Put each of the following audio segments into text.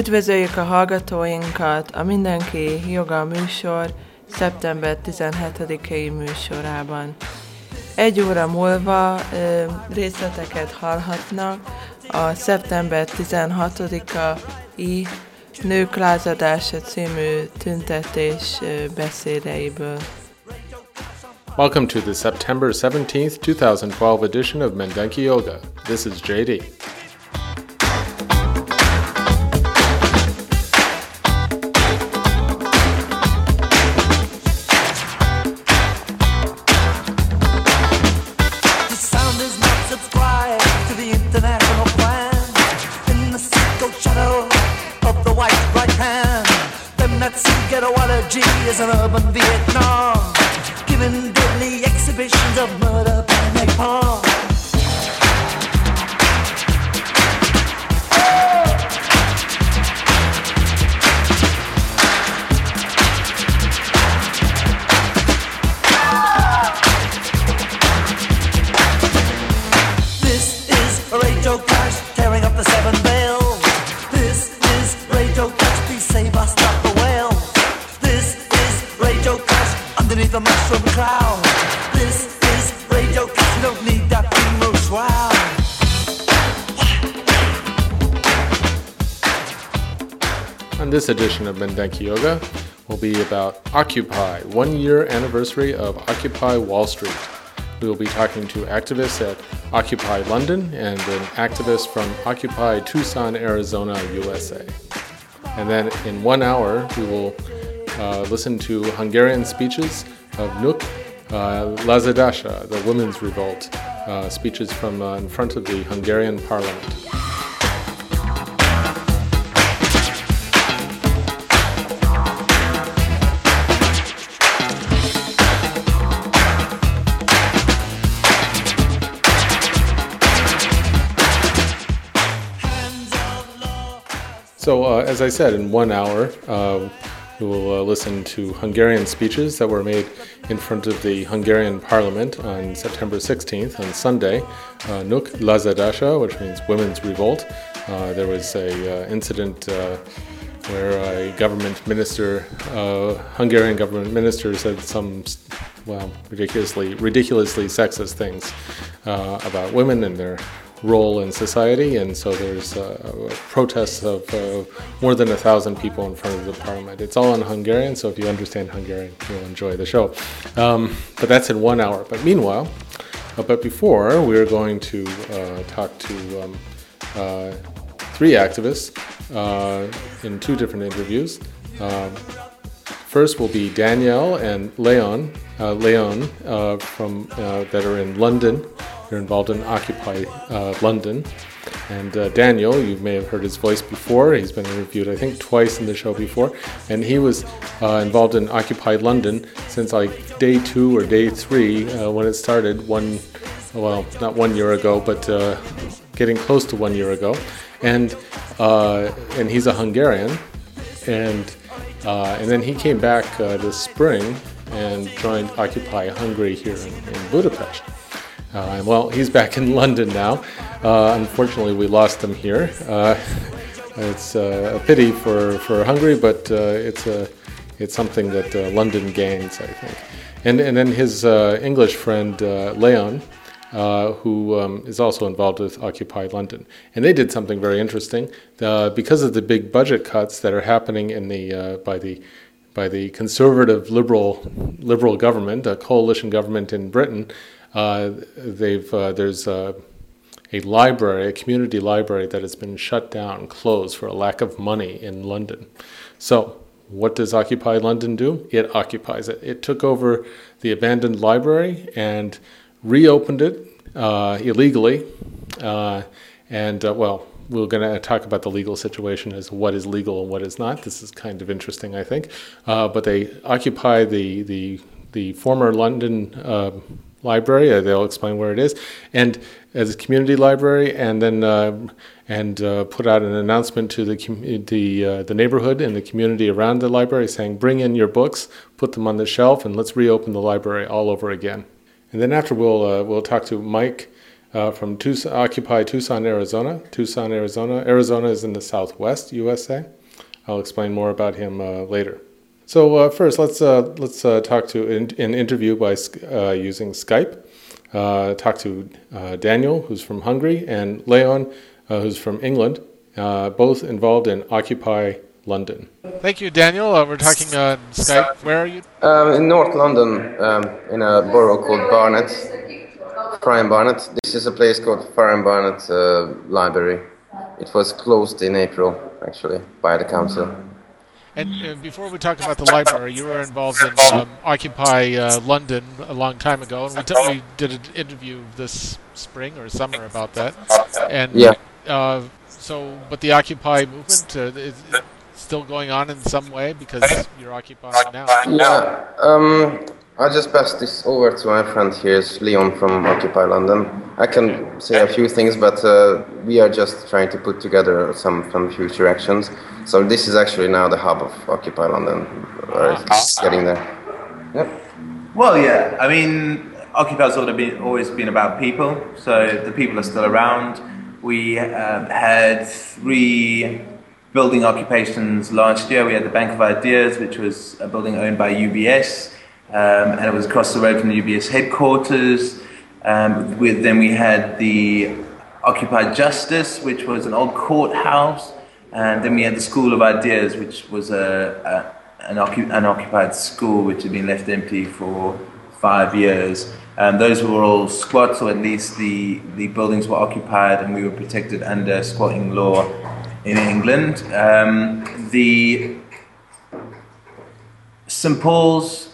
Üdvözöljük a hallgatóinkat a Mindenki Joga műsor szeptember 17-i műsorában. Egy óra múlva ö, részleteket hallhatnak a szeptember 16-ai Nők lázadása című tüntetés beszédeiből. Welcome to the September 17th, 2012 edition of Mendenki Yoga. This is JD. Is an urban Vietnam, giving deadly exhibitions of murder, by napalm. This edition of Mendenki Yoga will be about Occupy, one year anniversary of Occupy Wall Street. We will be talking to activists at Occupy London and an activist from Occupy Tucson, Arizona, USA. And then in one hour, we will uh, listen to Hungarian speeches of Nuk uh, Lazadasha, the women's revolt, uh, speeches from uh, in front of the Hungarian parliament. So, uh, as I said, in one hour, uh, we will uh, listen to Hungarian speeches that were made in front of the Hungarian parliament on September 16th, on Sunday. Uh, Nuk Lazadasha, which means Women's Revolt. Uh, there was a uh, incident where a government minister, uh, Hungarian government minister, said some well ridiculously ridiculously sexist things uh, about women and their role in society, and so there's uh, protests of uh, more than a thousand people in front of the parliament. It's all in Hungarian, so if you understand Hungarian, you'll enjoy the show. Um, but that's in one hour. But meanwhile, uh, but before we're going to uh, talk to um, uh, three activists uh, in two different interviews. First will be Danielle and Leon, uh, Leon uh, from uh, that are in London. They're involved in Occupy uh, London. And uh, Daniel, you may have heard his voice before. He's been interviewed, I think, twice in the show before. And he was involved in Occupy London since like day two or day three when it started. One, well, not one year ago, but getting close to one year ago. And uh, and he's a Hungarian, and uh, and then he came back uh, this spring and joined Occupy Hungary here in, in Budapest. Uh, well, he's back in London now. Uh, unfortunately, we lost him here. Uh, it's uh, a pity for, for Hungary, but it's a it's something that London gains, I think. And and then his English friend Leon, uh, who um, is also involved with Occupy London, and they did something very interesting. Uh, because of the big budget cuts that are happening in the uh, by the by the conservative liberal liberal government, a coalition government in Britain, uh, they've uh, there's a, a library, a community library that has been shut down, closed for a lack of money in London. So, what does Occupy London do? It occupies it. It took over the abandoned library and reopened it uh, illegally. Uh, and uh, well, we're going to talk about the legal situation as what is legal and what is not. This is kind of interesting, I think. Uh, but they occupy the the the former London uh, library. Uh, they'll explain where it is, and as a community library, and then uh, and uh, put out an announcement to the the uh, the neighborhood and the community around the library, saying, "Bring in your books, put them on the shelf, and let's reopen the library all over again." And then after we'll uh, we'll talk to Mike. Uh, from Tucson, Occupy Tucson, Arizona. Tucson, Arizona. Arizona is in the southwest USA. I'll explain more about him later. So uh, first, let's uh, let's uh, talk to an, an interview by uh, using Skype. Uh, talk to uh, Daniel, who's from Hungary, and Leon, who's from England, both involved in Occupy London. Thank you, Daniel. we're talking on Skype. Where are you? Um, in North London, um, in a borough called Barnet, Friar Barnet. This is a place called Friar Barnet Library. It was closed in April, actually, by the council. And uh, before we talk about the library, you were involved in um, Occupy uh, London a long time ago, and we, t- we did an interview this spring or summer about that. And yeah. Uh, so, but the Occupy movement uh, is still going on in some way because you're occupied now. Yeah. Um, I just pass this over to my friend here, is Leon from Occupy London. I can say a few things, but uh, we are just trying to put together some, some future actions. So this is actually now the hub of Occupy London, it's getting there. Yep. Well, yeah. I mean, Occupy's always been, always been about people, so the people are still around. We uh, had three building occupations last year. We had the Bank of Ideas, which was a building owned by UBS um, and it was across the road from the UBS headquarters. Um, with, then we had the Occupied Justice, which was an old courthouse, and then we had the School of Ideas, which was a, a an, occup- an, occupied school which had been left empty for five years. Um, those were all squats, or at least the, the buildings were occupied, and we were protected under squatting law in England. Um, the St Paul's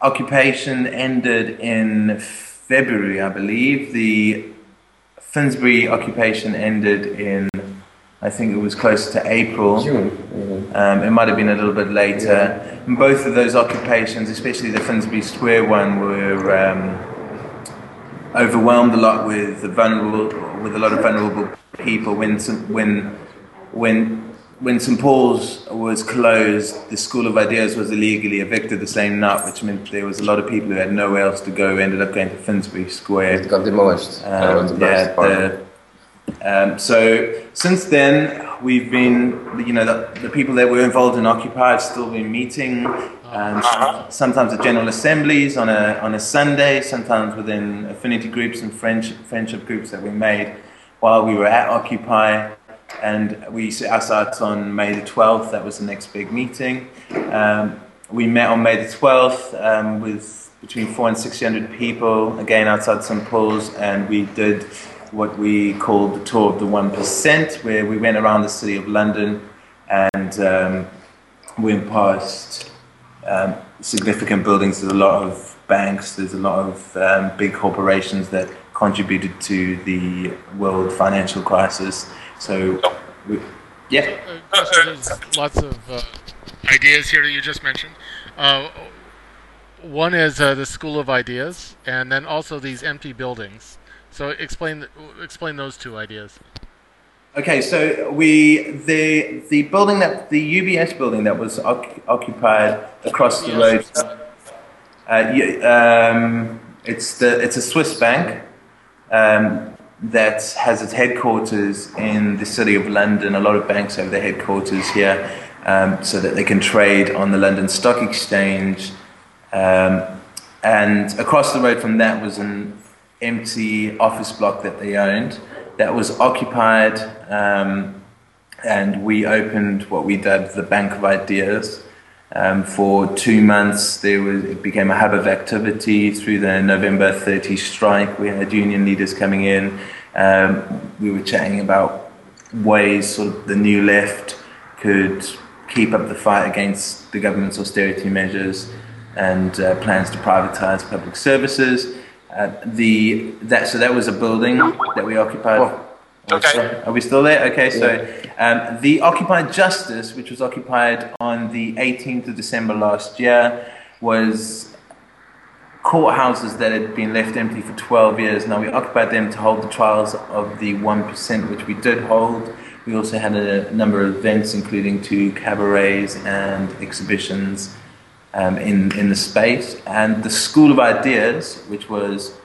occupation ended in February, I believe. The Finsbury occupation ended in, I think it was close to April. June. Um, it might have been a little bit later. Yeah. And both of those occupations, especially the Finsbury Square one, were um, overwhelmed a lot with vulnerable, with a lot of vulnerable people. When when when when St Paul's was closed, the School of Ideas was illegally evicted the same night, which meant there was a lot of people who had nowhere else to go. Ended up going to Finsbury Square. It got demolished. Um, yeah. The, um, so since then, we've been, you know, the, the, people that were involved in Occupy have still been meeting. Um, sometimes at general assemblies on a on a Sunday. Sometimes within affinity groups and friendship friendship groups that we made while we were at Occupy and we our on May the 12th. That was the next big meeting. Um, we met on May the 12th um, with between four and 600 people, again outside St. Paul's, and we did what we called the tour of the 1%, where we went around the city of London and um, went past um, significant buildings. There's a lot of banks, there's a lot of um, big corporations that contributed to the world financial crisis. So, we, yeah. Uh, there's lots of uh, ideas here that you just mentioned. Uh, one is uh, the School of Ideas, and then also these empty buildings. So explain explain those two ideas. Okay, so we the the building that the UBS building that was occupied across the yes. road. Uh, um, it's the it's a Swiss bank. Um, that has its headquarters in the city of London. A lot of banks have their headquarters here um, so that they can trade on the London Stock Exchange. Um, and across the road from that was an empty office block that they owned that was occupied. Um, and we opened what we dubbed the Bank of Ideas. Um, for two months, there was, it became a hub of activity through the November 30 strike. We had union leaders coming in. Um, we were chatting about ways sort of the new left could keep up the fight against the government's austerity measures and uh, plans to privatize public services. Uh, the that so that was a building that we occupied. Oh, okay. Are we still there? Okay, so um, the occupied justice, which was occupied on the 18th of December last year, was courthouses that had been left empty for 12 years. Now we occupied them to hold the trials of the 1%, which we did hold. We also had a number of events, including two cabarets and exhibitions um, in, in the space. And the School of Ideas, which was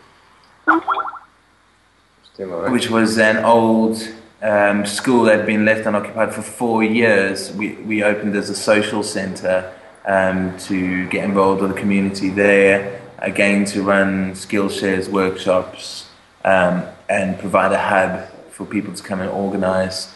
Which was an old um, school that had been left unoccupied for four years. We, we opened as a social centre um, to get involved with the community there, again to run skill shares workshops um, and provide a hub for people to come and organise.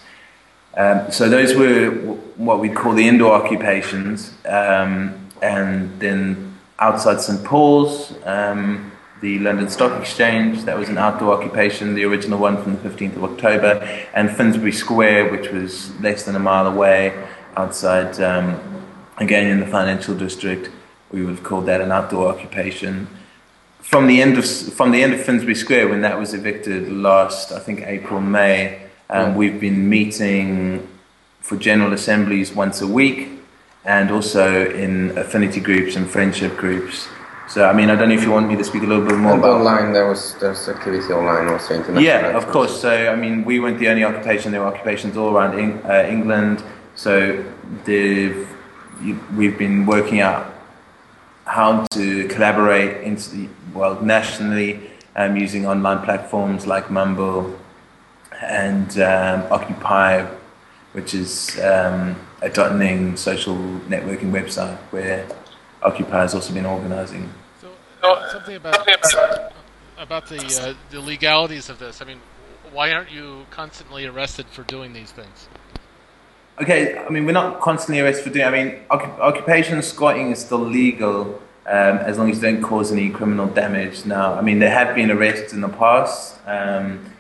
Um, so those were what we'd call the indoor occupations, um, and then outside St Paul's, um, the London Stock Exchange, that was an outdoor occupation, the original one from the 15th of October, and Finsbury Square, which was less than a mile away, outside, um, again in the financial district, we would have called that an outdoor occupation. From the end of from the end of Finsbury Square, when that was evicted last, I think April May, um, we've been meeting for general assemblies once a week, and also in affinity groups and friendship groups. So, I mean, I don't know if you want me to speak a little bit more And about. online, there was there's activity online also international. Yeah, of course. So, I mean, we weren't the only occupation. There were occupations all around Eng- uh, England. So, they've, we've been working out how to collaborate into, the well, nationally um, using online platforms like Mumble and um, Occupy, which is um, a .ning social networking website where Occupy has also been organising. So, uh, something about about the uh, the legalities of this. I mean, why aren't you constantly arrested for doing these things? Okay, I mean, we're not constantly arrested for doing. I mean, occup- occupation squatting is still legal um, as long as you don't cause any criminal damage. Now, I mean, there have been arrests in the past. Um,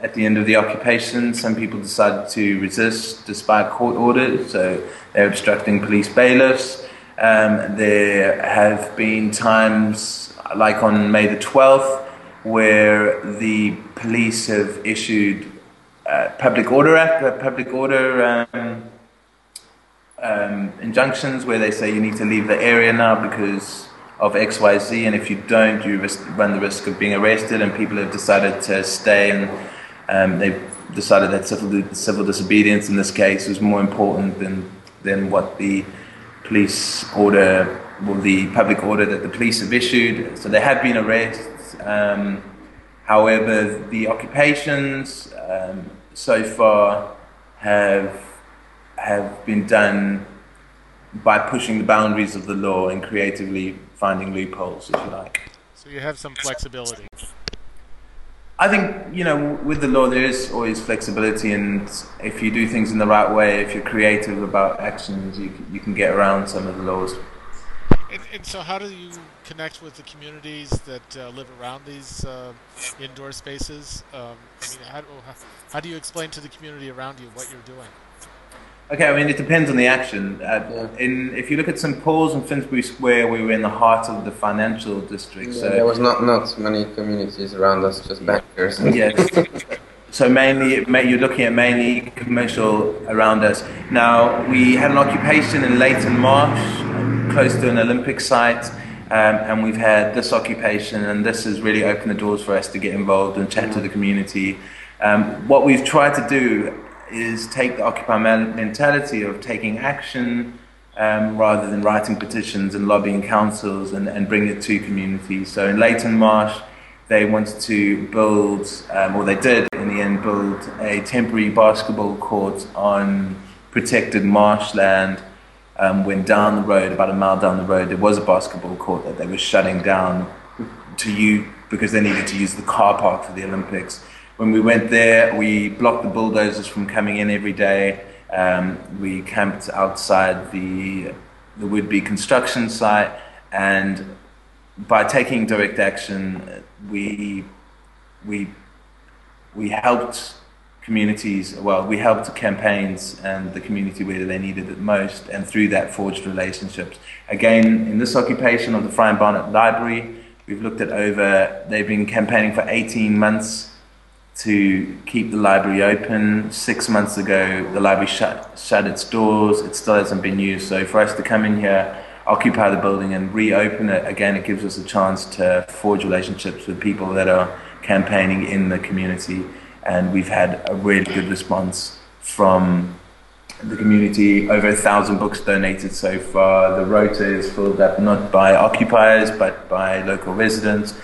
at the end of the occupation, some people decided to resist despite court orders, so they're obstructing police bailiffs. Um, there have been times, like on May the 12th, where the police have issued uh, public order act, uh, public order um, um, injunctions where they say you need to leave the area now because of X, Y, Z, and if you don't, you risk, run the risk of being arrested. And people have decided to stay, and um, they've decided that civil, civil disobedience in this case was more important than than what the police order, well, the public order that the police have issued. So there have been arrests. Um, However, the occupations um, so far have have been done by pushing the boundaries of the law and creatively finding loopholes, if you like. So you have some flexibility. I think you know with the law there is always flexibility, and if you do things in the right way, if you're creative about actions, you can, you can get around some of the laws. And, and so, how do you connect with the communities that uh, live around these uh, indoor spaces? Um, I mean, how, how do you explain to the community around you what you're doing? Okay, I mean it depends on the action. Uh, In if you look at St Paul's and Finsbury Square, we were in the heart of the financial district. Yeah, so there was not not many communities around us, just bankers. Yes. So mainly, ma- you're looking at mainly commercial around us. Now we had an occupation in Leighton Marsh, close to an Olympic site, um, and we've had this occupation, and this has really opened the doors for us to get involved and chat to the community. Um, what we've tried to do is take the Occupy mentality of taking action um, rather than writing petitions and lobbying councils and, and bring it to communities. So in Leighton Marsh, they wanted to build, um, or they did in the end, build a temporary basketball court on protected marshland. Um, when down the road, about a mile down the road, there was a basketball court that they were shutting down to you because they needed to use the car park for the Olympics. When we went there, we blocked the bulldozers from coming in every day. Um, we camped outside the the would-be construction site, and by taking direct action, we we we helped communities. Well, we helped campaigns and the community where they needed it most, and through that forged relationships. Again, in this occupation of the Friar Barnett Library, we've looked at over. They've been campaigning for 18 months to keep the library open. Six months ago, the library shut, shut its doors. It still hasn't been used. So for us to come in here, occupy the building and reopen it, again, it gives us a chance to forge relationships with people that are campaigning in the community. And we've had a really good response from the community. Over a thousand books donated so far. The rota is filled up not by occupiers, but by local residents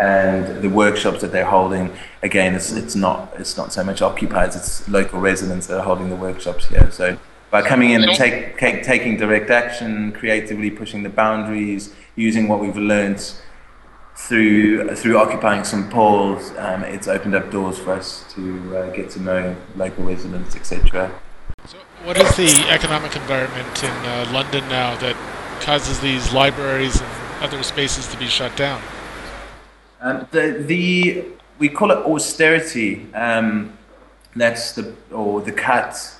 and the workshops that they're holding again it's, it's not it's not so much occupiers it's local residents that are holding the workshops here. So by coming in and take, take, taking direct action creatively pushing the boundaries using what we've learned through through occupying St. Paul's um, it's opened up doors for us to uh, get to know local residents etc so what is the economic environment in uh, London now that causes these libraries and other spaces to be shut down um, the, the, we call it austerity. Um, that's the, or the cut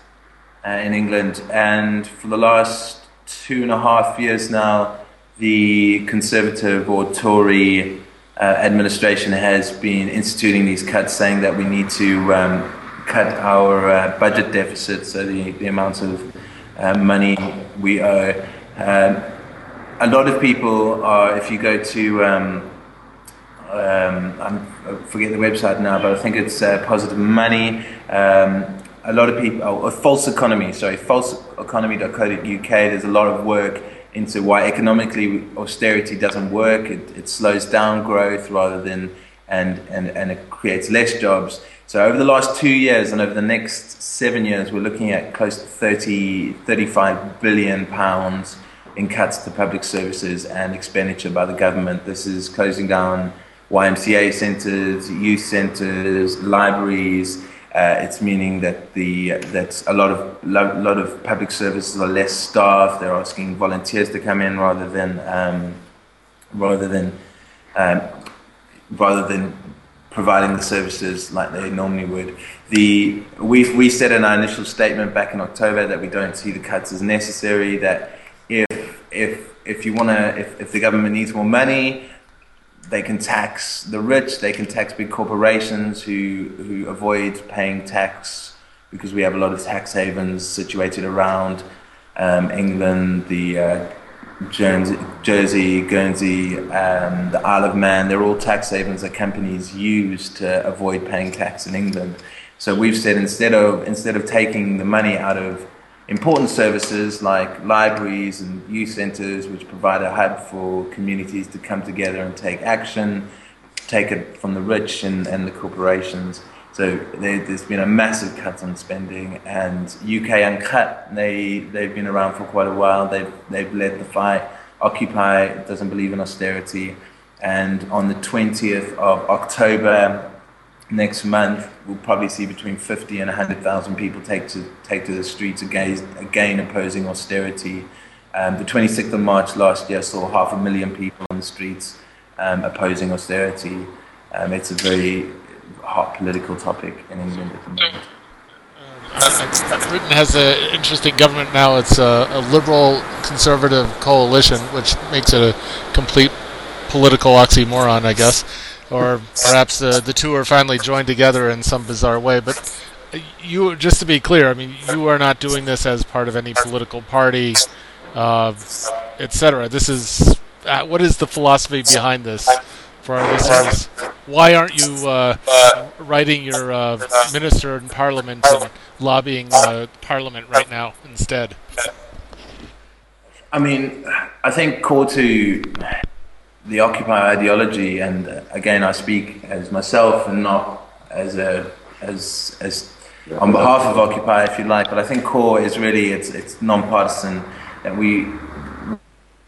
uh, in England. And for the last two and a half years now, the Conservative or Tory uh, administration has been instituting these cuts, saying that we need to um, cut our uh, budget deficit, so the, the amount of uh, money we owe. Um, a lot of people are, if you go to um, um, i forget the website now, but I think it's uh, Positive Money. Um, a lot of people, oh, a false economy, sorry, falseeconomy.co.uk. There's a lot of work into why economically austerity doesn't work. It, it slows down growth rather than, and, and, and it creates less jobs. So over the last two years and over the next seven years, we're looking at close to 30, 35 billion pounds in cuts to public services and expenditure by the government. This is closing down YMCA centers, youth centers, libraries. Uh, it's meaning that the that a lot of lo- lot of public services are less staffed. They're asking volunteers to come in rather than um, rather than um, rather than providing the services like they normally would. The we we said in our initial statement back in October that we don't see the cuts as necessary. That if if if you want to if, if the government needs more money they can tax the rich, they can tax big corporations who, who avoid paying tax because we have a lot of tax havens situated around um, England, the uh, Jersey, Guernsey, um, the Isle of Man. They're all tax havens that companies use to avoid paying tax in England. So we've said instead of instead of taking the money out of important services like libraries and youth centers, which provide a hub for communities to come together and take action, take it from the rich and, and the corporations. So there, has been a massive cut on spending, and UK Uncut, they, they've been around for quite a while. They've, they've led the fight. Occupy doesn't believe in austerity. And on the 20th of October, next month we'll probably see between 50 and 100,000 people take to take to the streets again, again opposing austerity. Um, the 26th of March last year saw half a million people on the streets um, opposing austerity. Um, it's a very hot political topic in England at the moment. Uh, Britain has an interesting government now. It's a, a liberal conservative coalition, which makes it a complete political oxymoron, I guess or perhaps the the two are finally joined together in some bizarre way. But you, just to be clear, I mean, you are not doing this as part of any political party, uh, etc. This is uh, what is the philosophy behind this for our listeners? Why aren't you uh, writing your uh, minister in Parliament and lobbying uh, Parliament right now instead? I mean, I think core to the Occupy ideology, and uh, again, I speak as myself and not as a as as on behalf of Occupy, if you like. But I think core is really it's it's non-partisan that we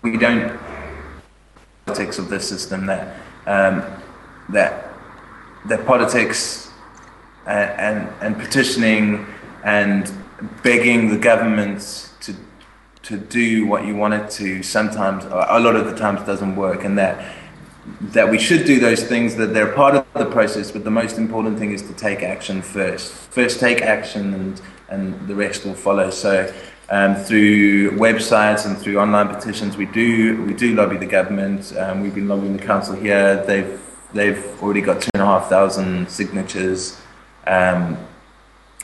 we don't politics of this system that um, that that politics and, uh, and and petitioning and begging the government to do what you want it to. Sometimes a lot of the times doesn't work and that that we should do those things that they're part of the process but the most important thing is to take action first. First take action and and the rest will follow. So um, through websites and through online petitions we do we do lobby the government. Um, we've been lobbying the council here. They've they've already got two and a half thousand signatures um,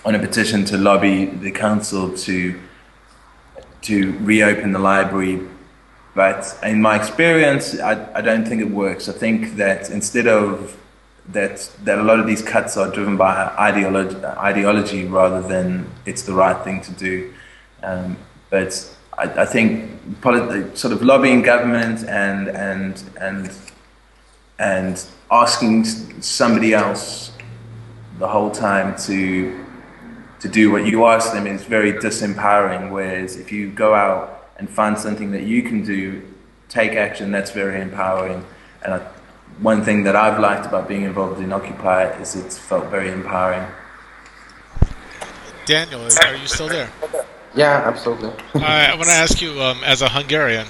on a petition to lobby the council to to reopen the library. But in my experience, I, I don't think it works. I think that instead of that, that a lot of these cuts are driven by ideology, ideology rather than it's the right thing to do. Um, but I, I think sort of lobbying government and and and and asking somebody else the whole time to to do what you ask them is very disempowering. Whereas if you go out and find something that you can do, take action, that's very empowering. And I, one thing that I've liked about being involved in Occupy is it's felt very empowering. Daniel, are you still there? Yeah, absolutely. I, I want to ask you, um, as a Hungarian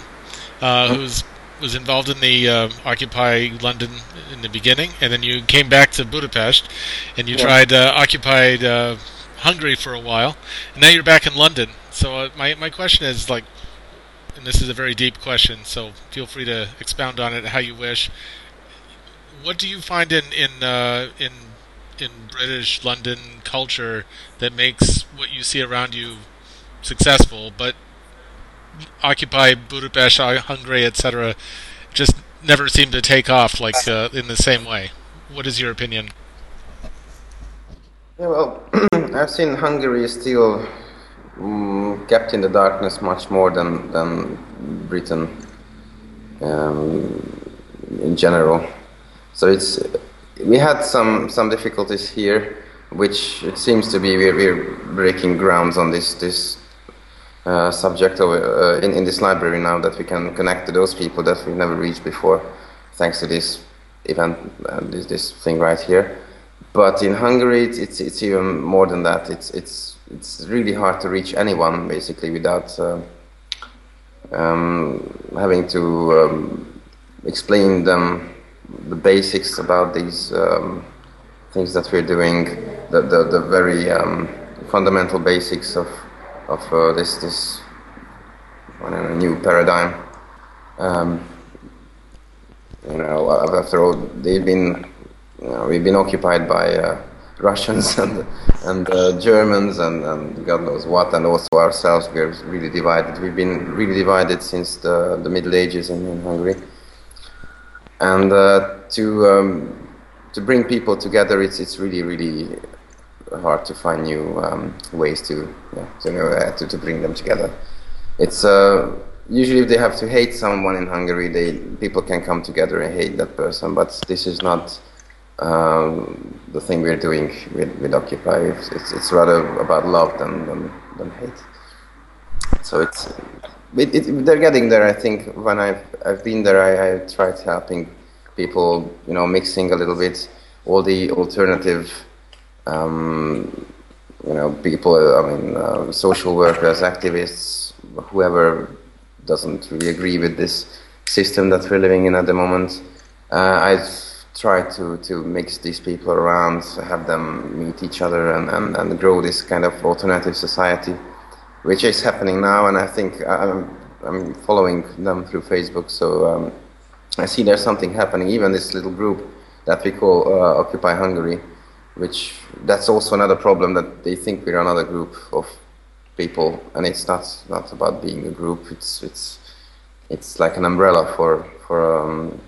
uh, who's was involved in the uh, Occupy London in the beginning, and then you came back to Budapest, and you yeah. tried uh, Occupied uh, Hungary for a while, and now you're back in London. So uh, my my question is like, and this is a very deep question, so feel free to expound on it how you wish. What do you find in in uh, in in British London culture that makes what you see around you successful, but Occupy Budapest, Hungary, etc., just never seem to take off like uh, in the same way? What is your opinion? Yeah, well, I've seen Hungary is still um, kept in the darkness much more than than Britain um, in general. So it's we had some some difficulties here, which it seems to be we're, we're breaking grounds on this this uh, subject of, uh, in in this library now that we can connect to those people that we've never reached before, thanks to this event, uh, this this thing right here. But in Hungary, it's, it's, it's, even more than that. It's, it's, it's really hard to reach anyone, basically, without uh, um, having to um, explain them the basics about these um, things that we're doing, the, the, the very um, fundamental basics of, of uh, this, this know, new paradigm. Um, you know, after all, they've been we've been occupied by uh, Russians and and uh, Germans and, and, God knows what, and also ourselves. We're really divided. We've been really divided since the, the Middle Ages in, in Hungary. And uh, to um, to bring people together, it's it's really really hard to find new um, ways to yeah, to, know, uh, to to bring them together. It's uh, usually if they have to hate someone in Hungary, they people can come together and hate that person. But this is not um, the thing we're doing with, with Occupy. It's, it's, it's rather about love than, than, than hate. So it's it, it, they're getting there. I think when I've I've been there, I, I tried helping people, you know, mixing a little bit all the alternative, um, you know, people. I mean, uh, social workers, activists, whoever doesn't really agree with this system that we're living in at the moment. Uh, I've try to, to mix these people around, have them meet each other and, and, and grow this kind of alternative society, which is happening now. And I think I'm, I'm following them through Facebook, so um, I see there's something happening. Even this little group that we call uh, Occupy Hungary, which that's also another problem that they think we're another group of people, and it's not not about being a group. It's it's it's like an umbrella for for um,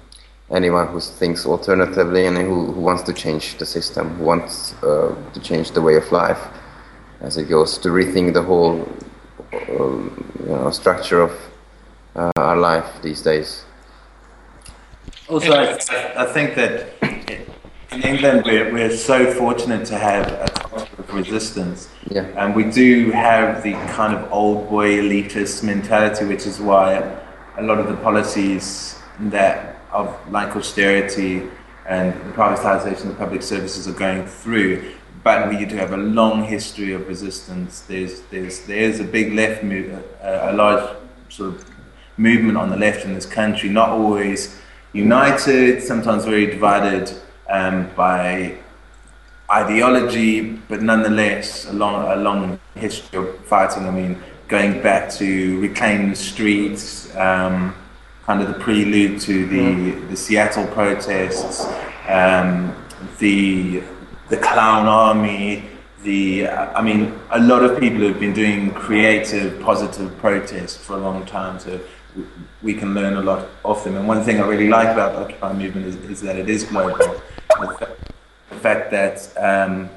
anyone who thinks alternatively and who, who wants to change the system, who wants uh, to change the way of life as it goes, to rethink the whole uh, you know, structure of uh, our life these days. Also, I, I, think that in England we're, we're so fortunate to have a culture of resistance. Yeah. And we do have the kind of old boy elitist mentality, which is why a lot of the policies that of like austerity and the privatization of public services are going through, but we do have a long history of resistance. There's there's there's a big left move, a, a large sort of movement on the left in this country, not always united, sometimes very divided um, by ideology, but nonetheless a long a long history of fighting. I mean, going back to reclaim the streets. Um, kind of the prelude to the, the Seattle protests, um, the the clown army, the I mean, a lot of people have been doing creative, positive protests for a long time. So we can learn a lot of them. And one thing I really like about the Occupy movement is, is that it is global. The fact that um,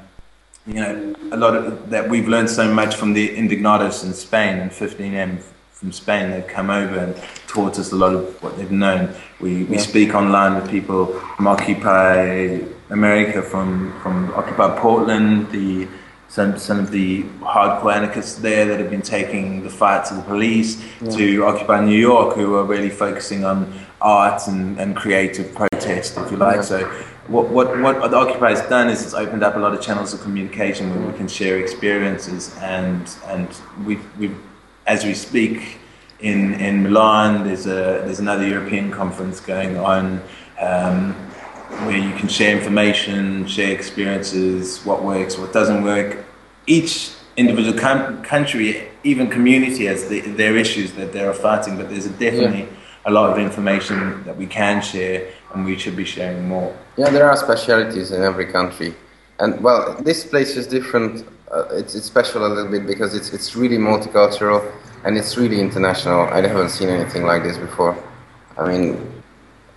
you know a lot of that we've learned so much from the Indignados in Spain and 15M from Spain. They've come over and taught us a lot of what they've known. We, we yeah. speak online with people from Occupy America, from, from Occupy Portland, the some, some of the hardcore anarchists there that have been taking the fight to the police, yeah. to Occupy New York, who are really focusing on art and, and creative protest, if you like. Yeah. So what, what, what the Occupy has done is it's opened up a lot of channels of communication where we can share experiences and, and we've, we've as we speak in, in Milan, there's, a, there's another European conference going on um, where you can share information, share experiences, what works, what doesn't work. Each individual com- country, even community, has the, their issues that they're fighting, but there's a definitely yeah. a lot of information that we can share and we should be sharing more. Yeah, there are specialities in every country. And well, this place is different uh, it's, it's special a little bit because it's, it's really multicultural and it's really international. I haven't seen anything like this before. I mean,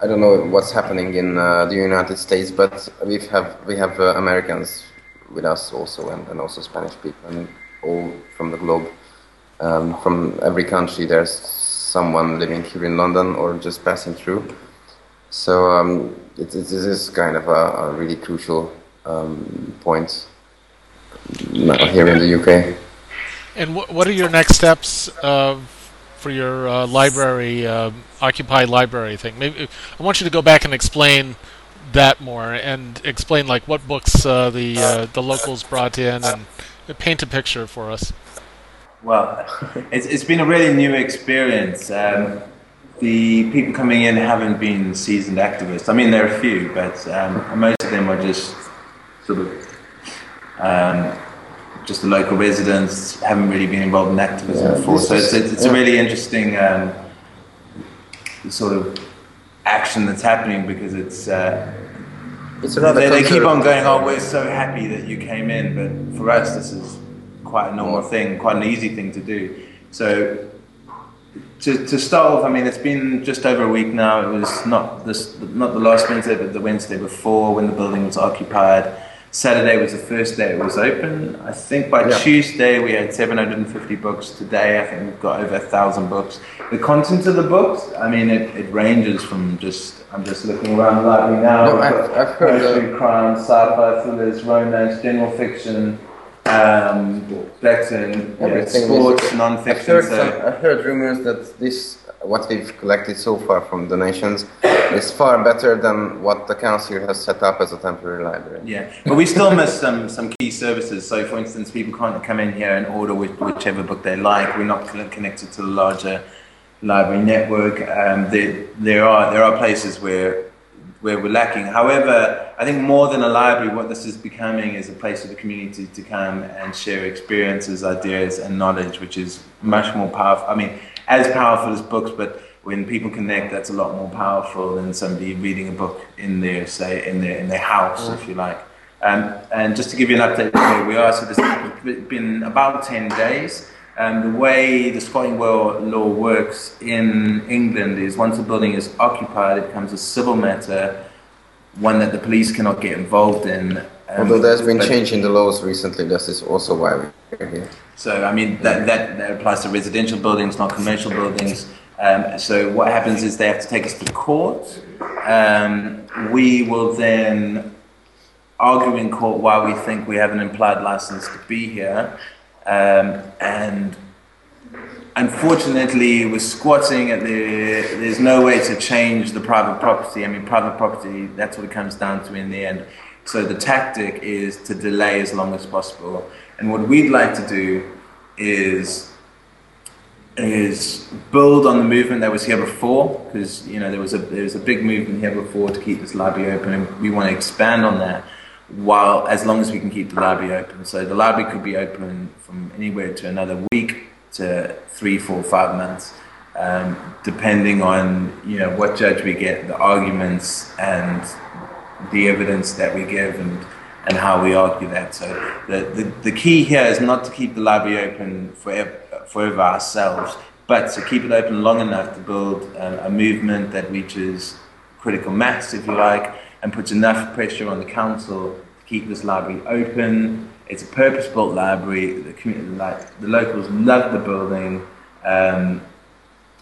I don't know what's happening in uh, the United States, but we have we have uh, Americans with us also, and, and also Spanish people, and all from the globe, um, from every country. There's someone living here in London or just passing through. So um, it, it, kind of a, a really crucial um, point here in the UK. And wh- what are your next steps uh, for your uh, library, uh, Occupy Library thing? Maybe I want you to go back and explain that more and explain like what books uh, the uh, the locals brought in and paint a picture for us. Well, it's it's been a really new experience. Um, the people coming in haven't been seasoned activists. I mean, there are a few, but um, most of them are just sort of um, just the local residents haven't really been involved in activism yeah, before. So it's, it's, it's yeah. a really interesting um, sort of action that's happening because it's. Uh, it's they, they keep on going, oh, we're so happy that you came in, but for us, this is quite a normal thing, quite an easy thing to do. So to, to start off, I mean, it's been just over a week now. It was not this, not the last Wednesday, but the Wednesday before when the building was occupied. Saturday was the first day it was open. I think by yeah. Tuesday we had 750 books. Today I think we've got over a thousand books. The content of the books, I mean, it, it ranges from just I'm just looking around the library now. No, I've, I've heard poetry, uh, crime, sci-fi, thrillers, romance, general fiction, um, fiction, yeah, sports, non-fiction. I've heard, so. some, I've heard rumors that this what we've collected so far from donations is far better than what the council has set up as a temporary library. Yeah, but we still miss some, some key services. So, for instance, people can't come in here and order whichever book they like. We're not connected to the larger library network. Um, there, there, are, there are places where where we're lacking. However, I think more than a library, what this is becoming is a place for the community to come and share experiences, ideas, and knowledge, which is much more powerful. I mean, as powerful as books, but when people connect, that's a lot more powerful than somebody reading a book in their say in their in their house, if you like. Um, and just to give you an update where we are, so this has been about ten days. Um, the way the squatting law works in England is once a building is occupied, it becomes a civil matter, one that the police cannot get involved in. Although there's been change in the laws recently, this is also why we're here. So, I mean, that, that, that applies to residential buildings, not commercial buildings. Um, so, what happens is they have to take us to court. Um, we will then argue in court why we think we have an implied license to be here. Um, and unfortunately, we're squatting, at the, there's no way to change the private property. I mean, private property, that's what it comes down to in the end So the tactic is to delay as long as possible. And what we'd like to do is is build on the movement that was here before, because you know there was a there was a big movement here before to keep this library open, and we want to expand on that. While as long as we can keep the library open, so the library could be open from anywhere to another week to three, four, five months, um, depending on you know what judge we get, the arguments and the evidence that we give, and and how we argue that. So the, the, the key here is not to keep the library open forever forever ourselves, but to keep it open long enough to build a, a movement that reaches critical mass, if you like, and puts enough pressure on the council to keep this library open. It's a purpose-built library. The community, like the locals, love the building. Um,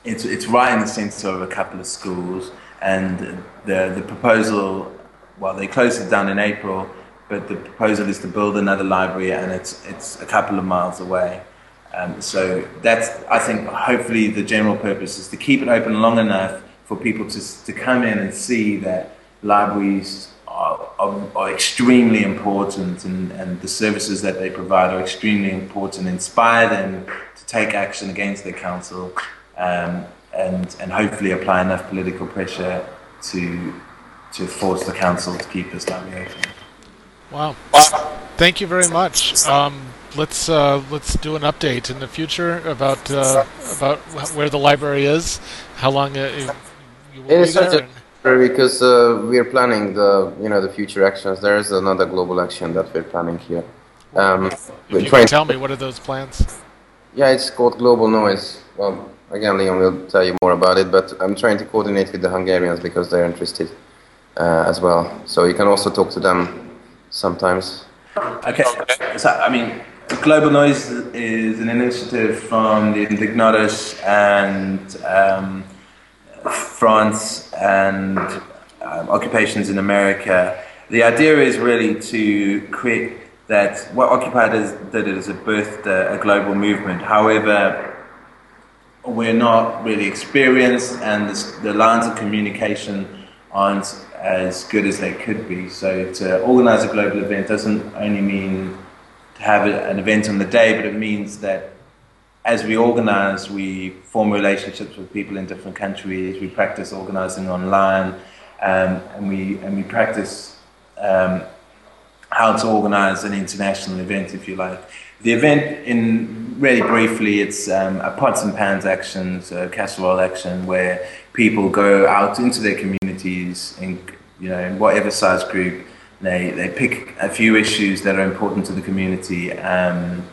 it's it's right in the centre of a couple of schools, and the the proposal. Well, they closed it down in April, but the proposal is to build another library, and it's it's a couple of miles away. Um, so that's, I think, hopefully the general purpose is to keep it open long enough for people to, to come in and see that libraries are, are, are extremely important and, and the services that they provide are extremely important, inspire them to take action against their council um, and, and hopefully apply enough political pressure to, to force the council to keep this library open. Wow. Thank you very much. Um, let's uh, let's do an update in the future about uh, about where the library is, how long it, you will It is be such there. a because uh, we're planning the you know the future actions. There is another global action that we're planning here. Um, If we're you trying can tell me, what are those plans? Yeah, it's called Global Noise. Well, again, Leon will tell you more about it, but I'm trying to coordinate with the Hungarians because they're interested uh, as well. So you can also talk to them sometimes. Okay, so I mean, Global Noise is an initiative from the Indignados and um, France and um, occupations in America. The idea is really to create that what Occupy does, did is it birthed a, a global movement. However, we're not really experienced and the lines of communication aren't as good as they could be. So to organize a global event doesn't only mean to have an event on the day, but it means that as we organize, we form relationships with people in different countries. We practice organizing online, um, and we and we practice um, how to organize an international event, if you like. The event, in really briefly, it's um, a pots and pans action, so a casserole action, where people go out into their communities, in you know, in whatever size group, they they pick a few issues that are important to the community. Um,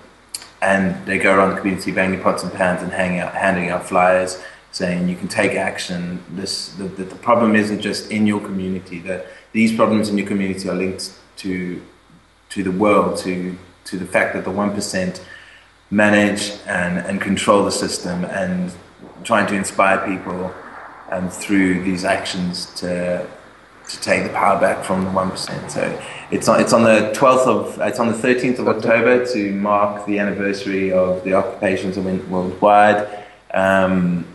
and they go around the community banging pots and pans and hanging out, handing out flyers saying you can take action. This the, the, the problem isn't just in your community. That these problems in your community are linked to to the world, to to the fact that the one percent manage and, and control the system and trying to inspire people um, through these actions to to take the power back from the one percent. So it's on it's on the twelfth of it's on the thirteenth of October to mark the anniversary of the occupations of worldwide. Um,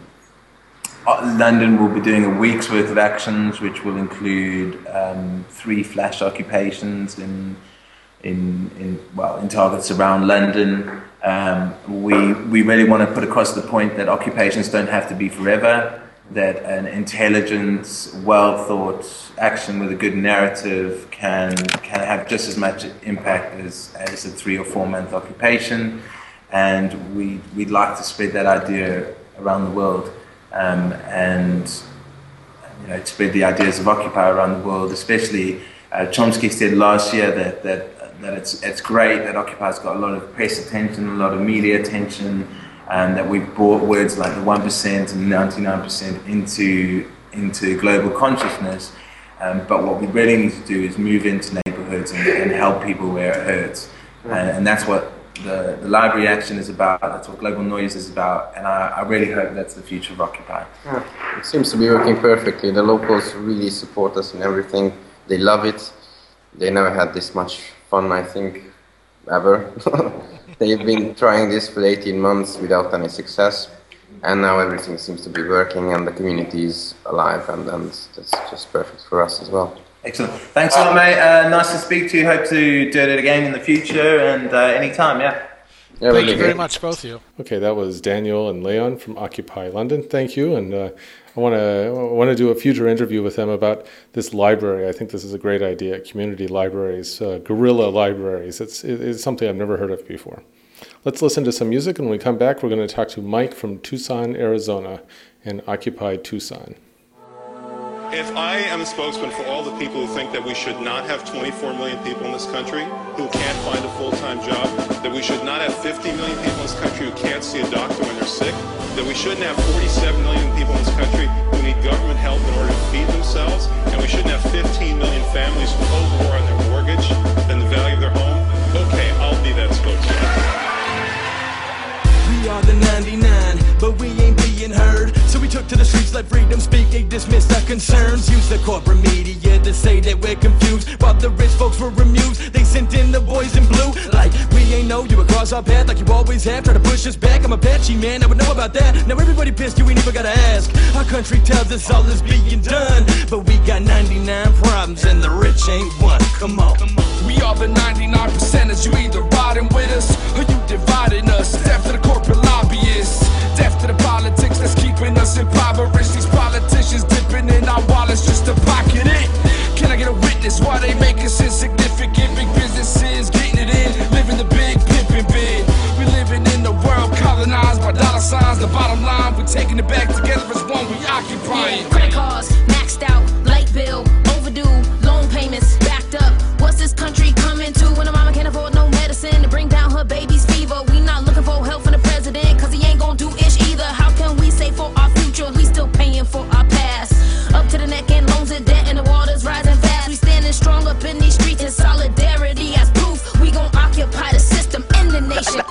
uh, London will be doing a week's worth of actions, which will include um, three flash occupations in in, in well in targets around London. Um, we we really want to put across the point that occupations don't have to be forever. That an intelligent, well thought action with a good narrative can can have just as much impact as, as a three or four month occupation, and we we'd like to spread that idea around the world, um, and you know, spread the ideas of Occupy around the world, especially uh, Chomsky said last year that, that, that it's, it's great that Occupy's got a lot of press attention, a lot of media attention, and that we've brought words like the 1% and 99% into, into global consciousness. Um, but what we really need to do is move into neighborhoods and, and help people where it hurts. And, and that's what the, the library action is about, that's what Global Noise is about, and I, I really hope that's the future of Occupy. It seems to be working perfectly. The locals really support us in everything. They love it. They never had this much fun, I think, ever. They've been trying this for 18 months without any success, and now everything seems to be working, and the community is alive, and, and that's just perfect for us as well. Excellent. Thanks a lot, mate. Uh, nice to speak to you. Hope to do it again in the future and uh, anytime, yeah. Yeah, Thank you very good. much, both of you. Okay, that was Daniel and Leon from Occupy London. Thank you, and uh, I want to want to do a future interview with them about this library. I think this is a great idea. Community libraries, uh, guerrilla libraries. It's it's something I've never heard of before. Let's listen to some music, and when we come back, we're going to talk to Mike from Tucson, Arizona, and Occupy Tucson. If I am a spokesman for all the people who think that we should not have 24 million people in this country who can't find a full-time job, that we should not have 50 million people in this country who can't see a doctor when they're sick, that we shouldn't have 47 million people in this country who need government help in order to feed themselves, and we shouldn't have 15 million families who owe more on their mortgage than the value of their home, okay, I'll be that spokesman. We are the 99, we took to the streets, let freedom speak. They dismissed our concerns. Use the corporate media to say that we're confused. While the rich folks were amused, they sent in the boys in blue. Like we ain't know you across our path, like you always have. Try to push us back. I'm a patchy man, I would know about that. Now everybody pissed, you ain't even gotta ask. Our country tells us all is being done, but we got 99 problems and the rich ain't one. Come on. We are the 99 percenters. You either riding with us or you dividing us. Death to the corporate lobbyists. Death to the politics that's keeping us impoverished. These politicians dipping in our wallets just to pocket it. Can I get a witness why they make us insignificant? Big businesses getting it in, living the big pimping bid. We living in the world colonized by dollar signs. The bottom line, we taking it back together as one. We occupying. Credit cards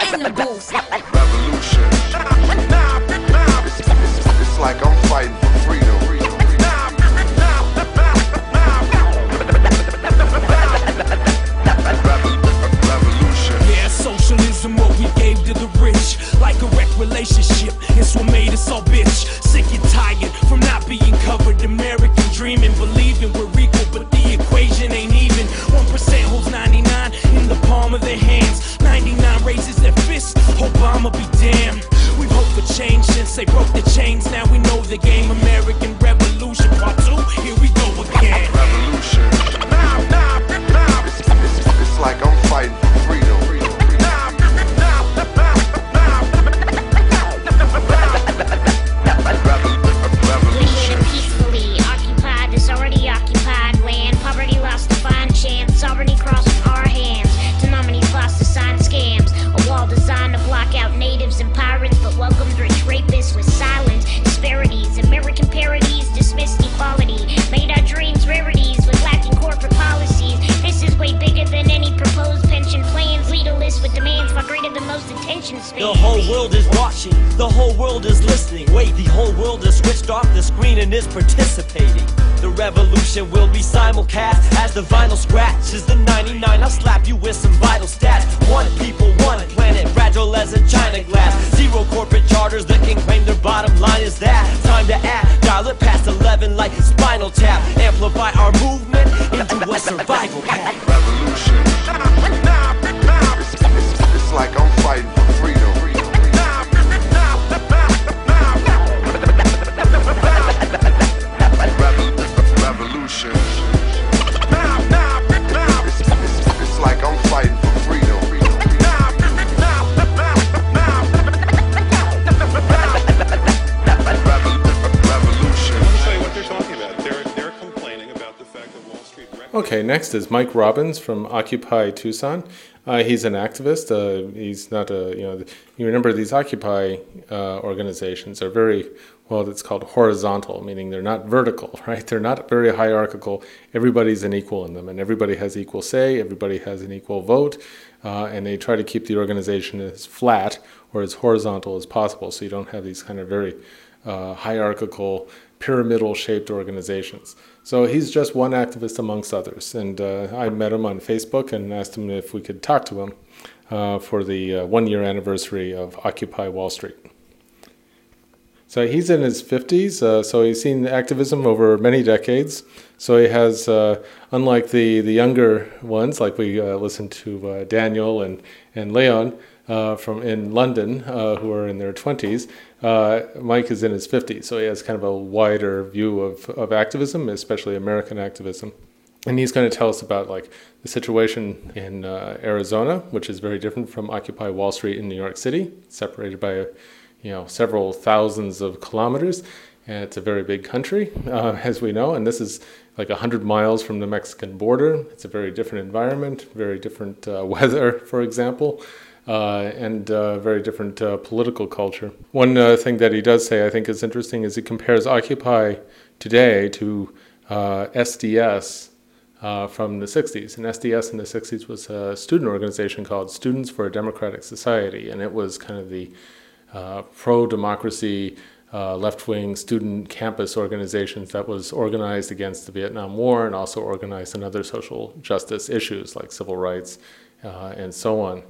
and the booth. revolution. It's, like I'm fighting for freedom. Revolution. Yeah, socialism, what we gave to the rich. Like a relationship, it's what made us all they broke the chains. Now we know the game. Is Mike Robbins from Occupy Tucson. Uh, he's an activist. Uh, he's not a, you know, you remember these Occupy uh, organizations are very, well, it's called horizontal, meaning they're not vertical, right? They're not very hierarchical. Everybody's an equal in them, and everybody has equal say, everybody has an equal vote, uh, and they try to keep the organization as flat or as horizontal as possible so you don't have these kind of very uh, hierarchical, pyramidal shaped organizations. So he's just one activist amongst others. And uh, I met him on Facebook and asked him if we could talk to him uh, for the uh, one year anniversary of Occupy Wall Street. So he's in his 50s, uh, so he's seen activism over many decades. So he has, uh, unlike the, the younger ones, like we uh, listened to Daniel and, and Leon uh, from in London, uh, who are in their 20s, Mike is in his 50s. So he has kind of a wider view of, of activism, especially American activism. And he's going to tell us about like the situation in Arizona, which is very different from Occupy Wall Street in New York City, separated by you know several thousands of kilometers, and it's a very big country, uh, as we know. And this is like 100 miles from the Mexican border. It's a very different environment, very different uh, weather, for example, uh, and uh, very different uh, political culture. One uh, thing that he does say I think is interesting is he compares Occupy today to SDS. from the 60s. And SDS in the 60s was a student organization called Students for a Democratic Society, and it was kind of the uh, pro democracy, uh, left wing student campus organizations that was organized against the Vietnam War and also organized in other social justice issues like civil rights uh, and so on.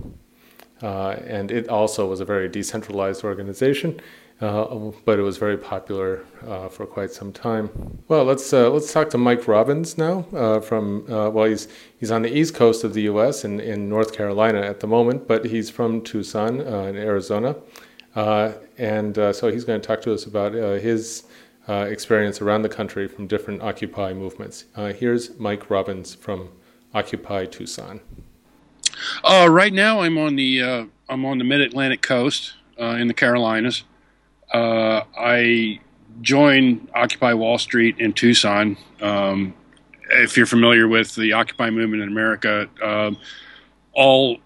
Uh, and it also was a very decentralized organization. Uh, but it was very popular uh, for quite some time. Well, let's uh, let's talk to Mike Robbins now. Uh, from uh, well, he's he's on the east coast of the U.S. in in North Carolina at the moment, but he's from Tucson in Arizona. And so he's going to talk to us about his experience around the country from different Occupy movements. here's Mike Robbins from Occupy Tucson. Right now, I'm on the I'm on the Mid Atlantic coast in the Carolinas. I joined Occupy Wall Street in Tucson. Um, if you're familiar with the Occupy movement in America, uh, all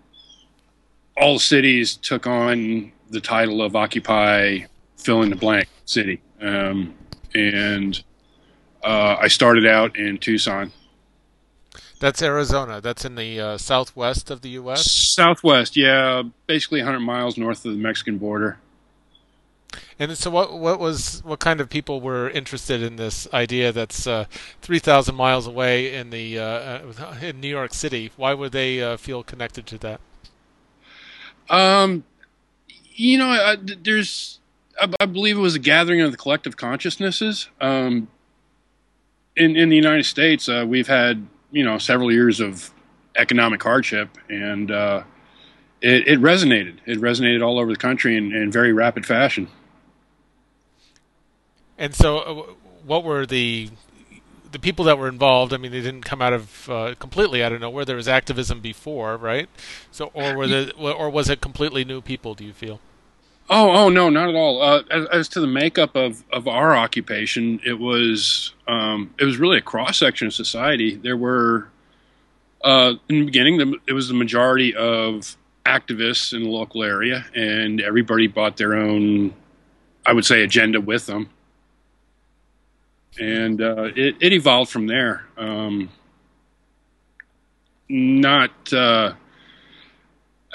all cities took on the title of Occupy fill in the blank city. Um, and uh, I started out in Tucson. That's Arizona. That's in the uh, southwest of the U.S. Southwest, yeah, basically 100 miles north of the Mexican border. And so, what what was what kind of people were interested in this idea that's uh, 3,000 miles away in the uh, in New York City? Why would they uh, feel connected to that? Um, you know, I, there's, I, I, believe it was a gathering of the collective consciousnesses. Um, in in the United States, uh, we've had you know several years of economic hardship, and uh, it, it, resonated. It resonated all over the country in, in very rapid fashion. And so, uh, what were the the people that were involved? I mean, they didn't come out of uh, completely out of nowhere. There was activism before, right? So, or were or was it completely new people? Do you feel? Oh, oh no, not at all. Uh, as, as, to the makeup of, of our occupation, it was um, it was really a cross section of society. There were uh, in the beginning, the, it was the majority of activists in the local area, and everybody brought their own, I would say, agenda with them, and uh, it, it, evolved from there. Um, not uh,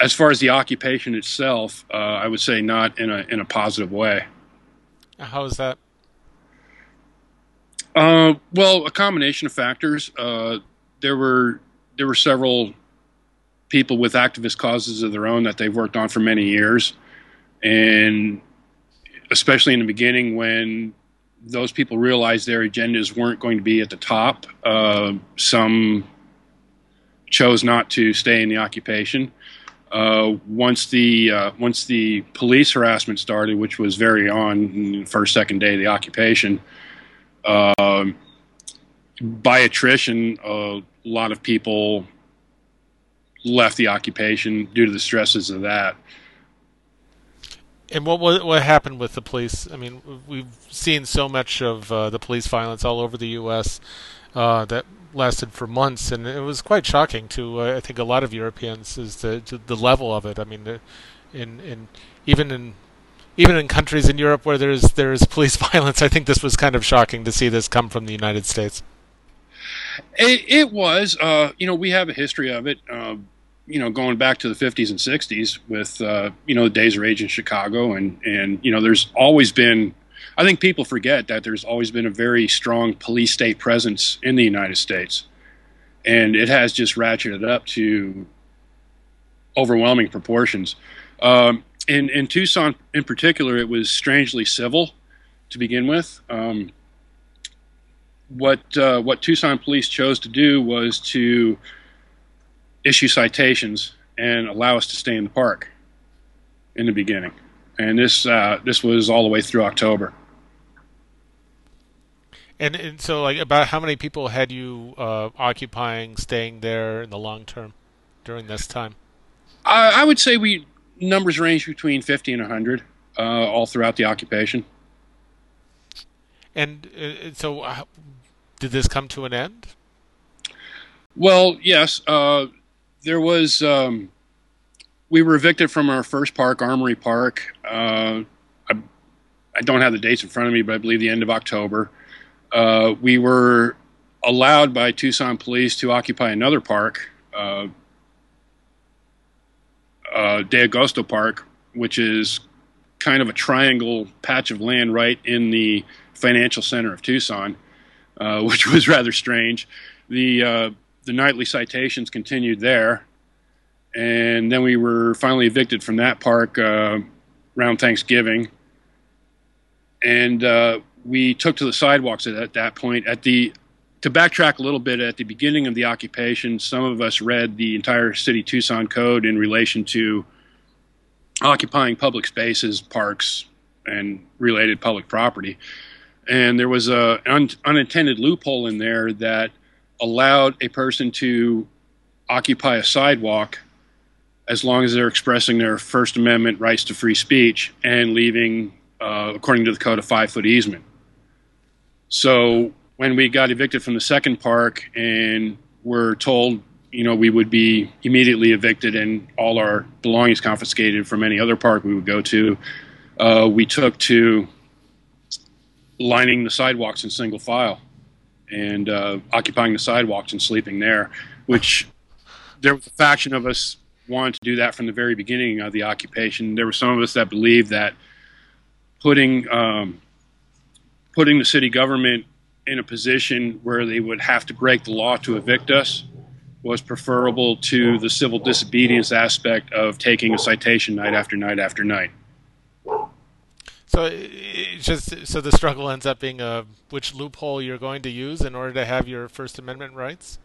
as far as the occupation itself, uh, I would say not in a in a positive way. How is that? Uh, well, a combination of factors. Uh, there were there were several people with activist causes of their own that they've worked on for many years, and especially in the beginning when those people realized their agendas weren't going to be at the top, uh, some chose not to stay in the occupation. Uh, once the uh, once the police harassment started, which was very on the first second day of the occupation, uh, by attrition, a lot of people left the occupation due to the stresses of that. And what what, happened with the police? I mean, we've seen so much of uh, the police violence all over the U.S. Uh, that lasted for months, and it was quite shocking to uh, I think a lot of Europeans is the the level of it. I mean, in in even in even in countries in Europe where there's there's police violence, I think this was kind of shocking to see this come from the United States. It, it was, uh, you know, we have a history of it. Uh, you know, going back to the 50s and 60s with, uh, you know, the days of rage in Chicago, and and you know, there's always been I think people forget that there's always been a very strong police state presence in the United States. And it has just ratcheted up to overwhelming proportions. Um, in, in Tucson, in particular, it was strangely civil. to begin with. Um, what uh, what Tucson police chose to do was to issue citations and allow us to stay in the park in the beginning, and this uh, this was all the way through October. And, and so, like, about how many people had you uh, occupying, staying there in the long term during this time? I, I would say we numbers range between fifty and hundred uh, all throughout the occupation. And uh, so, uh, did this come to an end? Well, yes. Uh, there was. Um, we were evicted from our first park, Armory Park. Uh, I, I, don't have the dates in front of me, but I believe the end of October. Uh, we were allowed by Tucson police to occupy another park, uh, De Agosto Park, which is kind of a triangle patch of land right in the financial center of Tucson, uh, which was rather strange. The uh, the nightly citations continued there, and then we were finally evicted from that park uh, around Thanksgiving, and uh, we took to the sidewalks at, at that point. At the to backtrack a little bit, at the beginning of the occupation, some of us read the entire city Tucson code in relation to occupying public spaces, parks, and related public property. And there was a un- unintended loophole in there that allowed a person to occupy a sidewalk as long as they're expressing their First Amendment rights to free speech and leaving, uh, according to the code, a five foot easement. So when we got evicted from the second park and were told, you know, we would be immediately evicted and all our belongings confiscated from any other park we would go to, uh, we took to lining the sidewalks in single file and uh, occupying the sidewalks and sleeping there, which there was a faction of us wanted to do that from the very beginning of the occupation. There were some of us that believed that putting um, putting the city government in a position where they would have to break the law to evict us was preferable to the civil disobedience aspect of taking a citation night after night after night. So just so the struggle ends up being a which loophole you're going to use in order to have your First Amendment rights.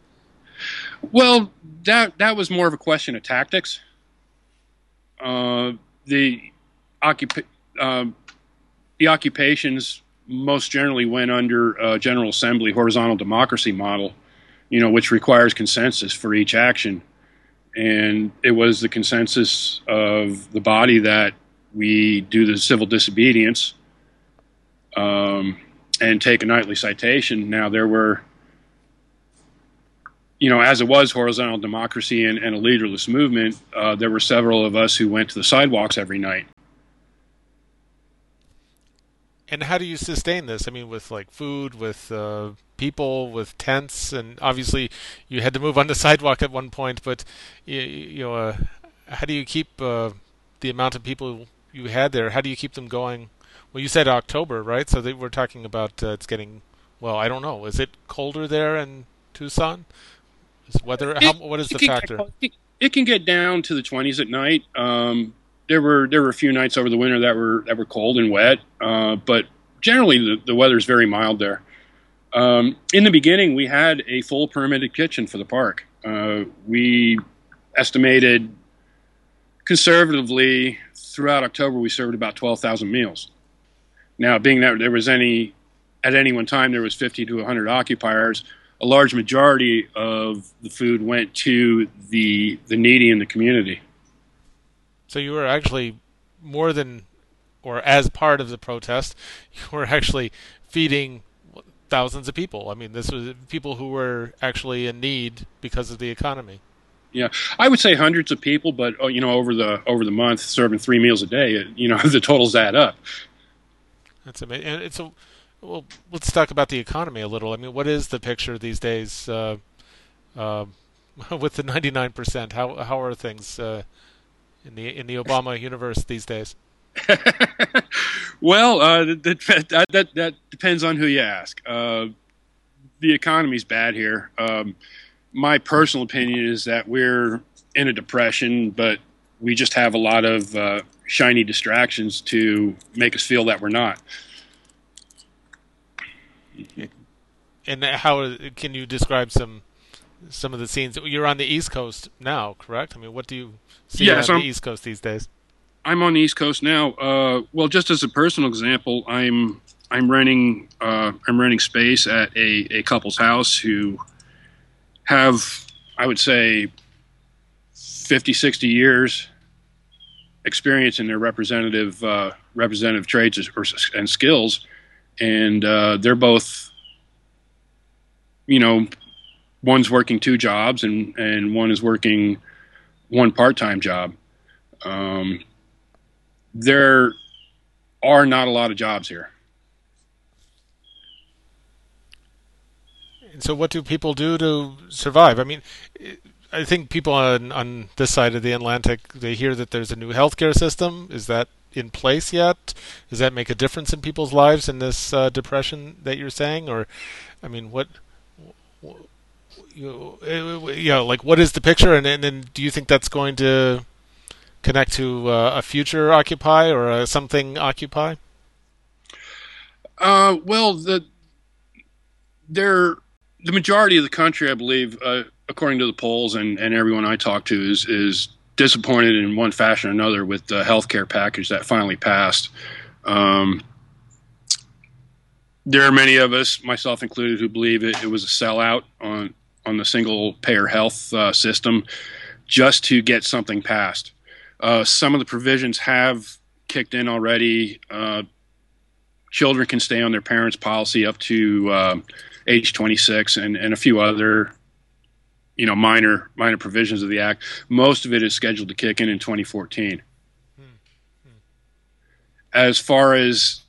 Well, that that was more of a question of tactics. Uh, the occup- uh, the occupations most generally went under a General Assembly horizontal democracy model, you know, which requires consensus for each action. And it was the consensus of the body that we do the civil disobedience um, and take a nightly citation. Now, there were, you know, as it was horizontal democracy and, and a leaderless movement, uh, there were several of us who went to the sidewalks every night. And how do you sustain this? I mean, with like food, with uh, people, with tents, and obviously you had to move on the sidewalk at one point. But you, you know, uh, how do you keep uh, the amount of people you had there? How do you keep them going? Well, you said October, right? So they, we're talking about uh, it's getting well. I don't know. Is it colder there in Tucson? Is weather? It, how, what is the factor? Get, it can get down to the 20s at night. Um, there were there were a few nights over the winter that were that were cold and wet, uh, but generally the, the weather is very mild there. Um, in the beginning, we had a full permitted kitchen for the park. Uh, we estimated conservatively throughout October we served about twelve thousand meals. Now, being that there was any at any one time there was fifty to hundred occupiers, a large majority of the food went to the the needy in the community. So you were actually more than, or as part of the protest, you were actually feeding thousands of people. I mean, this was people who were actually in need because of the economy. Yeah, I would say hundreds of people, but oh, you know, over the over the month, serving three meals a day, you know, the totals add up. That's amazing. And it's a well. Let's talk about the economy a little. I mean, what is the picture these days uh, uh, with the ninety nine percent? How how are things? Uh, in the in the Obama universe these days? well, uh, that, that, that, that depends on who you ask. Uh, the economy's bad here. Um, my personal opinion is that we're in a depression, but we just have a lot of uh, shiny distractions to make us feel that we're not. And how can you describe some some of the scenes? You're on the East Coast now, correct? I mean, what do you see Yes, on I'm- the East Coast these days? I'm on the East Coast now. Uh, well, just as a personal example, I'm I'm renting uh, I'm renting space at a, a couple's house who have I would say 50, 60 years experience in their representative uh, representative trades or, and skills, and uh, they're both you know one's working two jobs and and one is working one part time job. Um, there are not a lot of jobs here. And so, what do people do to survive? I mean, I think people on on this side of the Atlantic they hear that there's a new healthcare system. Is that in place yet? Does that make a difference in people's lives in this uh, depression that you're saying? Or, I mean, what? You, know, like what is the picture, and, and, do you think that's going to connect to uh, a future Occupy or uh, something Occupy? Uh, well, the there the majority of the country, I believe, uh, according to the polls and, and everyone I talk to, is is disappointed in one fashion or another with the health care package that finally passed. Um, there are many of us, myself included, who believe it, it was a sellout on on the single payer health uh, system just to get something passed. Uh, some of the provisions have kicked in already. Uh, children can stay on their parents' policy up to uh, age 26, and, and a few other, you know, minor minor provisions of the act. Most of it is scheduled to kick in in 2014. As far as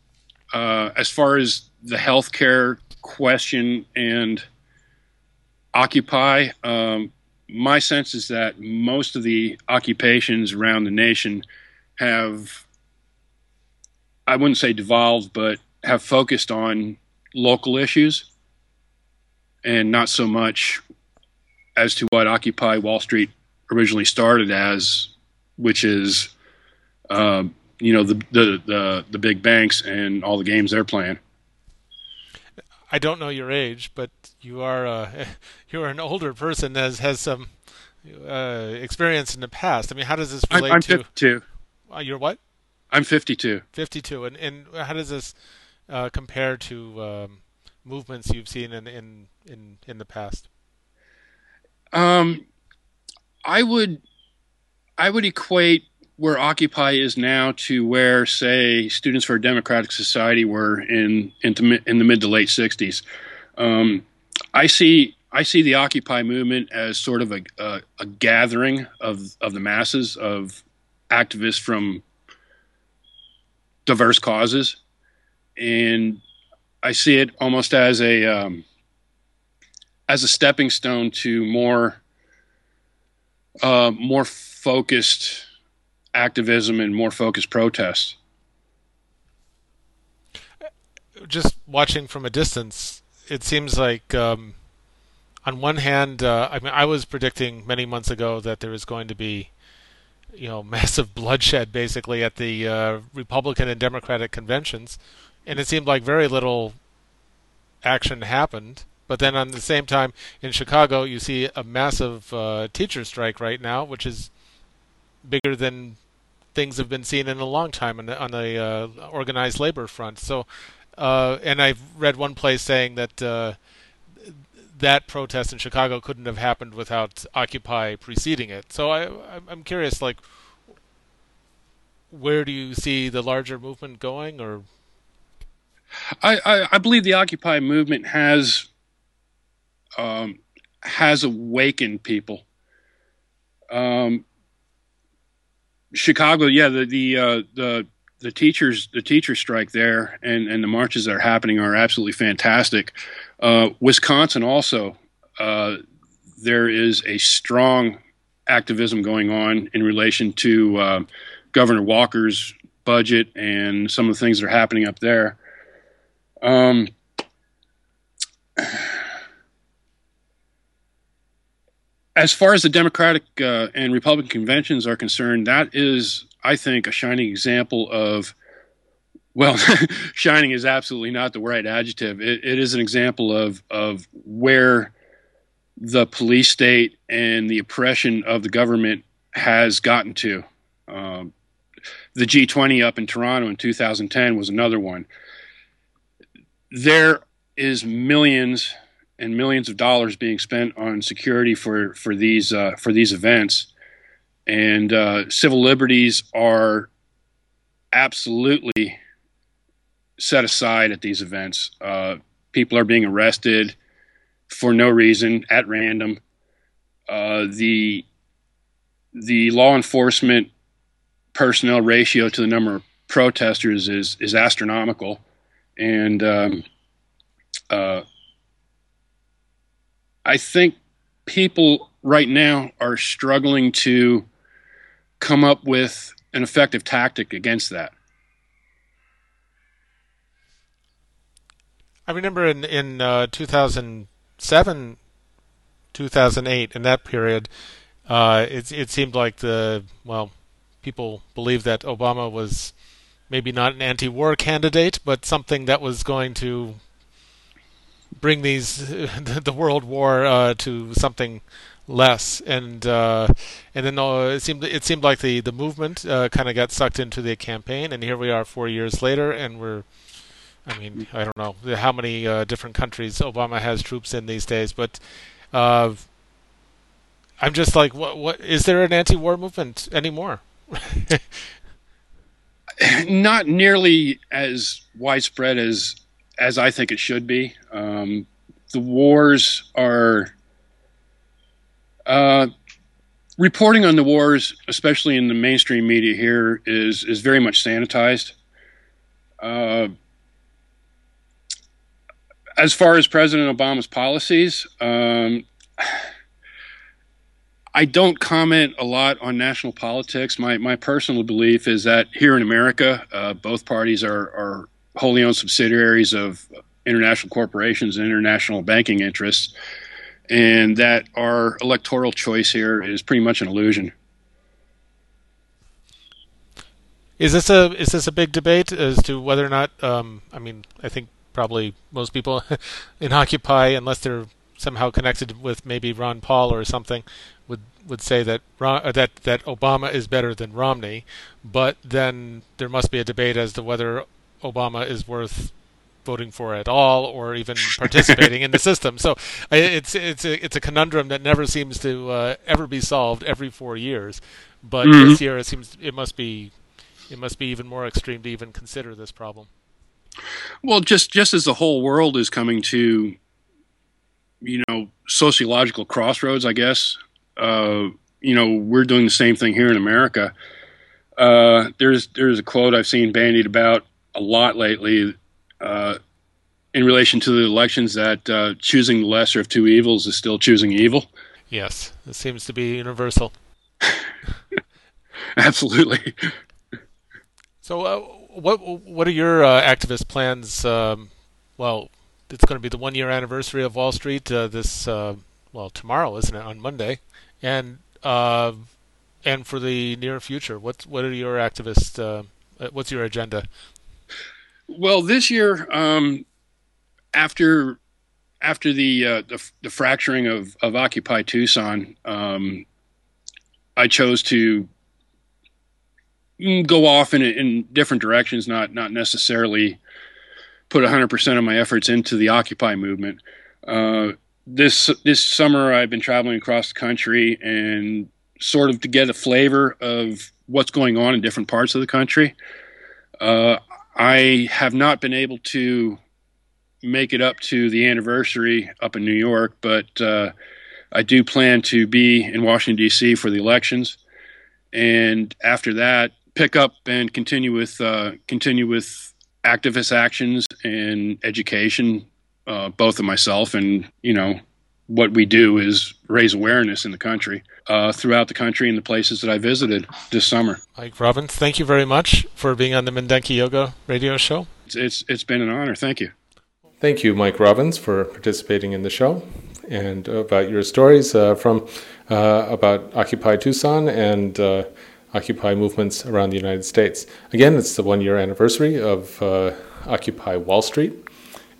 uh, as far as the healthcare question and Occupy, um, my sense is that most of the occupations around the nation have I wouldn't say devolved, but have focused on local issues and not so much as to what Occupy Wall Street originally started as, which is, uh, you know, the, the the the big banks and all the games they're playing. I don't know your age, but you are uh, you are an older person that has, has some uh, experience in the past. I mean, how does this I'm, relate I'm to? 52. Uh, you're what? I'm 52. 52. And and how does this uh, compare to um, movements you've seen in, in in in the past? Um, I would, I would equate where Occupy is now to where, say, Students for a Democratic Society were in mi- in the mid to late '60s. Um, I see, I see the Occupy movement as sort of a, a, a gathering of of the masses of activists from diverse causes, and I see it almost as a um, as a stepping stone to more uh, more focused activism and more focused protest. Just watching from a distance, it seems like um, on one hand, uh, I mean, I was predicting many months ago that there was going to be, you know, massive bloodshed basically at the uh, Republican and Democratic conventions, and it seemed like very little action happened. But then, on the same time, in Chicago, you see a massive uh, teacher strike right now, which is bigger than things have been seen in a long time on the, on the uh, organized labor front. So, uh, and I've read one place saying that uh, that protest in Chicago couldn't have happened without Occupy preceding it. So I, I'm- curious, like, where do you see the larger movement going, or I, I, I believe the Occupy movement has um, has awakened people. Um, Chicago, yeah, the the uh, the the teachers the teacher strike there and and the marches that are happening are absolutely fantastic. Uh, Wisconsin also, uh, there is a strong activism going on in relation to uh, Governor Walker's budget and some of the things that are happening up there. Um, as far as the Democratic uh, and Republican conventions are concerned, that is, I think, a shining example of Well, shining is absolutely not the right adjective. It, it is an example of of where the police state and the oppression of the government has gotten to. Um, the G20 up in Toronto in 2010 was another one. There is millions and millions of dollars being spent on security for for these uh, for these events, and uh, civil liberties are absolutely set aside at these events. Uh, people are being arrested for no reason at random. Uh, the the law enforcement personnel ratio to the number of protesters is is astronomical, and um, uh, I think people right now are struggling to come up with an effective tactic against that. I remember in in uh, 2007, 2008, in that period, uh, it it seemed like the well, people believed that Obama was maybe not an anti-war candidate, but something that was going to bring these the world war uh, to something less and uh, and then uh, it seemed it seemed like the the movement uh, kind of got sucked into the campaign and here we are 4 years later and we're I mean, I don't know how many uh, different countries Obama has troops in these days, but uh, I'm just like, what? What is there an anti-war movement anymore? Not nearly as widespread as as I think it should be. Um, the wars are uh, reporting on the wars, especially in the mainstream media here, is is very much sanitized. Uh, as far as President Obama's policies, um, I don't comment a lot on national politics. My my personal belief is that here in America, uh, both parties are, are wholly owned subsidiaries of international corporations and international banking interests, and that our electoral choice here is pretty much an illusion. Is this a is this a big debate as to whether or not? Um, I mean, I think probably most people in Occupy, unless they're somehow connected with maybe Ron Paul or something, would would say that uh, that that Obama is better than Romney. But then there must be a debate as to whether Obama is worth voting for at all or even participating in the system. So it's it's a it's a conundrum that never seems to uh, ever be solved every four years. But mm-hmm. this year it seems it must be it must be even more extreme to even consider this problem. Well, just just as the whole world is coming to, you know, sociological crossroads, I guess. Uh, you know, we're doing the same thing here in America. Uh, there's there's a quote I've seen bandied about a lot lately uh, in relation to the elections that uh, choosing the lesser of two evils is still choosing evil. Yes, it seems to be universal. Absolutely. So, uh, what what are your uh, activist plans? Um, well, it's going to be the one year anniversary of Wall Street uh, this uh, well tomorrow, isn't it? On Monday, and uh, and for the near future, what what are your activist? What's your agenda? Well, this year, um, after after the, the, the fracturing of of Occupy Tucson, um, I chose to go off in, in different directions, not not necessarily put 100% of my efforts into the Occupy movement. Uh, this this summer, I've been traveling across the country and sort of to get a flavor of what's going on in different parts of the country. Uh, I have not been able to make it up to the anniversary up in New York, but uh, I do plan to be in Washington D.C. for the elections, and after that, pick up and continue with uh, continue with activist actions and education, uh, both of myself and you know what we do is raise awareness in the country, uh, throughout the country and the places that I visited this summer. Mike Robbins, thank you very much for being on the Mindenki Yoga radio show. It's, it's, it's been an honor. Thank you. Thank you, Mike Robbins, for participating in the show and about your stories uh, from uh, about Occupy Tucson and uh, Occupy movements around the United States. Again, it's the one year anniversary of uh, Occupy Wall Street,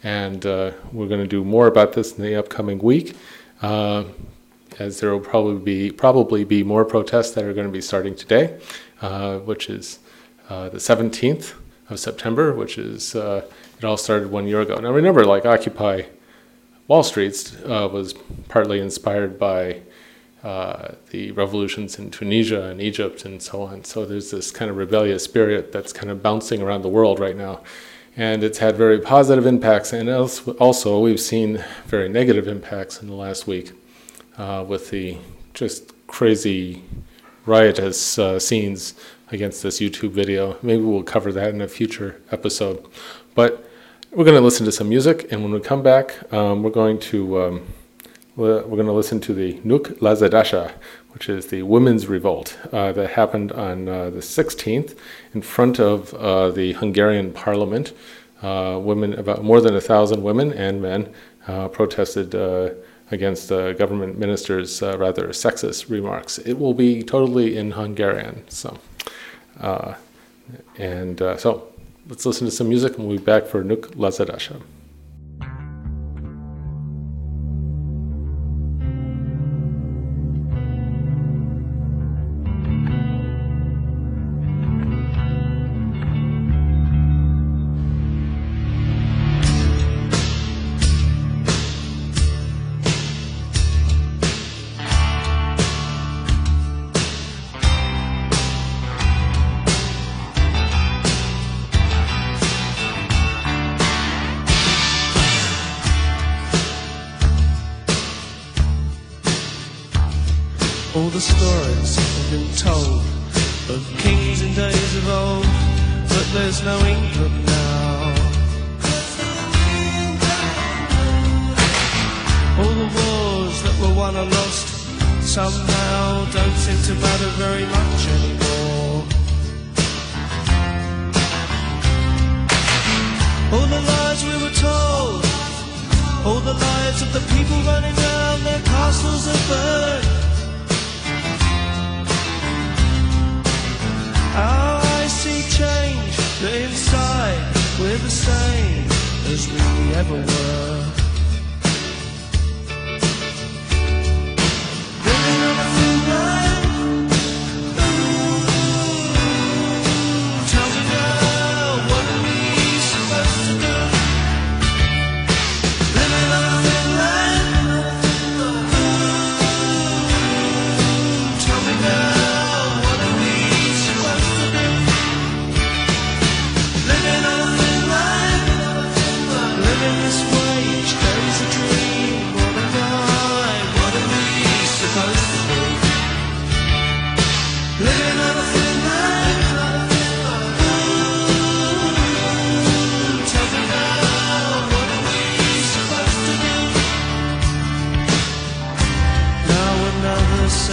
and uh, we're going to do more about this in the upcoming week. Uh, as there will probably be probably be more protests that are going to be starting today, uh, which is uh, the 17th of September, which is uh, it all started one year ago. Now remember, like Occupy Wall Street uh, was partly inspired by the revolutions in Tunisia and Egypt and so on. So there's this kind of rebellious spirit that's kind of bouncing around the world right now. And it's had very positive impacts, and also we've seen very negative impacts in the last week uh, with the just crazy riotous uh, scenes against this YouTube video. Maybe we'll cover that in a future episode. But we're going to listen to some music, and when we come back, um, we're going to um, we're going to listen to the Nuk Lazadasha, which is the women's revolt uh, that happened on uh, the 16th in front of uh, the Hungarian parliament. Uh, women, about more than a thousand women and men, uh, protested uh, against the government minister's rather sexist remarks. It will be totally in Hungarian. So, and so let's listen to some music, and we'll be back for Nuk Lazadasha.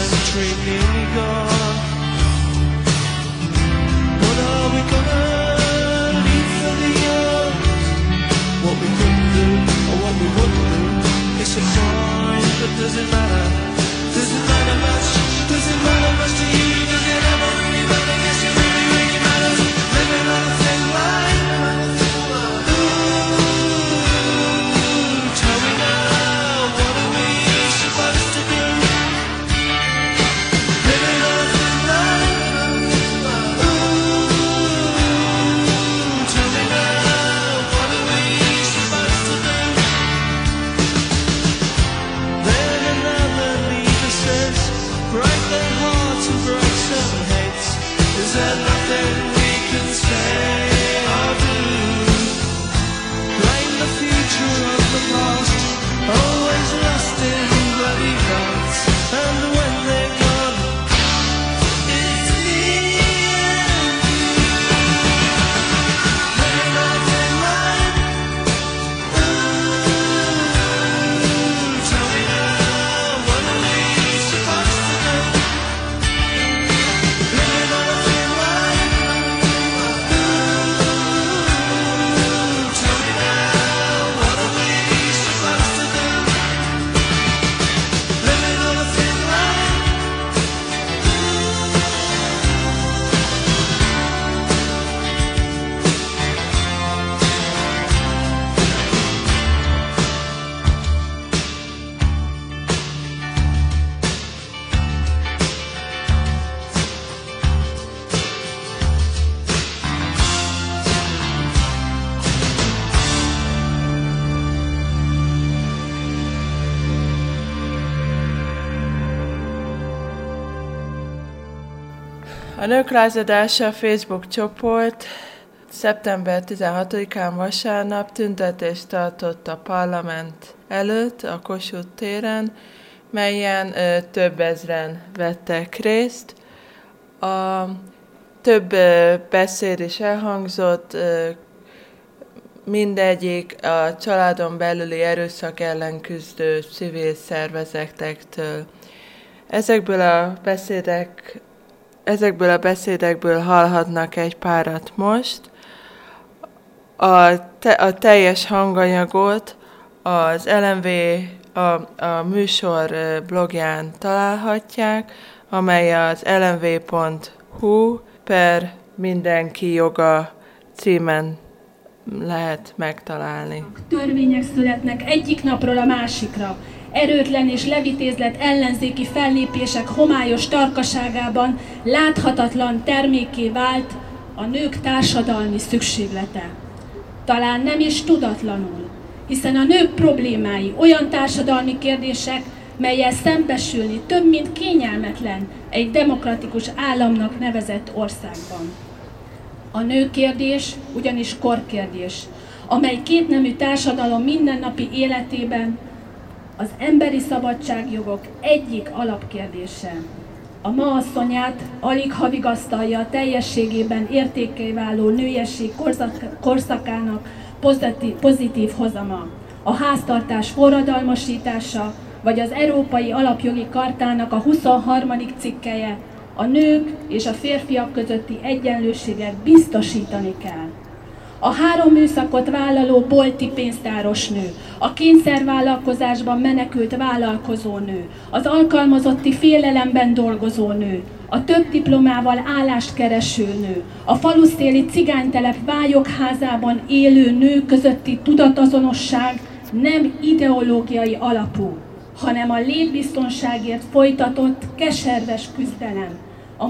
century mini Nők Lázadása Facebook csoport szeptember 16-án vasárnap tüntetést tartott a parlament előtt, a Kossuth téren, melyen ö, több ezren vettek részt. A több ö, beszéd is elhangzott, ö, mindegyik a családon belüli erőszak ellen küzdő civil szervezetektől. Ezekből a beszédek ezekből a beszédekből hallhatnak egy párat most. A, te, a teljes hanganyagot az LMV a, a műsor blogján találhatják, amely az lmv.hu per mindenki joga címen lehet megtalálni. Törvények születnek egyik napról a másikra. Erőtlen és levitézlet ellenzéki fellépések homályos tarkaságában láthatatlan terméké vált a nők társadalmi szükséglete. Talán nem is tudatlanul, hiszen a nők problémái olyan társadalmi kérdések, melyel szembesülni több mint kényelmetlen egy demokratikus államnak nevezett országban. A nőkérdés ugyanis korkérdés, amely kétnemű társadalom mindennapi életében az emberi szabadságjogok egyik alapkérdése. A ma asszonyát alig ha vigasztalja a teljességében értékei nőiesség korszakának pozitív, pozitív hozama. A háztartás forradalmasítása, vagy az Európai Alapjogi Kartának a 23. cikkeje a nők és a férfiak közötti egyenlőséget biztosítani kell. A három műszakot vállaló bolti pénztáros nő, a kényszervállalkozásban menekült vállalkozó nő, az alkalmazotti félelemben dolgozó nő, a több diplomával állást kereső nő, a faluszéli cigánytelep vályokházában élő nő közötti tudatazonosság nem ideológiai alapú, hanem a létbiztonságért folytatott keserves küzdelem, a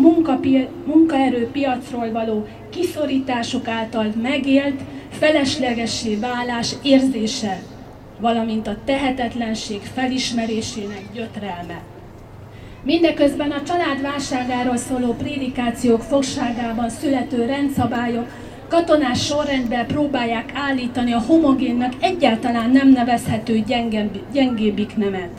munkaerőpiacról való kiszorítások által megélt feleslegessé válás érzése, valamint a tehetetlenség felismerésének gyötrelme. Mindeközben a család válságáról szóló prédikációk fogságában születő rendszabályok katonás sorrendben próbálják állítani a homogénnek egyáltalán nem nevezhető gyengébbik nemet.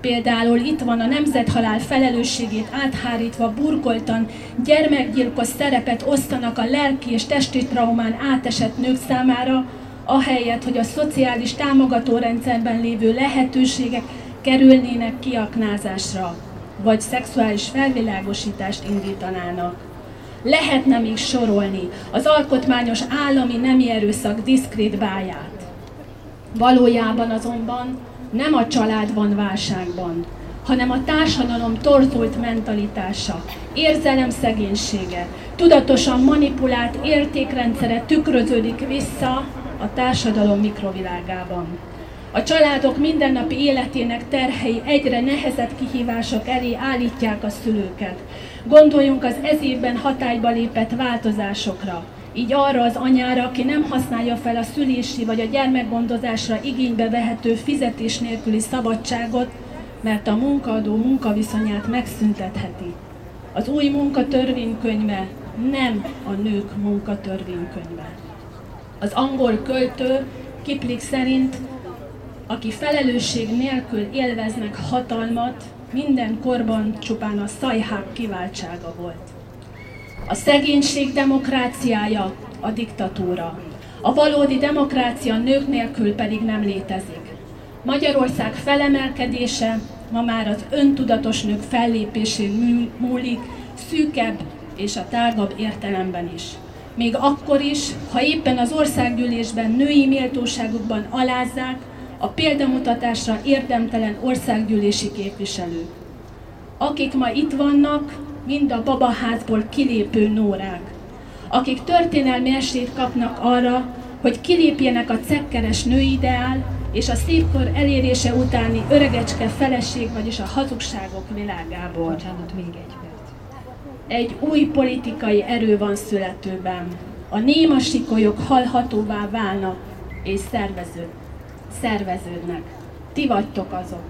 Például itt van a nemzethalál felelősségét áthárítva burkoltan gyermekgyilkos szerepet osztanak a lelki és testi traumán átesett nők számára, ahelyett, hogy a szociális támogatórendszerben lévő lehetőségek kerülnének kiaknázásra, vagy szexuális felvilágosítást indítanának. Lehetne még sorolni az alkotmányos állami nemi erőszak diszkrét báját. Valójában azonban nem a család van válságban, hanem a társadalom torzult mentalitása, érzelem szegénysége, tudatosan manipulált értékrendszere tükröződik vissza a társadalom mikrovilágában. A családok mindennapi életének terhei egyre nehezebb kihívások elé állítják a szülőket. Gondoljunk az ez évben hatályba lépett változásokra, így arra az anyára, aki nem használja fel a szülési vagy a gyermekgondozásra igénybe vehető fizetés nélküli szabadságot, mert a munkaadó munkaviszonyát megszüntetheti. Az új munkatörvénykönyve nem a nők munkatörvénykönyve. Az angol költő Kiplik szerint, aki felelősség nélkül élveznek hatalmat, minden korban csupán a szajhák kiváltsága volt. A szegénység demokráciája a diktatúra. A valódi demokrácia nők nélkül pedig nem létezik. Magyarország felemelkedése ma már az öntudatos nők fellépésén múlik, szűkebb és a tágabb értelemben is. Még akkor is, ha éppen az országgyűlésben női méltóságukban alázzák a példamutatásra érdemtelen országgyűlési képviselők. Akik ma itt vannak, mind a babaházból kilépő nórák, akik történelmi esélyt kapnak arra, hogy kilépjenek a cekkeres nőideál és a szépkor elérése utáni öregecske feleség, vagyis a hazugságok világából. Bocsánat, még egy perc. Egy új politikai erő van születőben. A néma sikolyok hallhatóvá válnak és szervező, szerveződnek. Ti vagytok azok.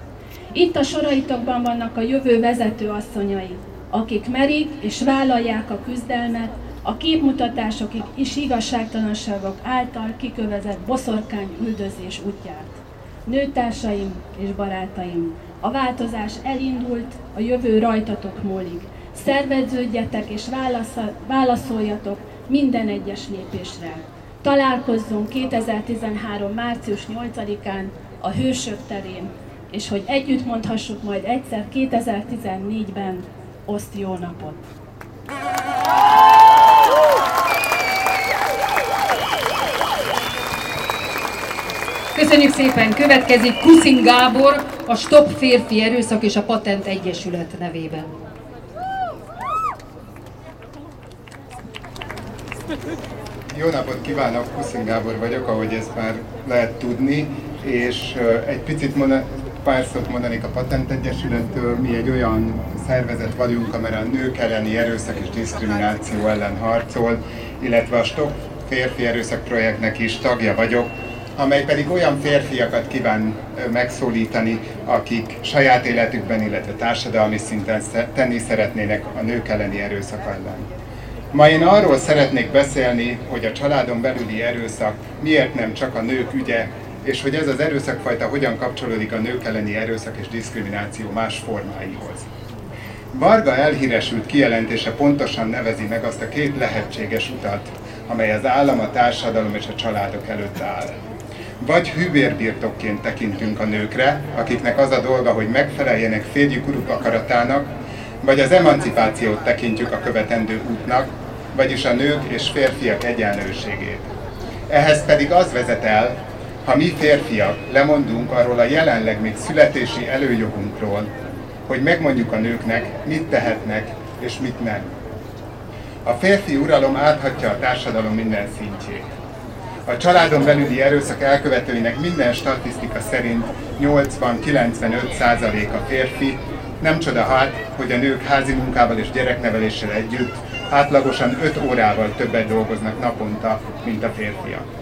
Itt a soraitokban vannak a jövő vezető asszonyai, akik merik és vállalják a küzdelmet, a képmutatások és igazságtalanságok által kikövezett boszorkány üldözés útját. Nőtársaim és barátaim, a változás elindult, a jövő rajtatok múlik. Szerveződjetek és válaszoljatok minden egyes lépésre. Találkozzunk 2013. március 8-án a Hősök terén, és hogy együtt mondhassuk majd egyszer 2014-ben oszt jó napot! Köszönjük szépen! Következik Kuszin Gábor, a Stop Férfi Erőszak és a Patent Egyesület nevében. Jó napot kívánok, Kuszin Gábor vagyok, ahogy ezt már lehet tudni, és egy picit pár szót mondanék a Patent Egyesülettől. Mi egy olyan szervezet vagyunk, amely a nők elleni erőszak és diszkrimináció ellen harcol, illetve a Stop Férfi Erőszak projektnek is tagja vagyok, amely pedig olyan férfiakat kíván megszólítani, akik saját életükben, illetve társadalmi szinten tenni szeretnének a nők elleni erőszak ellen. Ma én arról szeretnék beszélni, hogy a családon belüli erőszak miért nem csak a nők ügye, és hogy ez az erőszakfajta hogyan kapcsolódik a nők elleni erőszak és diszkrimináció más formáihoz. Varga elhíresült kijelentése pontosan nevezi meg azt a két lehetséges utat, amely az állam, a társadalom és a családok előtt áll. Vagy hűbérbirtokként tekintünk a nőkre, akiknek az a dolga, hogy megfeleljenek férjük uruk akaratának, vagy az emancipációt tekintjük a követendő útnak, vagyis a nők és férfiak egyenlőségét. Ehhez pedig az vezet el, ha mi férfiak lemondunk arról a jelenleg még születési előjogunkról, hogy megmondjuk a nőknek, mit tehetnek és mit nem. A férfi uralom áthatja a társadalom minden szintjét. A családon belüli erőszak elkövetőinek minden statisztika szerint 80-95% a férfi, nem csoda hát, hogy a nők házi munkával és gyerekneveléssel együtt átlagosan 5 órával többet dolgoznak naponta, mint a férfiak.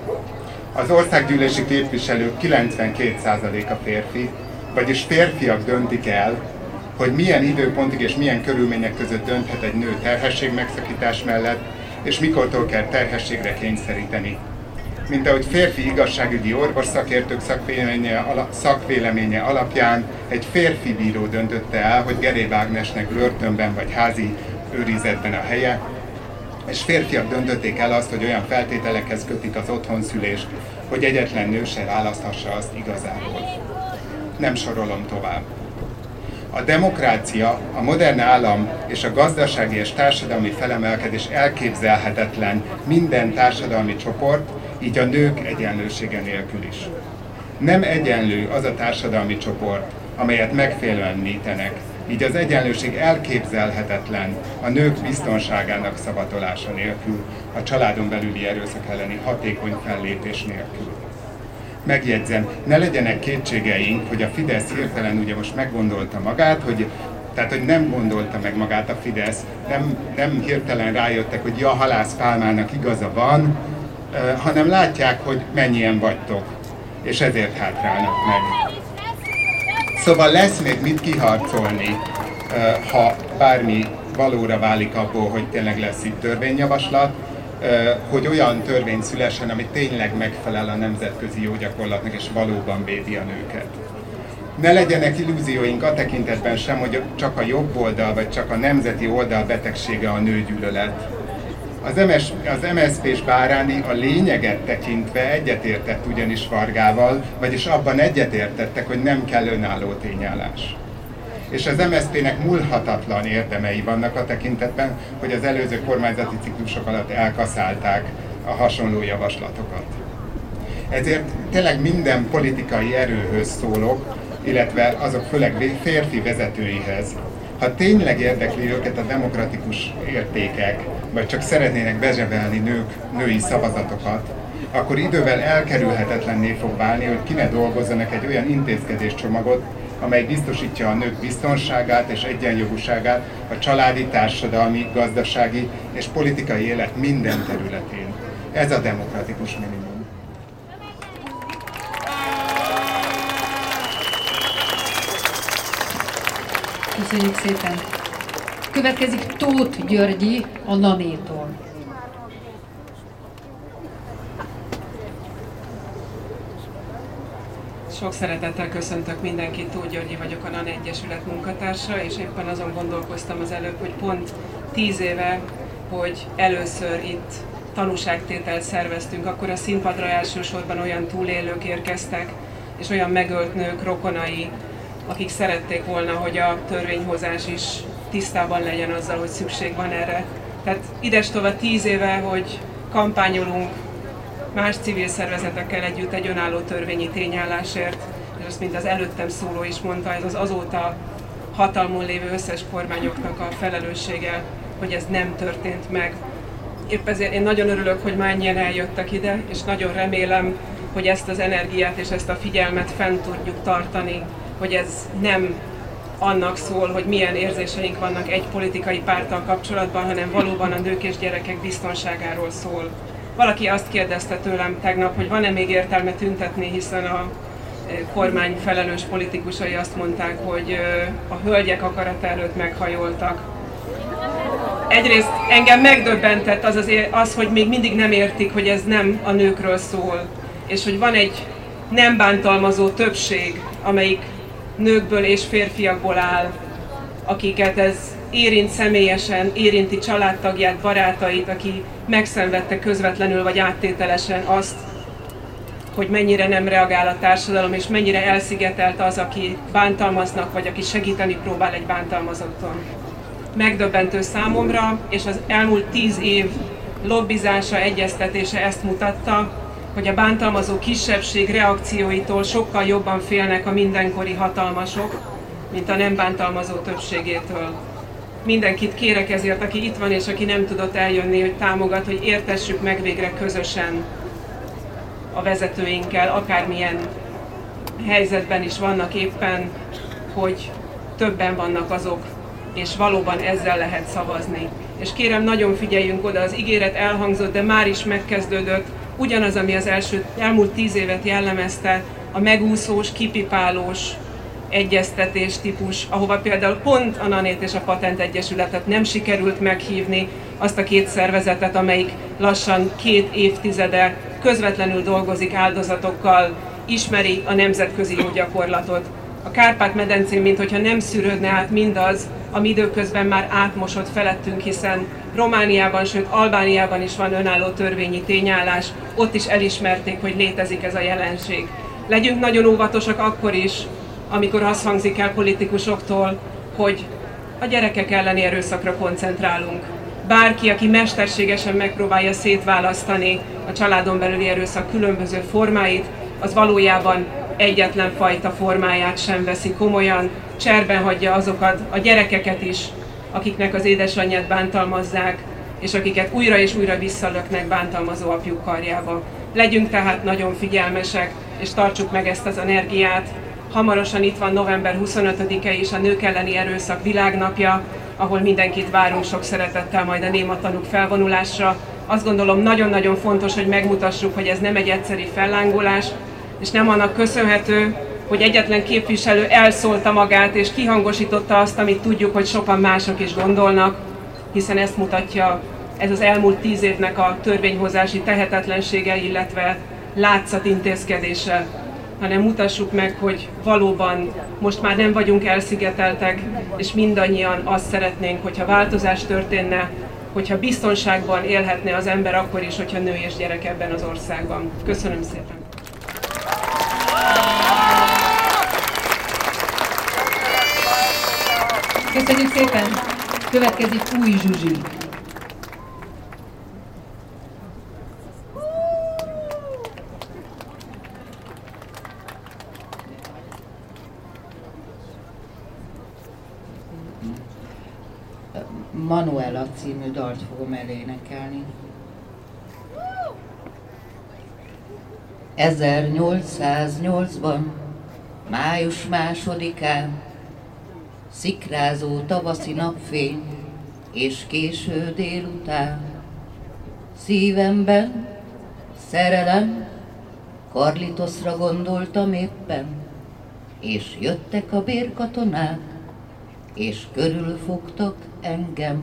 Az országgyűlési képviselők 92% a férfi, vagyis férfiak döntik el, hogy milyen időpontig és milyen körülmények között dönthet egy nő terhesség megszakítás mellett, és mikortól kell terhességre kényszeríteni. Mint ahogy férfi igazságügyi orvos szakértők szakvéleménye, szakvéleménye alapján egy férfi bíró döntötte el, hogy Geré Ágnesnek börtönben vagy házi őrizetben a helye, és férfiak döntötték el azt, hogy olyan feltételekhez kötik az otthonszülést, hogy egyetlen nő se választhassa azt igazából. Nem sorolom tovább. A demokrácia, a modern állam és a gazdasági és társadalmi felemelkedés elképzelhetetlen minden társadalmi csoport, így a nők egyenlősége nélkül is. Nem egyenlő az a társadalmi csoport, amelyet megfélemlítenek, így az egyenlőség elképzelhetetlen a nők biztonságának szavatolása nélkül, a családon belüli erőszak elleni hatékony fellépés nélkül. Megjegyzem, ne legyenek kétségeink, hogy a Fidesz hirtelen ugye most meggondolta magát, hogy tehát, hogy nem gondolta meg magát a Fidesz, nem, nem hirtelen rájöttek, hogy ja, Halász Pálmának igaza van, hanem látják, hogy mennyien vagytok, és ezért hátrálnak meg. Szóval lesz még mit kiharcolni, ha bármi valóra válik abból, hogy tényleg lesz itt törvényjavaslat, hogy olyan törvény szülessen, ami tényleg megfelel a nemzetközi jó gyakorlatnak, és valóban védi a nőket. Ne legyenek illúzióink a tekintetben sem, hogy csak a jobb oldal, vagy csak a nemzeti oldal betegsége a nőgyűlölet az, MS, az MSZP-s Báráni a lényeget tekintve egyetértett ugyanis Vargával, vagyis abban egyetértettek, hogy nem kell önálló tényállás. És az MSZP-nek múlhatatlan érdemei vannak a tekintetben, hogy az előző kormányzati ciklusok alatt elkaszálták a hasonló javaslatokat. Ezért tényleg minden politikai erőhöz szólok, illetve azok főleg férfi vezetőihez, ha tényleg érdekli őket a demokratikus értékek, vagy csak szeretnének bezsebelni nők, női szavazatokat, akkor idővel elkerülhetetlenné fog válni, hogy ki ne dolgozzanak egy olyan intézkedéscsomagot, amely biztosítja a nők biztonságát és egyenjogúságát a családi, társadalmi, gazdasági és politikai élet minden területén. Ez a demokratikus minimum. Köszönjük szépen! Következik Tóth Györgyi a Nanétól. Sok szeretettel köszöntök mindenkit, Tóth Györgyi vagyok a NAN Egyesület munkatársa, és éppen azon gondolkoztam az előbb, hogy pont tíz éve, hogy először itt tanúságtételt szerveztünk, akkor a színpadra elsősorban olyan túlélők érkeztek, és olyan megölt nők rokonai, akik szerették volna, hogy a törvényhozás is tisztában legyen azzal, hogy szükség van erre. Tehát idestova tíz éve, hogy kampányolunk más civil szervezetekkel együtt egy önálló törvényi tényállásért, és azt, mint az előttem szóló is mondta, ez az azóta hatalmon lévő összes kormányoknak a felelőssége, hogy ez nem történt meg. Épp ezért én nagyon örülök, hogy már ennyien eljöttek ide, és nagyon remélem, hogy ezt az energiát és ezt a figyelmet fent tudjuk tartani, hogy ez nem annak szól, hogy milyen érzéseink vannak egy politikai párttal kapcsolatban, hanem valóban a nők és gyerekek biztonságáról szól. Valaki azt kérdezte tőlem tegnap, hogy van-e még értelme tüntetni, hiszen a e, kormány felelős politikusai azt mondták, hogy e, a hölgyek akarata előtt meghajoltak. Egyrészt engem megdöbbentett az, az, az, hogy még mindig nem értik, hogy ez nem a nőkről szól, és hogy van egy nem bántalmazó többség, amelyik nőkből és férfiakból áll, akiket ez érint személyesen, érinti családtagját, barátait, aki megszenvedte közvetlenül vagy áttételesen azt, hogy mennyire nem reagál a társadalom, és mennyire elszigetelt az, aki bántalmaznak, vagy aki segíteni próbál egy bántalmazotton. Megdöbbentő számomra, és az elmúlt tíz év lobbizása, egyeztetése ezt mutatta, hogy a bántalmazó kisebbség reakcióitól sokkal jobban félnek a mindenkori hatalmasok, mint a nem bántalmazó többségétől. Mindenkit kérek ezért, aki itt van és aki nem tudott eljönni, hogy támogat, hogy értessük meg végre közösen a vezetőinkkel, akármilyen helyzetben is vannak éppen, hogy többen vannak azok, és valóban ezzel lehet szavazni. És kérem, nagyon figyeljünk oda, az ígéret elhangzott, de már is megkezdődött, ugyanaz, ami az első, elmúlt tíz évet jellemezte, a megúszós, kipipálós egyeztetés típus, ahova például pont a NANÉT és a Patent Egyesületet nem sikerült meghívni, azt a két szervezetet, amelyik lassan két évtizede közvetlenül dolgozik áldozatokkal, ismeri a nemzetközi jó gyakorlatot. A Kárpát-medencén, mintha nem szűrődne át mindaz, ami időközben már átmosott felettünk, hiszen Romániában, sőt Albániában is van önálló törvényi tényállás, ott is elismerték, hogy létezik ez a jelenség. Legyünk nagyon óvatosak akkor is, amikor azt hangzik el politikusoktól, hogy a gyerekek elleni erőszakra koncentrálunk. Bárki, aki mesterségesen megpróbálja szétválasztani a családon belüli erőszak különböző formáit, az valójában egyetlen fajta formáját sem veszi komolyan, cserben hagyja azokat a gyerekeket is, akiknek az édesanyját bántalmazzák, és akiket újra és újra visszalöknek bántalmazó apjuk karjába. Legyünk tehát nagyon figyelmesek, és tartsuk meg ezt az energiát. Hamarosan itt van november 25-e is a nők elleni erőszak világnapja, ahol mindenkit várunk sok szeretettel majd a néma tanúk felvonulásra. Azt gondolom nagyon-nagyon fontos, hogy megmutassuk, hogy ez nem egy egyszeri fellángolás, és nem annak köszönhető, hogy egyetlen képviselő elszólta magát és kihangosította azt, amit tudjuk, hogy sokan mások is gondolnak, hiszen ezt mutatja ez az elmúlt tíz évnek a törvényhozási tehetetlensége, illetve látszat intézkedése, hanem mutassuk meg, hogy valóban most már nem vagyunk elszigeteltek, és mindannyian azt szeretnénk, hogyha változás történne, hogyha biztonságban élhetne az ember akkor is, hogyha nő és gyerek ebben az országban. Köszönöm szépen! Köszönjük szépen! Következik új Zsuzsi. Manuela című dalt fogom elénekelni. 1808-ban, május másodikán, szikrázó tavaszi napfény és késő délután, szívemben szerelem, Karlitoszra gondoltam éppen, és jöttek a bérkatonák, és körülfogtak engem.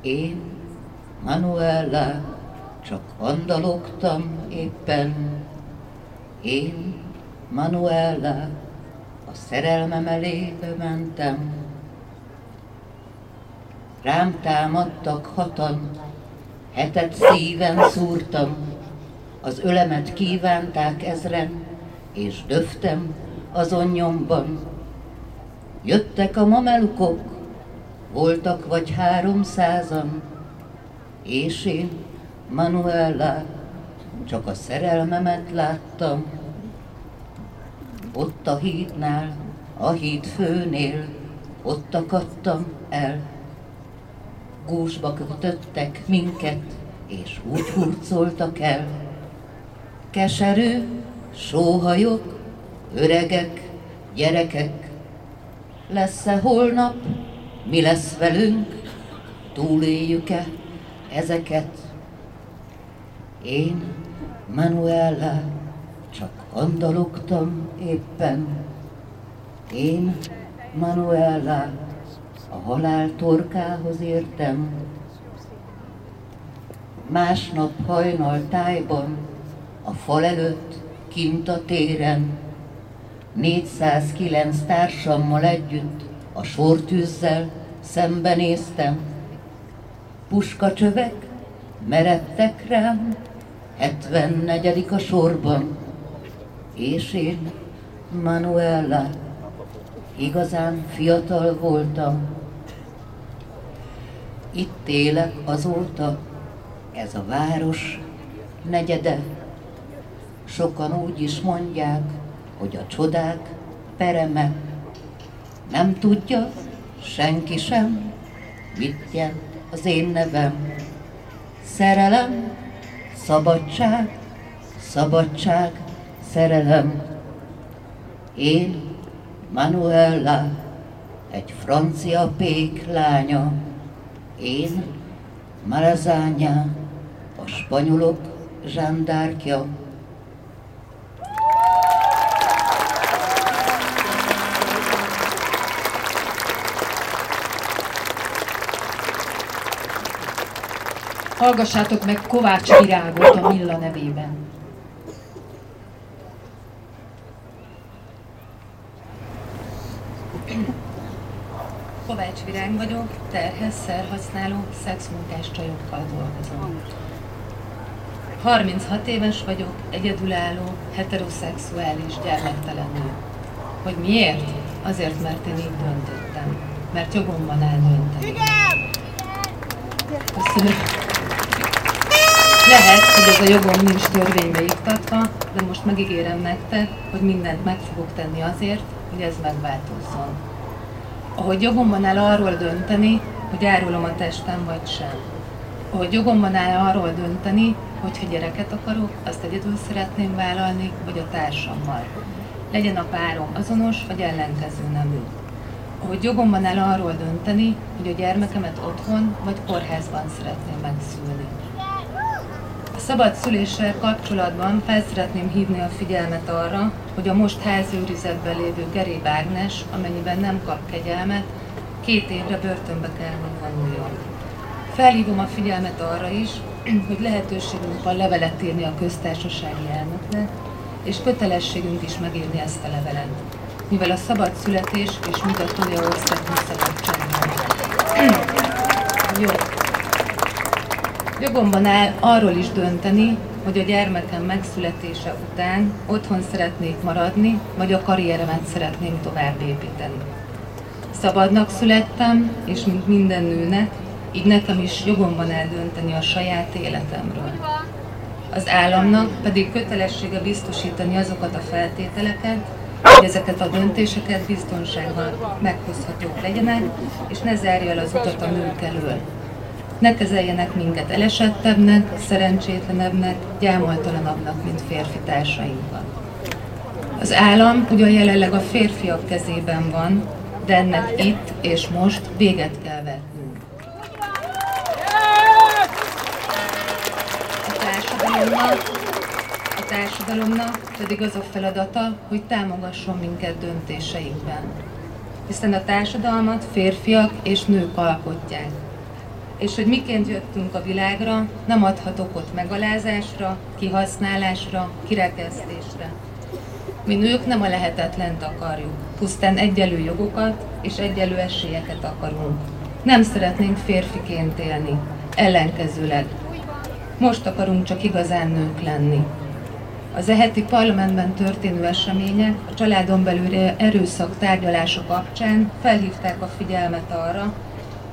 Én, Manuela, csak andalogtam éppen. Én, Manuela, a szerelmem elébe mentem. Rám támadtak hatan, hetet szíven szúrtam, az ölemet kívánták ezren, és döftem azon nyomban. Jöttek a mamelukok, voltak vagy háromszázan, és én, Manuela, csak a szerelmemet láttam. Ott a hídnál, a híd főnél, ott akadtam el. Gúzsba kötöttek minket, és úgy hurcoltak el. Keserű, sóhajok, öregek, gyerekek, lesz-e holnap, mi lesz velünk, túléljük-e ezeket? Én, Manuela, csak andalogtam éppen. Én, Manuela, a halál torkához értem. Másnap hajnal tájban, a fal előtt, kint a téren, 409 társammal együtt a sortűzzel szembenéztem. Puskacsövek meredtek rám, 74. a sorban, és én, Manuela, igazán fiatal voltam. Itt élek azóta, ez a város negyede. Sokan úgy is mondják, hogy a csodák pereme. Nem tudja senki sem, mit jelent az én nevem. Szerelem, szabadság, szabadság, szerelem. Én, Manuela, egy francia pék lánya. Én, Marazánya, a spanyolok zsándárkja. Hallgassátok meg Kovács Virágot a Milla nevében. Kovács Virág vagyok, terhes, szerhasználó, szexmunkás csajokkal dolgozom. 36 éves vagyok, egyedülálló, heteroszexuális, gyermektelen nő. Hogy miért? Azért, mert én így döntöttem. Mert jogomban áll dönteni. Köszönöm. Lehet, hogy ez a jogom nincs törvénybe iktatva, de most megígérem nektek, hogy mindent meg fogok tenni azért, hogy ez megváltozzon. Ahogy jogomban áll arról dönteni, hogy árulom a testem vagy sem. Ahogy jogomban áll arról dönteni, hogy ha gyereket akarok, azt egyedül szeretném vállalni, vagy a társammal. Legyen a párom azonos, vagy ellenkező nemű. Ahogy jogomban áll arról dönteni, hogy a gyermekemet otthon vagy kórházban szeretném megszülni. Szabad szüléssel kapcsolatban fel szeretném hívni a figyelmet arra, hogy a most házőrizetben lévő Geri Ágnes, amennyiben nem kap kegyelmet, két évre börtönbe kell, hogy vonuljon. Felhívom a figyelmet arra is, hogy lehetőségünk van levelet írni a köztársasági elnöknek, és kötelességünk is megírni ezt a levelet, mivel a szabad születés és mutatója országú szabadságban. Jó. Jogomban áll arról is dönteni, hogy a gyermekem megszületése után otthon szeretnék maradni, vagy a karrieremet szeretném tovább építeni. Szabadnak születtem, és mint minden nőnek, így nekem is jogomban eldönteni a saját életemről. Az államnak pedig kötelessége biztosítani azokat a feltételeket, hogy ezeket a döntéseket biztonságban meghozhatók legyenek, és ne zárja el az utat a nők elől. Ne kezeljenek minket elesettebbnek, szerencsétlenebbnek, gyámoltalanabbnak, mint férfi társainkat. Az állam ugyan jelenleg a férfiak kezében van, de ennek itt és most véget kell vetnünk. A társadalomnak, a társadalomnak pedig az a feladata, hogy támogasson minket döntéseinkben. hiszen a társadalmat férfiak és nők alkotják. És hogy miként jöttünk a világra, nem adhat okot megalázásra, kihasználásra, kirekesztésre. Mi nők nem a lehetetlent akarjuk, pusztán egyelő jogokat és egyelő esélyeket akarunk. Nem szeretnénk férfiként élni, ellenkezőleg. Most akarunk csak igazán nők lenni. Az eheti parlamentben történő események a családon belüli erőszak tárgyalása kapcsán felhívták a figyelmet arra,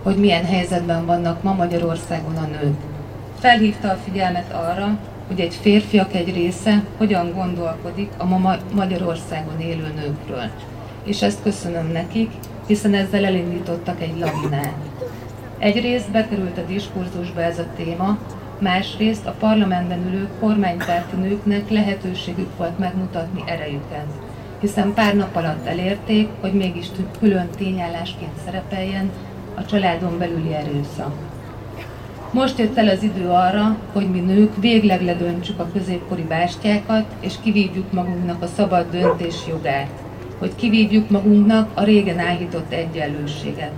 hogy milyen helyzetben vannak ma Magyarországon a nők. Felhívta a figyelmet arra, hogy egy férfiak egy része hogyan gondolkodik a ma Magyarországon élő nőkről. És ezt köszönöm nekik, hiszen ezzel elindítottak egy lavinát. Egyrészt bekerült a diskurzusba ez a téma, másrészt a parlamentben ülő kormánypárti nőknek lehetőségük volt megmutatni erejüket, hiszen pár nap alatt elérték, hogy mégis külön tényállásként szerepeljen a családon belüli erőszak. Most jött el az idő arra, hogy mi nők végleg ledöntsük a középkori bástyákat, és kivívjuk magunknak a szabad döntés jogát, hogy kivívjuk magunknak a régen áhított egyenlőséget,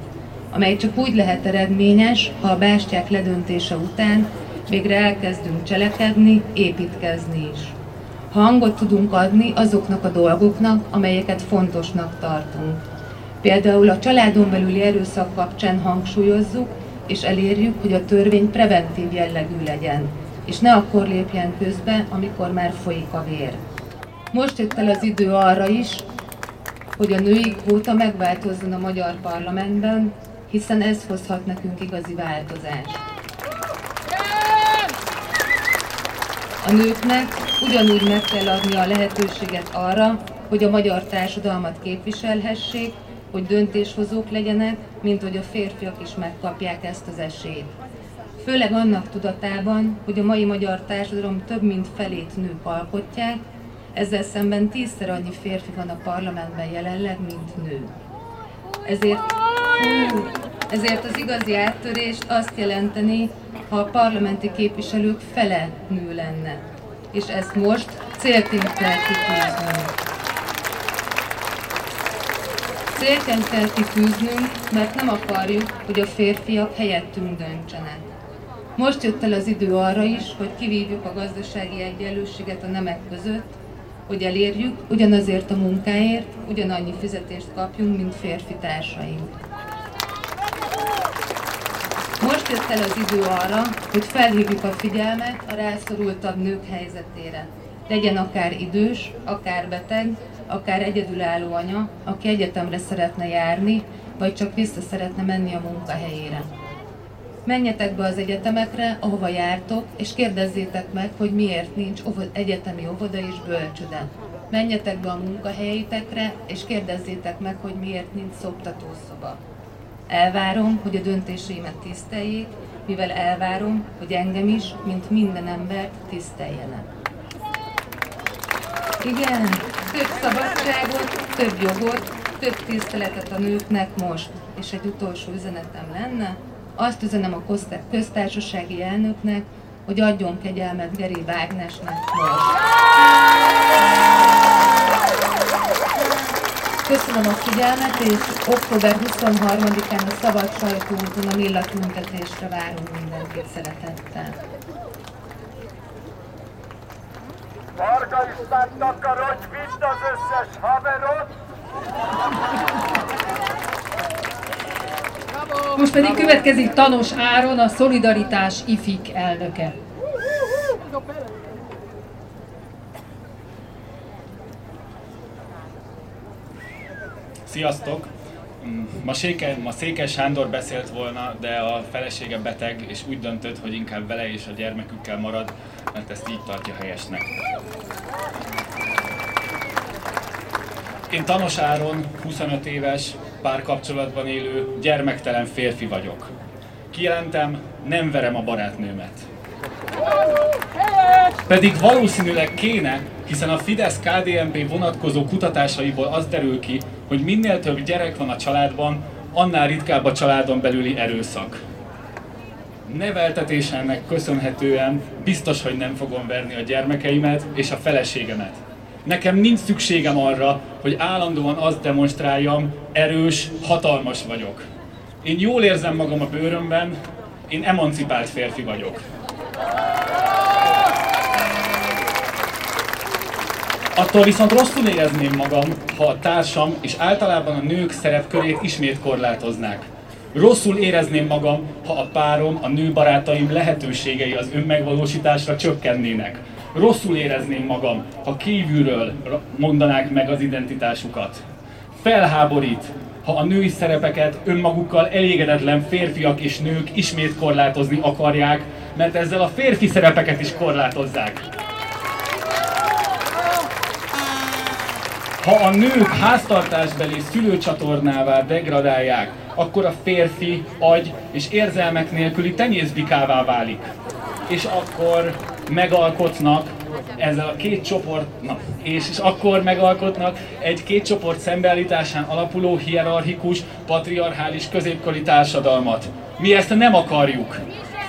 amely csak úgy lehet eredményes, ha a bástyák ledöntése után végre elkezdünk cselekedni, építkezni is. Ha hangot tudunk adni azoknak a dolgoknak, amelyeket fontosnak tartunk. Például a családon belüli erőszak kapcsán hangsúlyozzuk, és elérjük, hogy a törvény preventív jellegű legyen, és ne akkor lépjen közbe, amikor már folyik a vér. Most jött el az idő arra is, hogy a női kvóta megváltozzon a magyar parlamentben, hiszen ez hozhat nekünk igazi változást. A nőknek ugyanúgy meg kell adni a lehetőséget arra, hogy a magyar társadalmat képviselhessék, hogy döntéshozók legyenek, mint hogy a férfiak is megkapják ezt az esélyt. Főleg annak tudatában, hogy a mai magyar társadalom több mint felét nők alkotják, ezzel szemben tízszer annyi férfi van a parlamentben jelenleg, mint nő. Ezért, ezért az igazi áttörést azt jelenteni, ha a parlamenti képviselők fele nő lenne. És ezt most célként kell. Célként kell kitűznünk, mert nem akarjuk, hogy a férfiak helyettünk döntsenek. Most jött el az idő arra is, hogy kivívjuk a gazdasági egyenlőséget a nemek között, hogy elérjük, ugyanazért a munkáért ugyanannyi fizetést kapjunk, mint férfi társaink. Most jött el az idő arra, hogy felhívjuk a figyelmet a rászorultabb nők helyzetére. Legyen akár idős, akár beteg, akár egyedülálló anya, aki egyetemre szeretne járni, vagy csak vissza szeretne menni a munkahelyére. Menjetek be az egyetemekre, ahova jártok, és kérdezzétek meg, hogy miért nincs egyetemi óvoda és bölcsöde. Menjetek be a munkahelyeitekre, és kérdezzétek meg, hogy miért nincs szoptatószoba. Elvárom, hogy a döntéseimet tiszteljék, mivel elvárom, hogy engem is, mint minden embert tiszteljenek. Igen, több szabadságot, több jogot, több tiszteletet a nőknek most. És egy utolsó üzenetem lenne, azt üzenem a köztársasági elnöknek, hogy adjon kegyelmet Geri Vágnesnek most. Köszönöm a figyelmet, és október 23-án a Szabad Sajtóúton a Milla tüntetésre várunk mindenkit szeretettel. Varga István takarodj, vidd az összes haverot! Most pedig következik Tanos Áron, a Szolidaritás IFIK elnöke. Sziasztok! Ma, Séke, ma Székely Sándor beszélt volna, de a felesége beteg, és úgy döntött, hogy inkább vele és a gyermekükkel marad, mert ezt így tartja helyesnek. Én Tanos Áron, 25 éves, párkapcsolatban élő, gyermektelen férfi vagyok. Kijelentem, nem verem a barátnőmet. Pedig valószínűleg kéne, hiszen a Fidesz-KDNP vonatkozó kutatásaiból az derül ki, hogy minél több gyerek van a családban, annál ritkább a családon belüli erőszak. Neveltetésemnek köszönhetően biztos, hogy nem fogom verni a gyermekeimet és a feleségemet. Nekem nincs szükségem arra, hogy állandóan azt demonstráljam, erős, hatalmas vagyok. Én jól érzem magam a bőrömben, én emancipált férfi vagyok. Attól viszont rosszul érezném magam, ha a társam és általában a nők szerepkörét ismét korlátoznák. Rosszul érezném magam, ha a párom, a nőbarátaim lehetőségei az önmegvalósításra csökkennének. Rosszul érezném magam, ha kívülről mondanák meg az identitásukat. Felháborít, ha a női szerepeket önmagukkal elégedetlen férfiak és nők ismét korlátozni akarják, mert ezzel a férfi szerepeket is korlátozzák. Ha a nők háztartásbeli szülőcsatornává degradálják, akkor a férfi agy és érzelmek nélküli tenyészbikává válik. És akkor megalkotnak ezzel a két csoport, na, és, és akkor megalkotnak egy két csoport szembeállításán alapuló hierarchikus, patriarchális középkori társadalmat. Mi ezt nem akarjuk.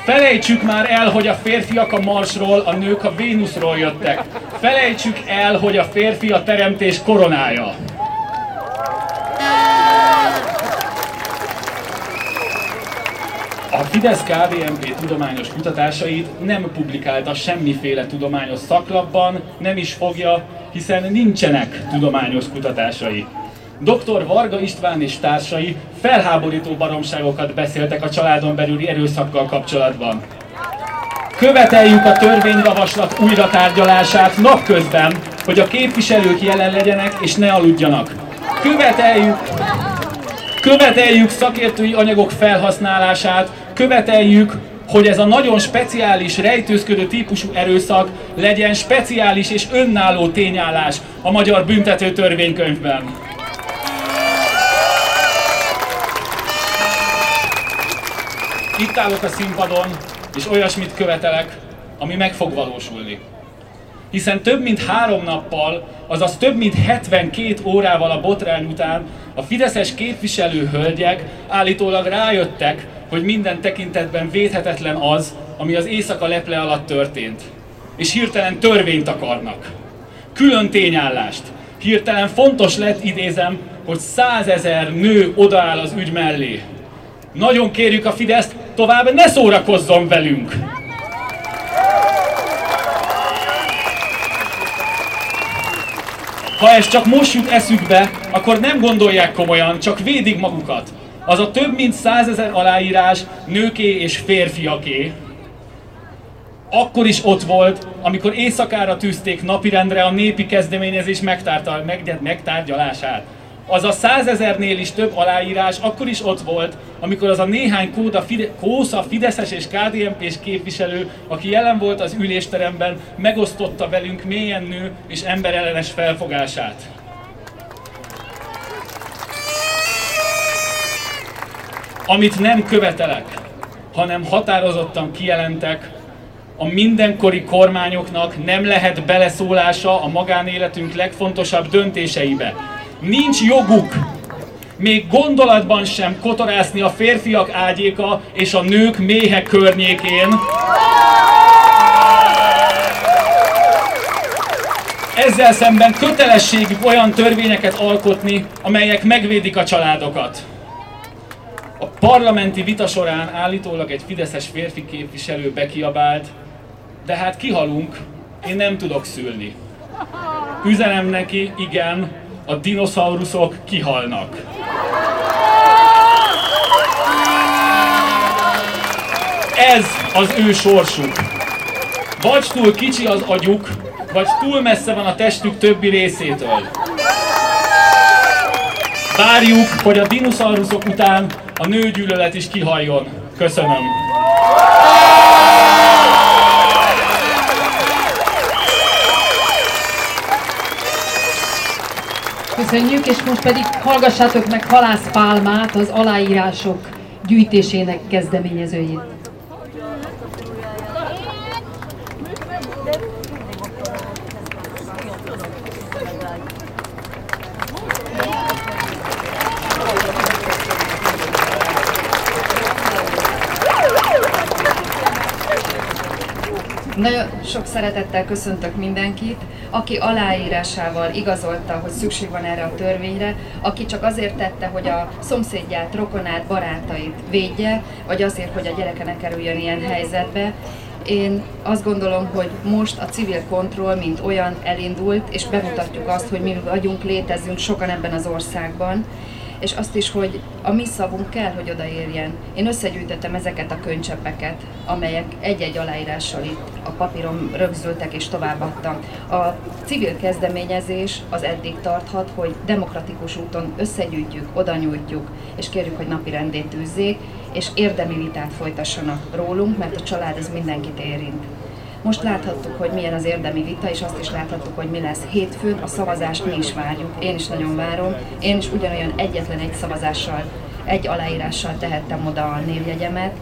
Felejtsük már el, hogy a férfiak a Marsról, a nők a Vénuszról jöttek. Felejtsük el, hogy a férfi a teremtés koronája. A Fidesz KDNP tudományos kutatásait nem publikálta semmiféle tudományos szaklapban, nem is fogja, hiszen nincsenek tudományos kutatásai. Dr. Varga István és társai felháborító baromságokat beszéltek a családon belüli erőszakkal kapcsolatban. Követeljük a törvényjavaslat újratárgyalását napközben, hogy a képviselők jelen legyenek és ne aludjanak. Követeljük, követeljük szakértői anyagok felhasználását, követeljük, hogy ez a nagyon speciális, rejtőzködő típusú erőszak legyen speciális és önálló tényállás a magyar büntető törvénykönyvben. Itt állok a színpadon, és olyasmit követelek, ami meg fog valósulni. Hiszen több mint három nappal, azaz több mint 72 órával a botrány után a fideszes képviselő hölgyek állítólag rájöttek, hogy minden tekintetben védhetetlen az, ami az éjszaka leple alatt történt. És hirtelen törvényt akarnak. Külön tényállást. Hirtelen fontos lett, idézem, hogy százezer nő odaáll az ügy mellé. Nagyon kérjük a Fideszt, tovább ne szórakozzon velünk! Ha ez csak most jut eszükbe, akkor nem gondolják komolyan, csak védik magukat. Az a több mint százezer aláírás nőké és férfiaké. Akkor is ott volt, amikor éjszakára tűzték napirendre a népi kezdeményezés megtárgyalását az a százezernél is több aláírás akkor is ott volt, amikor az a néhány kóda, Fide, kósza, Fideszes és kdmp és képviselő, aki jelen volt az ülésteremben, megosztotta velünk mélyen nő és emberellenes felfogását. Amit nem követelek, hanem határozottan kijelentek, a mindenkori kormányoknak nem lehet beleszólása a magánéletünk legfontosabb döntéseibe nincs joguk még gondolatban sem kotorászni a férfiak ágyéka és a nők méhe környékén. Ezzel szemben kötelességük olyan törvényeket alkotni, amelyek megvédik a családokat. A parlamenti vita során állítólag egy fideszes férfi képviselő bekiabált, de hát kihalunk, én nem tudok szülni. Üzenem neki, igen, a dinoszauruszok kihalnak. Ez az ő sorsuk. Vagy túl kicsi az agyuk, vagy túl messze van a testük többi részétől. Várjuk, hogy a dinoszauruszok után a nőgyűlölet is kihaljon. Köszönöm. Köszönjük, és most pedig hallgassátok meg Halász Pálmát, az aláírások gyűjtésének kezdeményezőjét. Nagyon sok szeretettel köszöntök mindenkit, aki aláírásával igazolta, hogy szükség van erre a törvényre, aki csak azért tette, hogy a szomszédját, rokonát, barátait védje, vagy azért, hogy a gyereke ne kerüljön ilyen helyzetbe. Én azt gondolom, hogy most a civil kontroll, mint olyan elindult, és bemutatjuk azt, hogy mi vagyunk, létezünk sokan ebben az országban, és azt is, hogy a mi szavunk kell, hogy odaérjen. Én összegyűjtöttem ezeket a könycseppeket, amelyek egy-egy aláírással itt a papíron rögzültek és továbbadtam. A civil kezdeményezés az eddig tarthat, hogy demokratikus úton összegyűjtjük, oda nyújtjuk, és kérjük, hogy napi rendét tűzzék, és érdemi vitát folytassanak rólunk, mert a család ez mindenkit érint. Most láthattuk, hogy milyen az érdemi vita, és azt is láthattuk, hogy mi lesz hétfőn. A szavazást mi is várjuk. Én is nagyon várom. Én is ugyanolyan egyetlen egy szavazással, egy aláírással tehettem oda a névjegyemet,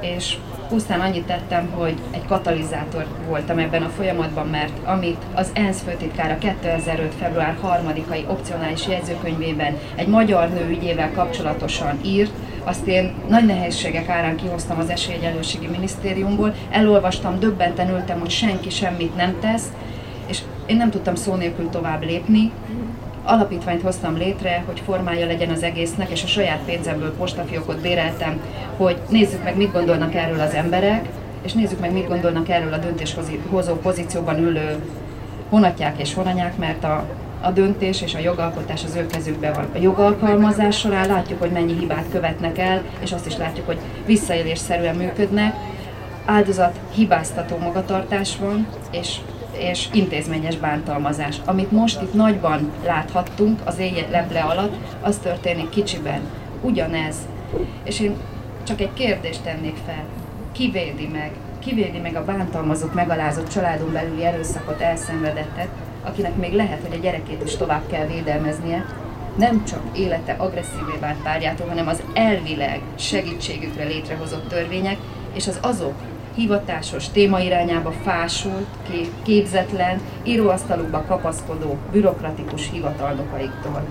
és pusztán annyit tettem, hogy egy katalizátor voltam ebben a folyamatban, mert amit az ENSZ főtitkára 2005. február 3-ai opcionális jegyzőkönyvében egy magyar nő ügyével kapcsolatosan írt, azt én nagy nehézségek árán kihoztam az Esélyegyenlőségi Minisztériumból, elolvastam, döbbenten ültem, hogy senki semmit nem tesz, és én nem tudtam szó nélkül tovább lépni. Alapítványt hoztam létre, hogy formája legyen az egésznek, és a saját pénzemből postafiókot béreltem, hogy nézzük meg, mit gondolnak erről az emberek, és nézzük meg, mit gondolnak erről a döntéshozó pozícióban ülő honatják és honanyák, mert a a döntés és a jogalkotás az ő kezükben van. A jogalkalmazás során látjuk, hogy mennyi hibát követnek el, és azt is látjuk, hogy visszaélésszerűen működnek. Áldozat hibáztató magatartás van, és és intézményes bántalmazás. Amit most itt nagyban láthattunk az éjjel leple alatt, az történik kicsiben. Ugyanez. És én csak egy kérdést tennék fel. Ki védi meg? Ki védi meg a bántalmazott, megalázott családon belüli erőszakot elszenvedettet, akinek még lehet, hogy a gyerekét is tovább kell védelmeznie, nem csak élete agresszívé vált párjától, hanem az elvileg segítségükre létrehozott törvények, és az azok hivatásos témairányába fásult, képzetlen, íróasztalukba kapaszkodó, bürokratikus hivatalnokaiktól.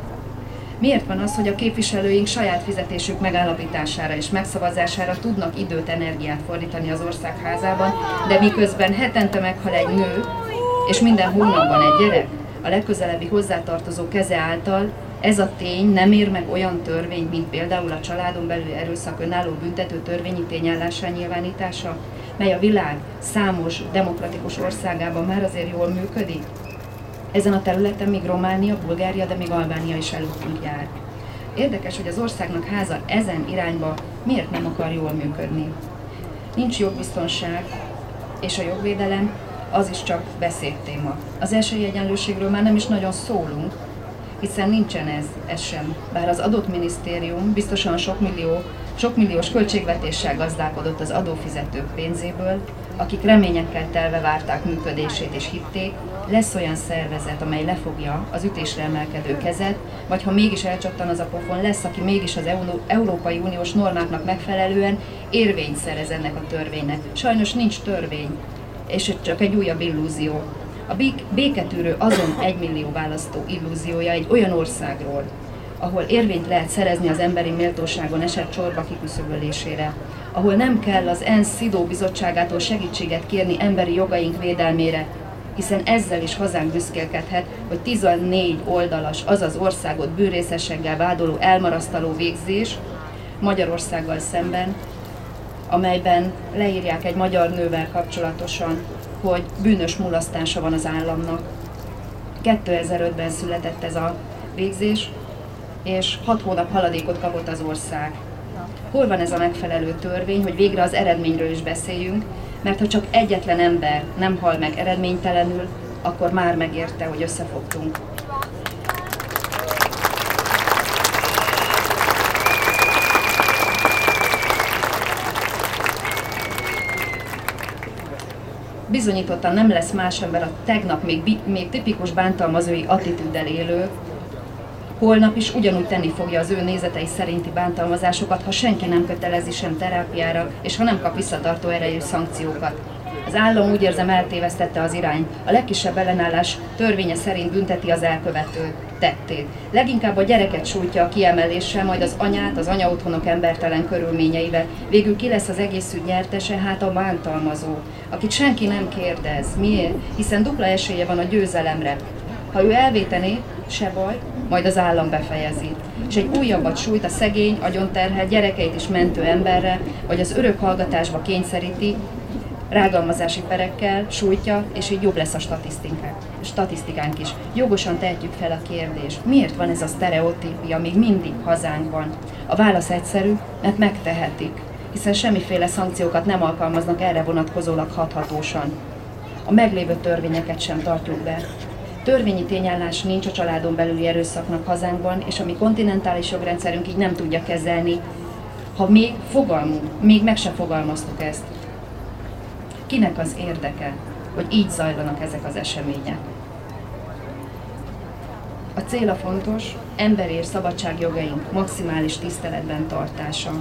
Miért van az, hogy a képviselőink saját fizetésük megállapítására és megszavazására tudnak időt, energiát fordítani az országházában, de miközben hetente meghal egy nő, és minden hónapban egy gyerek, a legközelebbi hozzátartozó keze által ez a tény nem ér meg olyan törvényt, mint például a családon belül erőszak önálló büntető törvényi tényállásá nyilvánítása, mely a világ számos demokratikus országában már azért jól működik? Ezen a területen még Románia, Bulgária, de még Albánia is előttünk jár. Érdekes, hogy az országnak háza ezen irányba miért nem akar jól működni. Nincs jogbiztonság, és a jogvédelem az is csak beszédtéma. Az esélyegyenlőségről már nem is nagyon szólunk, hiszen nincsen ez, ez sem. Bár az adott minisztérium biztosan sok millió, sok milliós költségvetéssel gazdálkodott az adófizetők pénzéből, akik reményekkel telve várták működését és hitték, lesz olyan szervezet, amely lefogja az ütésre emelkedő kezet, vagy ha mégis elcsattan az a pofon, lesz, aki mégis az Európai Uniós normáknak megfelelően érvényt szerez ennek a törvénynek. Sajnos nincs törvény, és csak egy újabb illúzió. A béketűrő azon egymillió választó illúziója egy olyan országról, ahol érvényt lehet szerezni az emberi méltóságon esett csorba kiküszöbölésére, ahol nem kell az ENSZ Szidó bizottságától segítséget kérni emberi jogaink védelmére, hiszen ezzel is hazánk büszkélkedhet, hogy 14 oldalas, azaz országot bűrészességgel vádoló elmarasztaló végzés Magyarországgal szemben amelyben leírják egy magyar nővel kapcsolatosan, hogy bűnös mulasztása van az államnak. 2005-ben született ez a végzés, és hat hónap haladékot kapott az ország. Hol van ez a megfelelő törvény, hogy végre az eredményről is beszéljünk, mert ha csak egyetlen ember nem hal meg eredménytelenül, akkor már megérte, hogy összefogtunk. Bizonyítottan nem lesz más ember a tegnap még, még tipikus bántalmazói attitűddel élő, holnap is ugyanúgy tenni fogja az ő nézetei szerinti bántalmazásokat, ha senki nem kötelezi sem terápiára, és ha nem kap visszatartó erejű szankciókat. Az állam úgy érzem eltévesztette az irány. A legkisebb ellenállás törvénye szerint bünteti az elkövető tettét. Leginkább a gyereket sújtja a kiemeléssel, majd az anyát, az anyaotthonok embertelen körülményeivel. Végül ki lesz az egész ügy nyertese? Hát a bántalmazó, akit senki nem kérdez. Miért? Hiszen dupla esélye van a győzelemre. Ha ő elvétené, se baj, majd az állam befejezi. És egy újabbat sújt a szegény, agyonterhelt gyerekeit is mentő emberre, vagy az örök hallgatásba kényszeríti, rágalmazási perekkel sújtja, és így jobb lesz a statisztikánk, statisztikánk is. Jogosan tehetjük fel a kérdést, miért van ez a sztereotípia még mindig hazánkban? A válasz egyszerű, mert megtehetik, hiszen semmiféle szankciókat nem alkalmaznak erre vonatkozólag hathatósan. A meglévő törvényeket sem tartjuk be. Törvényi tényállás nincs a családon belüli erőszaknak hazánkban, és a mi kontinentális jogrendszerünk így nem tudja kezelni, ha még fogalmunk, még meg se fogalmaztuk ezt. Kinek az érdeke, hogy így zajlanak ezek az események? A cél a fontos, emberi és szabadságjogaink maximális tiszteletben tartása.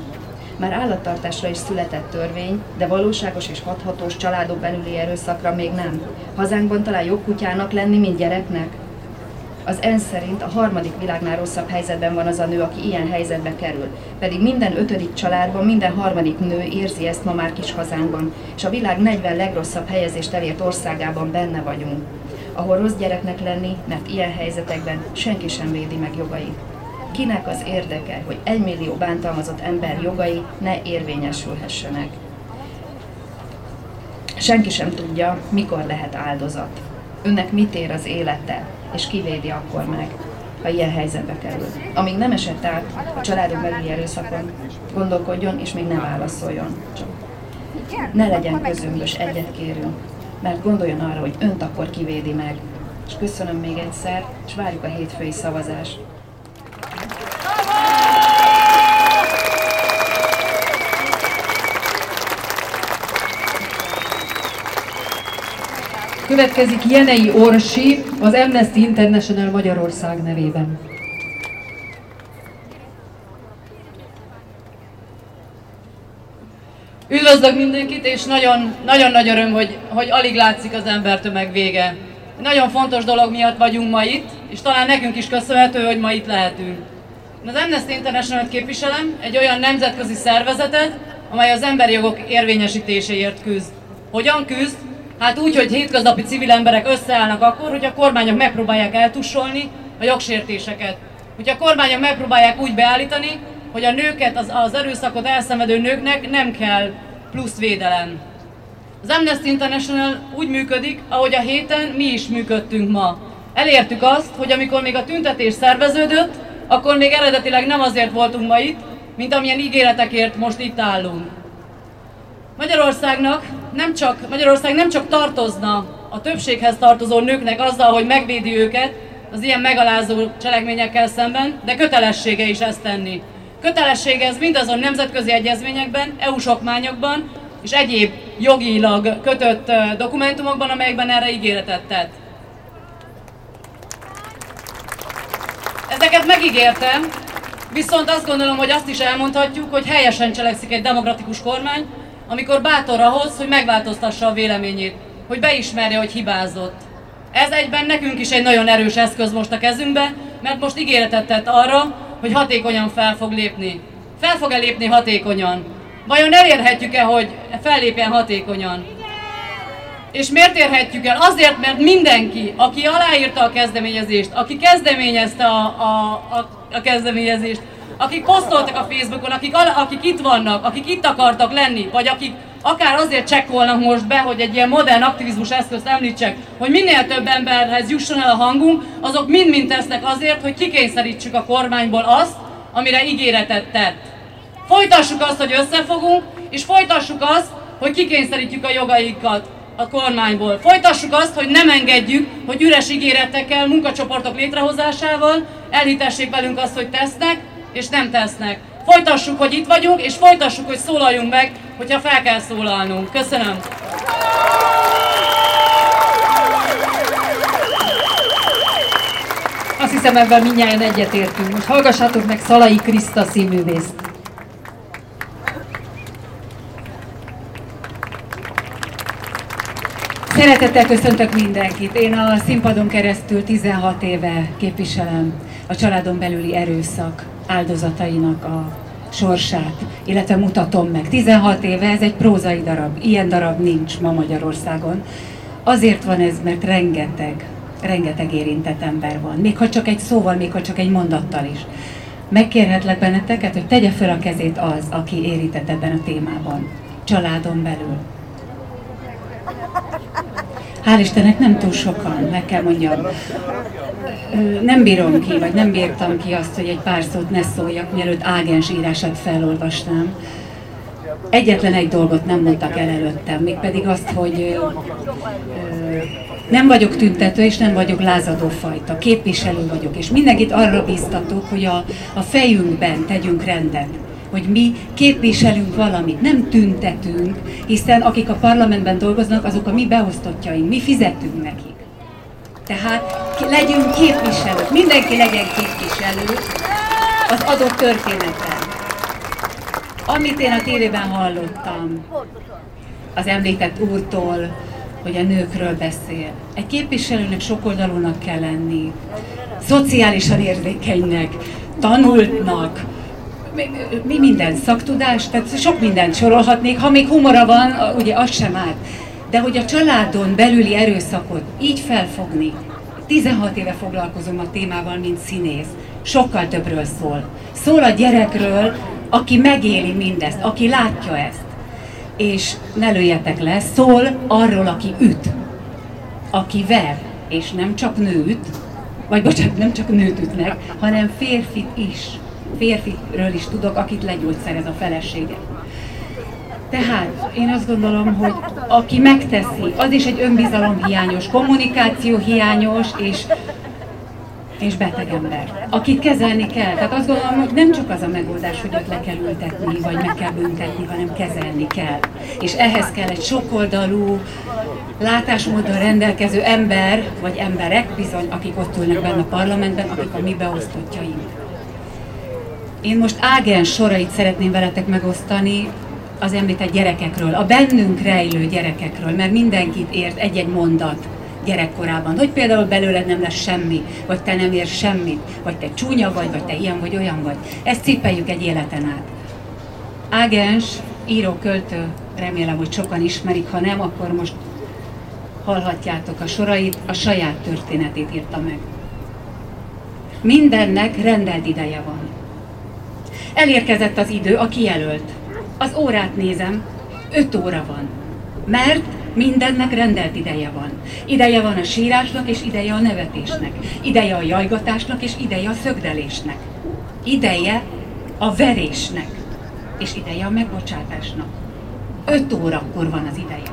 Már állattartásra is született törvény, de valóságos és hathatós családok belüli erőszakra még nem. Hazánkban talán jobb kutyának lenni, mint gyereknek? Az ENSZ szerint a harmadik világnál rosszabb helyzetben van az a nő, aki ilyen helyzetbe kerül. Pedig minden ötödik családban, minden harmadik nő érzi ezt ma már kis hazánkban, és a világ 40 legrosszabb helyezést elért országában benne vagyunk ahol rossz gyereknek lenni, mert ilyen helyzetekben senki sem védi meg jogait. Kinek az érdeke, hogy egymillió bántalmazott ember jogai ne érvényesülhessenek? Senki sem tudja, mikor lehet áldozat. Önnek mit ér az élete, és kivédi akkor meg, ha ilyen helyzetbe kerül. Amíg nem esett át a családok belüli erőszakon, gondolkodjon és még ne válaszoljon. Csak ne legyen közömbös, egyet kérünk, mert gondoljon arra, hogy önt akkor kivédi meg. És köszönöm még egyszer, és várjuk a hétfői szavazást. Következik Jenei Orsi, az Amnesty International Magyarország nevében. Üdvözlök mindenkit, és nagyon, nagyon nagy öröm, hogy, hogy alig látszik az embertömeg vége. Nagyon fontos dolog miatt vagyunk ma itt, és talán nekünk is köszönhető, hogy ma itt lehetünk. Az Amnesty international képviselem, egy olyan nemzetközi szervezetet, amely az emberi jogok érvényesítéséért küzd. Hogyan küzd? Hát úgy, hogy hétköznapi civil emberek összeállnak akkor, hogy a kormányok megpróbálják eltussolni a jogsértéseket. Hogy a kormányok megpróbálják úgy beállítani, hogy a nőket, az, az erőszakot elszenvedő nőknek nem kell plusz védelem. Az Amnesty International úgy működik, ahogy a héten mi is működtünk ma. Elértük azt, hogy amikor még a tüntetés szerveződött, akkor még eredetileg nem azért voltunk ma itt, mint amilyen ígéretekért most itt állunk. Magyarországnak nem csak, Magyarország nem csak tartozna a többséghez tartozó nőknek azzal, hogy megvédi őket az ilyen megalázó cselekményekkel szemben, de kötelessége is ezt tenni. Kötelessége ez mindazon nemzetközi egyezményekben, EU-s okmányokban és egyéb jogilag kötött dokumentumokban, amelyekben erre ígéretet tett. Ezeket megígértem, viszont azt gondolom, hogy azt is elmondhatjuk, hogy helyesen cselekszik egy demokratikus kormány, amikor bátor ahhoz, hogy megváltoztassa a véleményét, hogy beismerje, hogy hibázott. Ez egyben nekünk is egy nagyon erős eszköz most a kezünkbe, mert most ígéretet tett arra, hogy hatékonyan fel fog lépni. Fel fog-e lépni hatékonyan? Vajon elérhetjük-e, hogy fellépjen hatékonyan? És miért érhetjük el? Azért, mert mindenki, aki aláírta a kezdeményezést, aki kezdeményezte a, a, a, a kezdeményezést, akik posztoltak a Facebookon, akik, akik itt vannak, akik itt akartak lenni, vagy akik akár azért csekkolnak most be, hogy egy ilyen modern aktivizmus eszközt említsek, hogy minél több emberhez jusson el a hangunk, azok mind-mind tesznek azért, hogy kikényszerítsük a kormányból azt, amire ígéretet tett. Folytassuk azt, hogy összefogunk, és folytassuk azt, hogy kikényszerítjük a jogaikat a kormányból. Folytassuk azt, hogy nem engedjük, hogy üres ígéretekkel, munkacsoportok létrehozásával elhitessék velünk azt, hogy tesznek, és nem tesznek. Folytassuk, hogy itt vagyunk, és folytassuk, hogy szólaljunk meg, hogyha fel kell szólalnunk. Köszönöm. Azt hiszem ebben mindjárt egyetértünk. Most hallgassátok meg Szalai Kriszta színművészt. Szeretettel köszöntök mindenkit. Én a színpadon keresztül 16 éve képviselem a családon belüli erőszak áldozatainak a sorsát, illetve mutatom meg. 16 éve ez egy prózai darab, ilyen darab nincs ma Magyarországon. Azért van ez, mert rengeteg, rengeteg érintett ember van. Még ha csak egy szóval, még ha csak egy mondattal is. Megkérhetlek benneteket, hogy tegye fel a kezét az, aki érintett ebben a témában. Családon belül. Hál' Istennek nem túl sokan, meg kell mondjam. Nem bírom ki, vagy nem bírtam ki azt, hogy egy pár szót ne szóljak, mielőtt ágens írását felolvasnám. Egyetlen egy dolgot nem mondtak el előttem, mégpedig azt, hogy nem vagyok tüntető, és nem vagyok lázadó fajta, képviselő vagyok, és mindenkit arra biztatok, hogy a, a fejünkben tegyünk rendet hogy mi képviselünk valamit, nem tüntetünk, hiszen akik a parlamentben dolgoznak, azok a mi beosztottjaink, mi fizetünk nekik. Tehát legyünk képviselők, mindenki legyen képviselő az adott történeten. Amit én a tévében hallottam, az említett úrtól, hogy a nőkről beszél. Egy képviselőnek sokoldalúnak kell lenni, szociálisan érzékenynek, tanultnak, mi, mi minden, szaktudás, tehát sok mindent sorolhatnék, ha még humora van, ugye az sem árt. De hogy a családon belüli erőszakot így felfogni, 16 éve foglalkozom a témával, mint színész, sokkal többről szól. Szól a gyerekről, aki megéli mindezt, aki látja ezt. És ne lőjetek le, szól arról, aki üt, aki ver, és nem csak nőt, vagy bocsánat, nem csak nőt ütnek, hanem férfit is férfiről is tudok, akit legyógyszerez a felesége. Tehát én azt gondolom, hogy aki megteszi, az is egy önbizalomhiányos, kommunikációhiányos és és beteg ember, akit kezelni kell. Tehát azt gondolom, hogy nem csak az a megoldás, hogy őt le kell ültetni, vagy meg kell büntetni, hanem kezelni kell. És ehhez kell egy sokoldalú, látásmóddal rendelkező ember, vagy emberek bizony, akik ott ülnek benne a parlamentben, akik a mi beosztottjaink. Én most ágens sorait szeretném veletek megosztani az említett gyerekekről, a bennünk rejlő gyerekekről, mert mindenkit ért egy-egy mondat gyerekkorában, hogy például belőled nem lesz semmi, vagy te nem érsz semmit, vagy te csúnya vagy, vagy te ilyen vagy, olyan vagy. Ezt cipeljük egy életen át. Ágens, író, költő, remélem, hogy sokan ismerik, ha nem, akkor most hallhatjátok a sorait, a saját történetét írta meg. Mindennek rendelt ideje van. Elérkezett az idő, a kijelölt. Az órát nézem, öt óra van. Mert mindennek rendelt ideje van. Ideje van a sírásnak, és ideje a nevetésnek. Ideje a jajgatásnak, és ideje a szögdelésnek. Ideje a verésnek, és ideje a megbocsátásnak. Öt órakor van az ideje.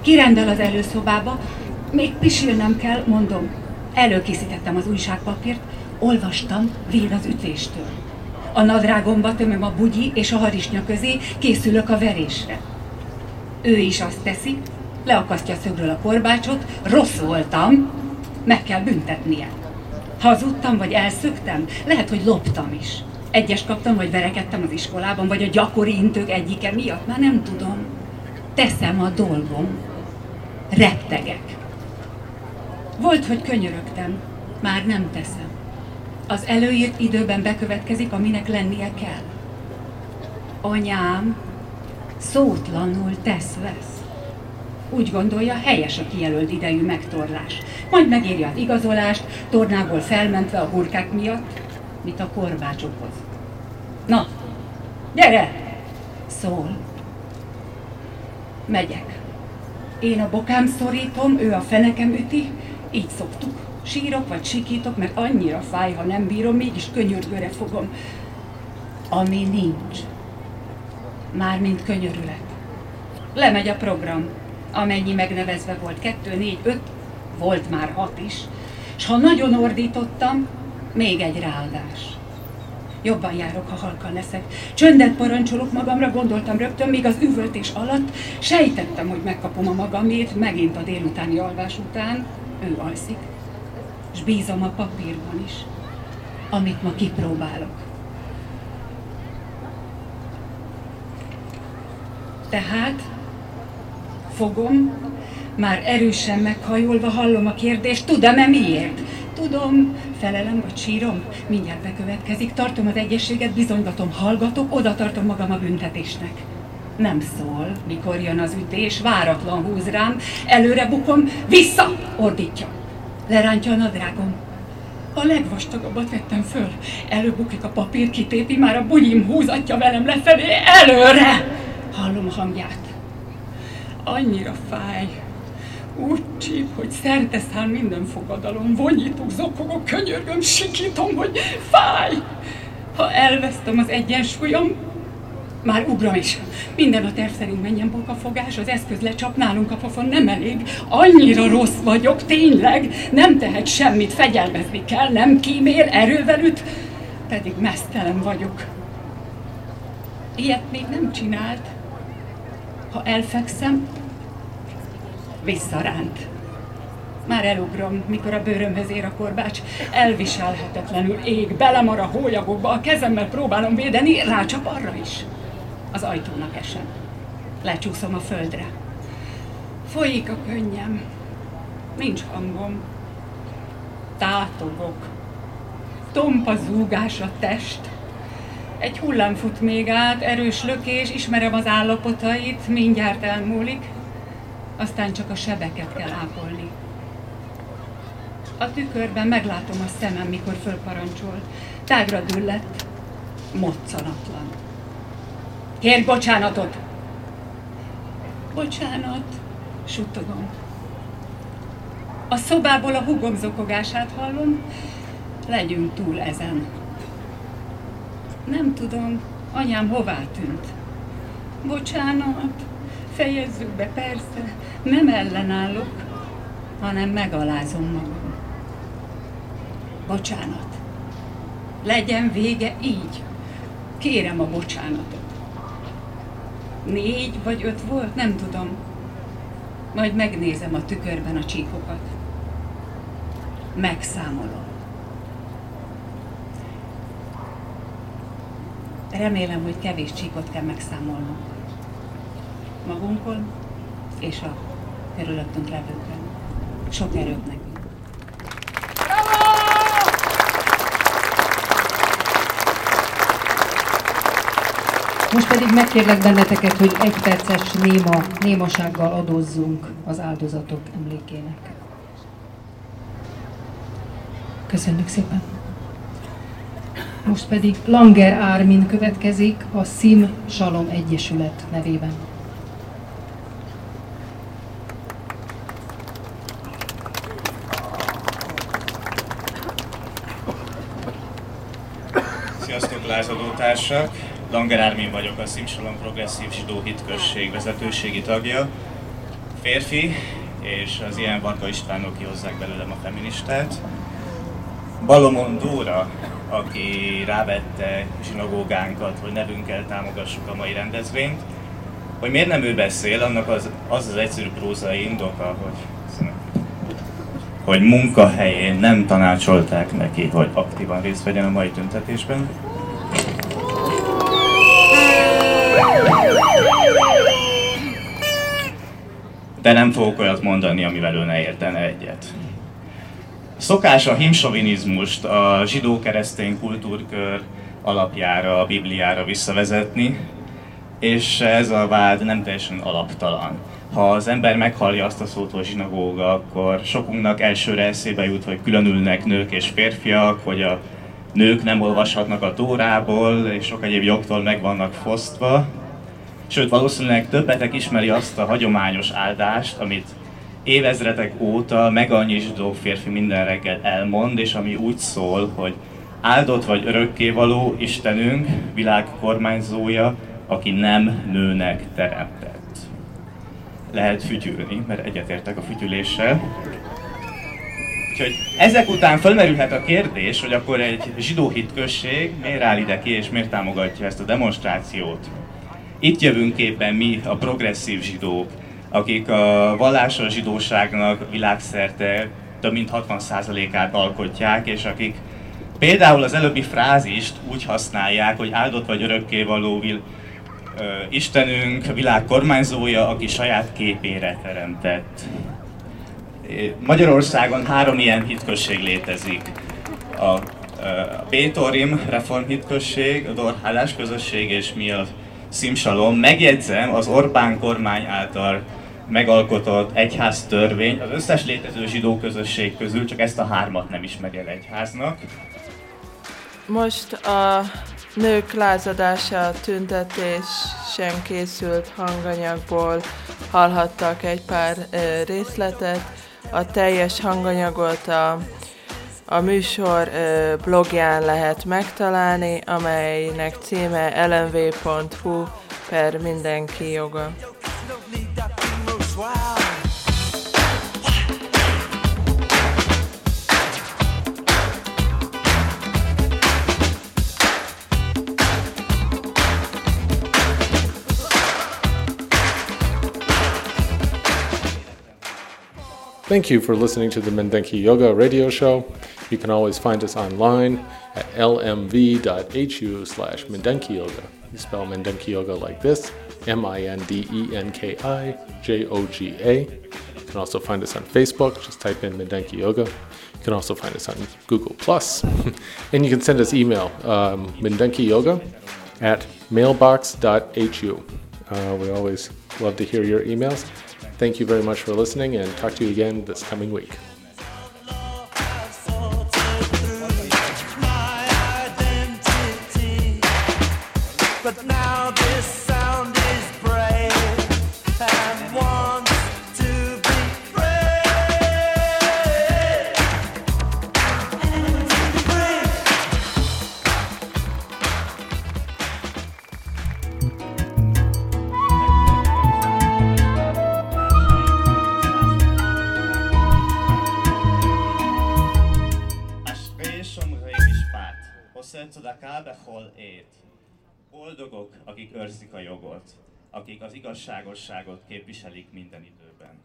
Kirendel az előszobába, még pisilnem kell, mondom. Előkészítettem az újságpapírt, olvastam, véd az ütéstől. A nadrágomba tömöm a bugyi és a harisnya közé, készülök a verésre. Ő is azt teszi, leakasztja szögről a korbácsot, rossz voltam, meg kell büntetnie. Hazudtam, vagy elszöktem, lehet, hogy loptam is. Egyes kaptam, vagy verekedtem az iskolában, vagy a gyakori intők egyike miatt, már nem tudom. Teszem a dolgom. Rettegek. Volt, hogy könyörögtem, már nem teszem az előírt időben bekövetkezik, aminek lennie kell. Anyám szótlanul tesz-vesz. Úgy gondolja, helyes a kijelölt idejű megtorlás. Majd megírja az igazolást, tornából felmentve a burkák miatt, mit a korbács okoz. Na, gyere! Szól. Megyek. Én a bokám szorítom, ő a fenekem üti, így szoktuk. Sírok vagy sikítok, mert annyira fáj, ha nem bírom, mégis könyörgőre fogom. Ami nincs. Mármint könyörület. Lemegy a program, amennyi megnevezve volt. Kettő, négy, öt, volt már hat is. És ha nagyon ordítottam, még egy ráadás. Jobban járok, ha halkan leszek. Csöndet parancsolok magamra, gondoltam rögtön, még az üvöltés alatt sejtettem, hogy megkapom a magamét, megint a délutáni alvás után. Ő alszik és bízom a papírban is, amit ma kipróbálok. Tehát fogom, Már erősen meghajolva hallom a kérdést, tudom-e miért? Tudom, felelem vagy sírom, mindjárt bekövetkezik, tartom az egyességet, bizonygatom, hallgatok, oda tartom magam a büntetésnek. Nem szól, mikor jön az ütés, váratlan húz rám, előre bukom, vissza, ordítja. Lerántja a nadrágom. A legvastagabbat vettem föl. Előbukik a papír, kitépi, már a bunyim húzatja velem lefelé, előre! Hallom a hangját. Annyira fáj, úgy csíp, hogy szerte száll minden fogadalom, vonyítok, zokogok, könyörgöm, sikítom, hogy fáj. Ha elvesztem az egyensúlyom, már ugrom is. Minden a terv szerint menjen fogás, az eszköz lecsap nálunk a pofon, nem elég. Annyira rossz vagyok, tényleg, nem tehet semmit, fegyelmezni kell, nem kímél, erővel üt, pedig mesztelen vagyok. Ilyet még nem csinált. Ha elfekszem, visszaránt. Már elugrom, mikor a bőrömhöz ér a korbács, elviselhetetlenül ég, belemar a hólyagokba, a kezemmel próbálom védeni, rácsap arra is. Az ajtónak esem. Lecsúszom a földre. Folyik a könnyem. Nincs hangom. Tátogok. Tompa zúgás a test. Egy hullám fut még át, erős lökés, ismerem az állapotait, mindjárt elmúlik aztán csak a sebeket kell ápolni. A tükörben meglátom a szemem, mikor fölparancsol. Tágra düllett, moccanatlan. Kérj bocsánatot! Bocsánat, suttogom. A szobából a hugom zokogását hallom, legyünk túl ezen. Nem tudom, anyám hová tűnt. Bocsánat, fejezzük be, persze, nem ellenállok, hanem megalázom magam. Bocsánat. Legyen vége így. Kérem a bocsánatot. Négy vagy öt volt, nem tudom. Majd megnézem a tükörben a csíkokat. Megszámolom. Remélem, hogy kevés csíkot kell megszámolnom. Magunkon és a körülöttünk levőkön. Sok erőt nekünk. Most pedig megkérlek benneteket, hogy egy perces néma, némasággal adózzunk az áldozatok emlékének. Köszönjük szépen! Most pedig Langer Ármin következik a Szim Salom Egyesület nevében. Sziasztok, lázadótársak! Langer Ármin vagyok, a Szimsalom Progresszív Zsidó Hitközség vezetőségi tagja. Férfi, és az ilyen Varga Istvánok kihozzák belőlem a feministát. Balomon Dóra, aki rávette zsinagógánkat, hogy nevünkkel támogassuk a mai rendezvényt, hogy miért nem ő beszél, annak az az, az egyszerű prózai indoka, hogy hogy munkahelyén nem tanácsolták neki, hogy aktívan részt vegyen a mai tüntetésben. De nem fogok olyat mondani, amivel ő ne értene egyet. Szokás a himsovinizmust a zsidó-keresztény kultúrkör alapjára, a Bibliára visszavezetni, és ez a vád nem teljesen alaptalan ha az ember meghallja azt a szót, hogy zsinagóga, akkor sokunknak elsőre eszébe jut, hogy különülnek nők és férfiak, hogy a nők nem olvashatnak a tórából, és sok egyéb jogtól meg vannak fosztva. Sőt, valószínűleg többetek ismeri azt a hagyományos áldást, amit évezredek óta meg annyi zsidó férfi minden reggel elmond, és ami úgy szól, hogy áldott vagy örökkévaló Istenünk, világ kormányzója, aki nem nőnek teremtett lehet fütyülni, mert egyetértek a fütyüléssel. Úgyhogy ezek után felmerülhet a kérdés, hogy akkor egy zsidó hitközség miért áll ide ki és miért támogatja ezt a demonstrációt. Itt jövünk éppen mi, a progresszív zsidók, akik a vallásos zsidóságnak világszerte több mint 60%-át alkotják, és akik például az előbbi frázist úgy használják, hogy áldott vagy örökkévaló Istenünk, a világ kormányzója, aki saját képére teremtett. Magyarországon három ilyen hitközség létezik. A Bétorim reformhitközség, a Dorhálás közösség és mi a Szimsalom. Megjegyzem, az Orbán kormány által megalkotott egyház törvény az összes létező zsidó közösség közül csak ezt a hármat nem ismeri el egyháznak. Most a nők lázadása tüntetésen készült hanganyagból hallhattak egy pár részletet. A teljes hanganyagot a, a műsor blogján lehet megtalálni, amelynek címe lmv.hu per mindenki joga. Thank you for listening to the Mendenki Yoga radio show. You can always find us online at lmv.hu slash Mendenki Yoga. You spell Mendenki Yoga like this M I N D E N K I J O G A. You can also find us on Facebook. Just type in Mendenki Yoga. You can also find us on Google Plus, and you can send us email um, Yoga at mailbox.hu. Uh, we always love to hear your emails. Thank you very much for listening, and talk to you again this coming week. Boldogok, akik őrzik a jogot, akik az igazságosságot képviselik minden időben.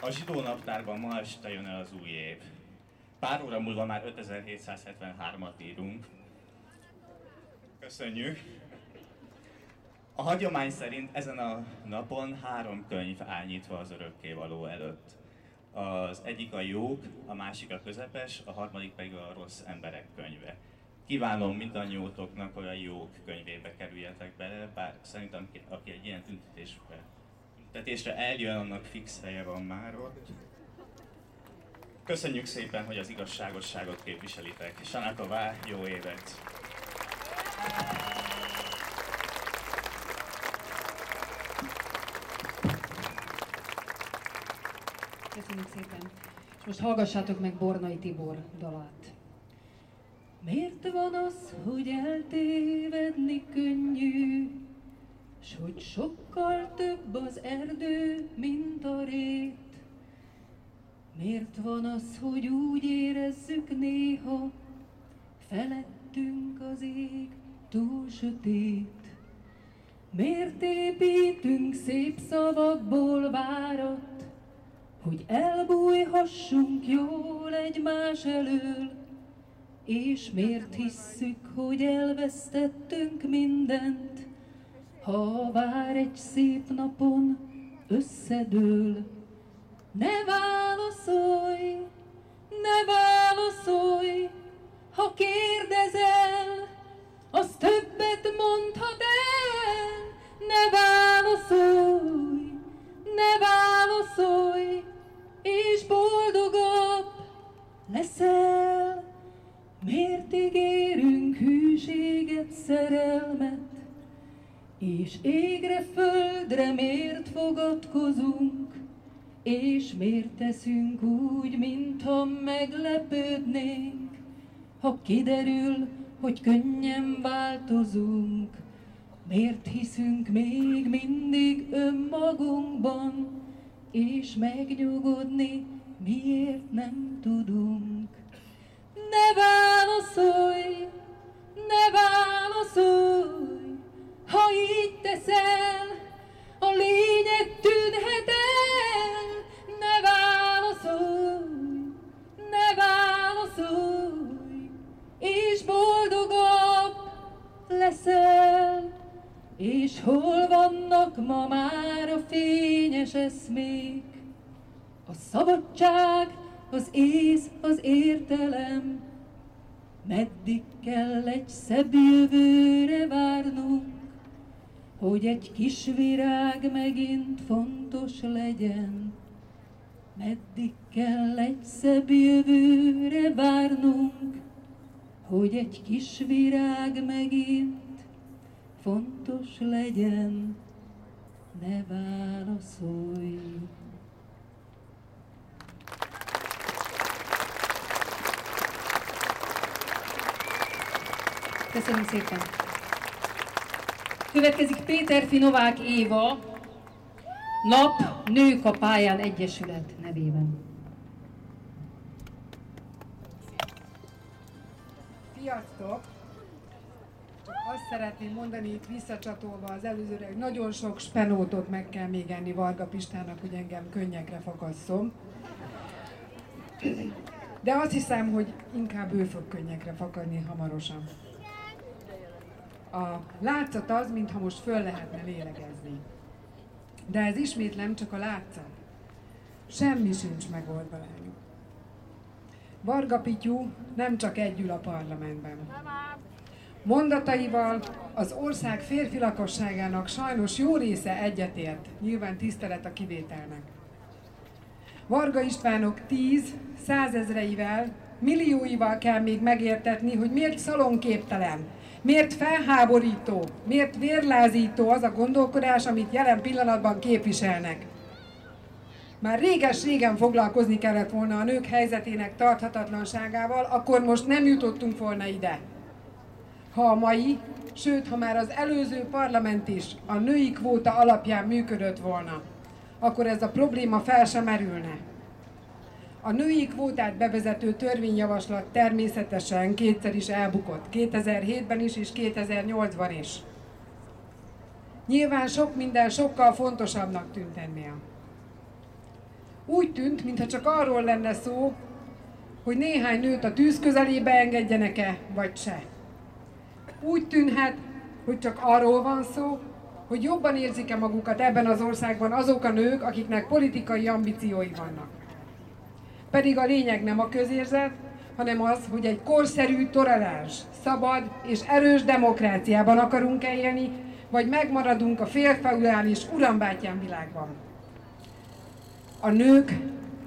A zsidó naptárban ma este jön el az új év. Pár óra múlva már 5773-at írunk. Köszönjük! A hagyomány szerint ezen a napon három könyv áll nyitva az örökkévaló előtt. Az egyik a jók, a másik a közepes, a harmadik pedig a rossz emberek könyve. Kívánom mindannyiótoknak, hogy a jók könyvébe kerüljetek bele, bár szerintem ki- aki egy ilyen tüntetésbe, tüntetésre eljön, annak fix helye van már ott. Köszönjük szépen, hogy az igazságosságot képviselitek. Sanatová, jó évet! Köszönjük szépen. És most hallgassátok meg Bornai Tibor dalát. Miért van az, hogy eltévedni könnyű, s hogy sokkal több az erdő, mint a rét? Miért van az, hogy úgy érezzük néha, felettünk az ég túl sötét? Miért építünk szép szavakból várat, hogy elbújhassunk jól egymás elől, és miért hisszük, hogy elvesztettünk mindent, ha vár egy szép napon összedől. Ne válaszolj, ne válaszolj, ha kérdezel, az többet mondhat el. Ne válaszolj, ne válaszolj, és boldogabb leszel. Miért ígérünk hűséget, szerelmet, és égre, földre miért fogadkozunk, és miért teszünk úgy, mintha meglepődnénk, ha kiderül, hogy könnyen változunk. Miért hiszünk még mindig önmagunkban, és megnyugodni miért nem tudunk. Ne válaszolj, ne válaszolj, ha így teszel, a lényed tűnhet el. Ne válaszolj, ne válaszolj, és boldogabb leszel ma már a fényes eszmék, a szabadság, az ész, az értelem, meddig kell egy szebb jövőre várnunk, hogy egy kis virág megint fontos legyen. Meddig kell egy szebb jövőre várnunk, hogy egy kis virág megint fontos legyen, ne válaszolj. Köszönöm szépen! Következik Péter Finovák Éva, Nap Nők a Pályán Egyesület nevében. Sziasztok! Azt szeretném mondani itt visszacsatolva az előzőre, hogy nagyon sok spenótot meg kell még enni Varga Pistának, hogy engem könnyekre fakasszom. De azt hiszem, hogy inkább ő fog könnyekre fakadni hamarosan. A látszat az, mintha most föl lehetne lélegezni. De ez ismétlem csak a látszat. Semmi sincs megoldva lányok. Varga Pityú nem csak együl a parlamentben. Mondataival az ország férfi lakosságának sajnos jó része egyetért, nyilván tisztelet a kivételnek. Varga Istvánok tíz, százezreivel, millióival kell még megértetni, hogy miért szalonképtelen, miért felháborító, miért vérlázító az a gondolkodás, amit jelen pillanatban képviselnek. Már réges-régen foglalkozni kellett volna a nők helyzetének tarthatatlanságával, akkor most nem jutottunk volna ide. Ha a mai, sőt, ha már az előző parlament is a női kvóta alapján működött volna, akkor ez a probléma fel sem merülne. A női kvótát bevezető törvényjavaslat természetesen kétszer is elbukott, 2007-ben is és 2008-ban is. Nyilván sok minden sokkal fontosabbnak tűnt ennél. Úgy tűnt, mintha csak arról lenne szó, hogy néhány nőt a tűz közelébe engedjenek-e, vagy se. Úgy tűnhet, hogy csak arról van szó, hogy jobban érzik-e magukat ebben az országban azok a nők, akiknek politikai ambíciói vannak. Pedig a lényeg nem a közérzet, hanem az, hogy egy korszerű, toleráns, szabad és erős demokráciában akarunk élni, vagy megmaradunk a félfeudális urambátyán világban. A nők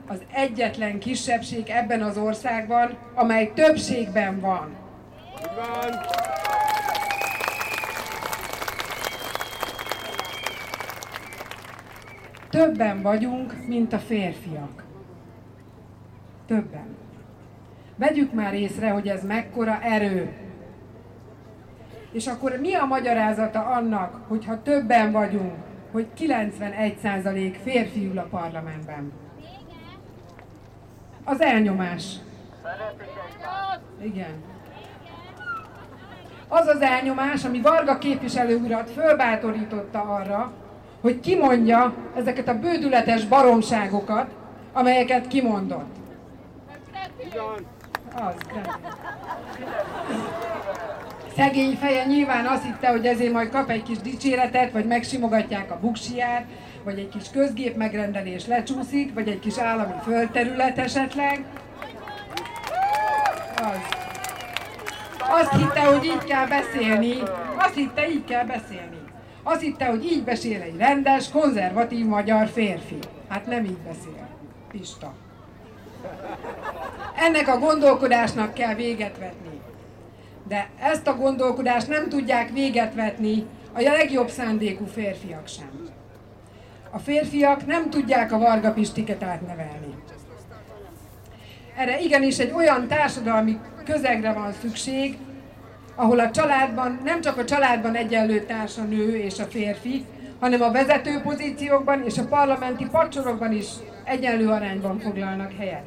az egyetlen kisebbség ebben az országban, amely többségben van. van. Többen vagyunk, mint a férfiak. Többen. Vegyük már észre, hogy ez mekkora erő. És akkor mi a magyarázata annak, hogyha többen vagyunk, hogy 91% férfi ül a parlamentben? Az elnyomás. Igen. Az az elnyomás, ami Varga képviselő urat fölbátorította arra, hogy kimondja ezeket a bődületes baromságokat, amelyeket kimondott. Az, Szegény feje nyilván azt hitte, hogy ezért majd kap egy kis dicséretet, vagy megsimogatják a buksiját, vagy egy kis közgép megrendelés lecsúszik, vagy egy kis állami földterület esetleg. Az. Azt hitte, hogy így kell beszélni. Azt hitte, így kell beszélni. Azt hitte, hogy így beszél egy rendes, konzervatív magyar férfi. Hát nem így beszél. Pista. Ennek a gondolkodásnak kell véget vetni. De ezt a gondolkodást nem tudják véget vetni a legjobb szándékú férfiak sem. A férfiak nem tudják a Varga Pistiket átnevelni. Erre igenis egy olyan társadalmi közegre van szükség, ahol a családban, nem csak a családban egyenlő társ a nő és a férfi, hanem a vezető pozíciókban és a parlamenti pacsorokban is egyenlő arányban foglalnak helyet.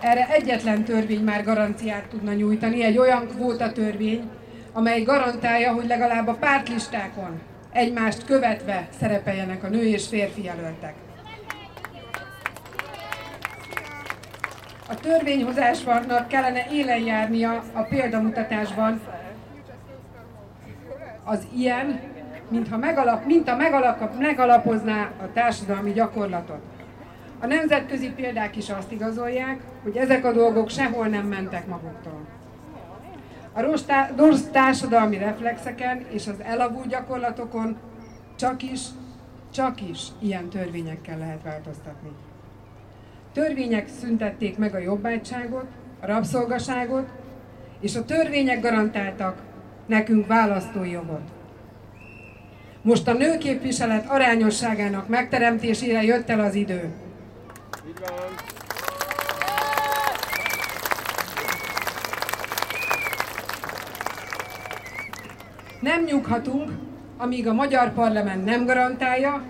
Erre egyetlen törvény már garanciát tudna nyújtani, egy olyan kvóta törvény, amely garantálja, hogy legalább a pártlistákon egymást követve szerepeljenek a nő és férfi jelöltek. A törvényhozásnak kellene élen járnia a példamutatásban. Az ilyen, mintha megalap, mint a megalap, megalapozná a társadalmi gyakorlatot. A nemzetközi példák is azt igazolják, hogy ezek a dolgok sehol nem mentek maguktól. A rossz társadalmi reflexeken és az elavult gyakorlatokon csak is, csak is ilyen törvényekkel lehet változtatni. Törvények szüntették meg a jobbágyságot, a rabszolgaságot, és a törvények garantáltak nekünk választói jogot. Most a nőképviselet arányosságának megteremtésére jött el az idő. Nem nyughatunk, amíg a magyar parlament nem garantálja,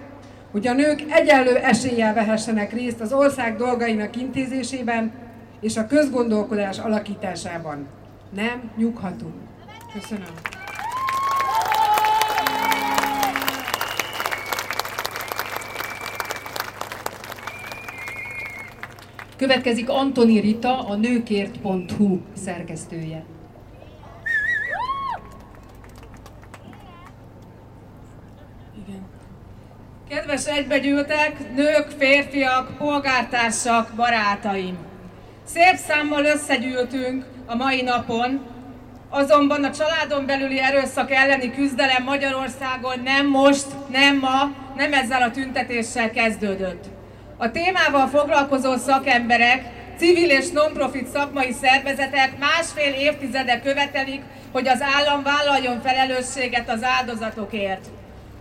hogy a nők egyenlő eséllyel vehessenek részt az ország dolgainak intézésében és a közgondolkodás alakításában. Nem nyughatunk. Köszönöm. Következik Antoni Rita, a nőkért.hu szerkesztője. Kedves egybegyűltek, nők, férfiak, polgártársak, barátaim! Szép számmal összegyűltünk a mai napon, azonban a családon belüli erőszak elleni küzdelem Magyarországon nem most, nem ma, nem ezzel a tüntetéssel kezdődött. A témával foglalkozó szakemberek, civil és non-profit szakmai szervezetek másfél évtizede követelik, hogy az állam vállaljon felelősséget az áldozatokért.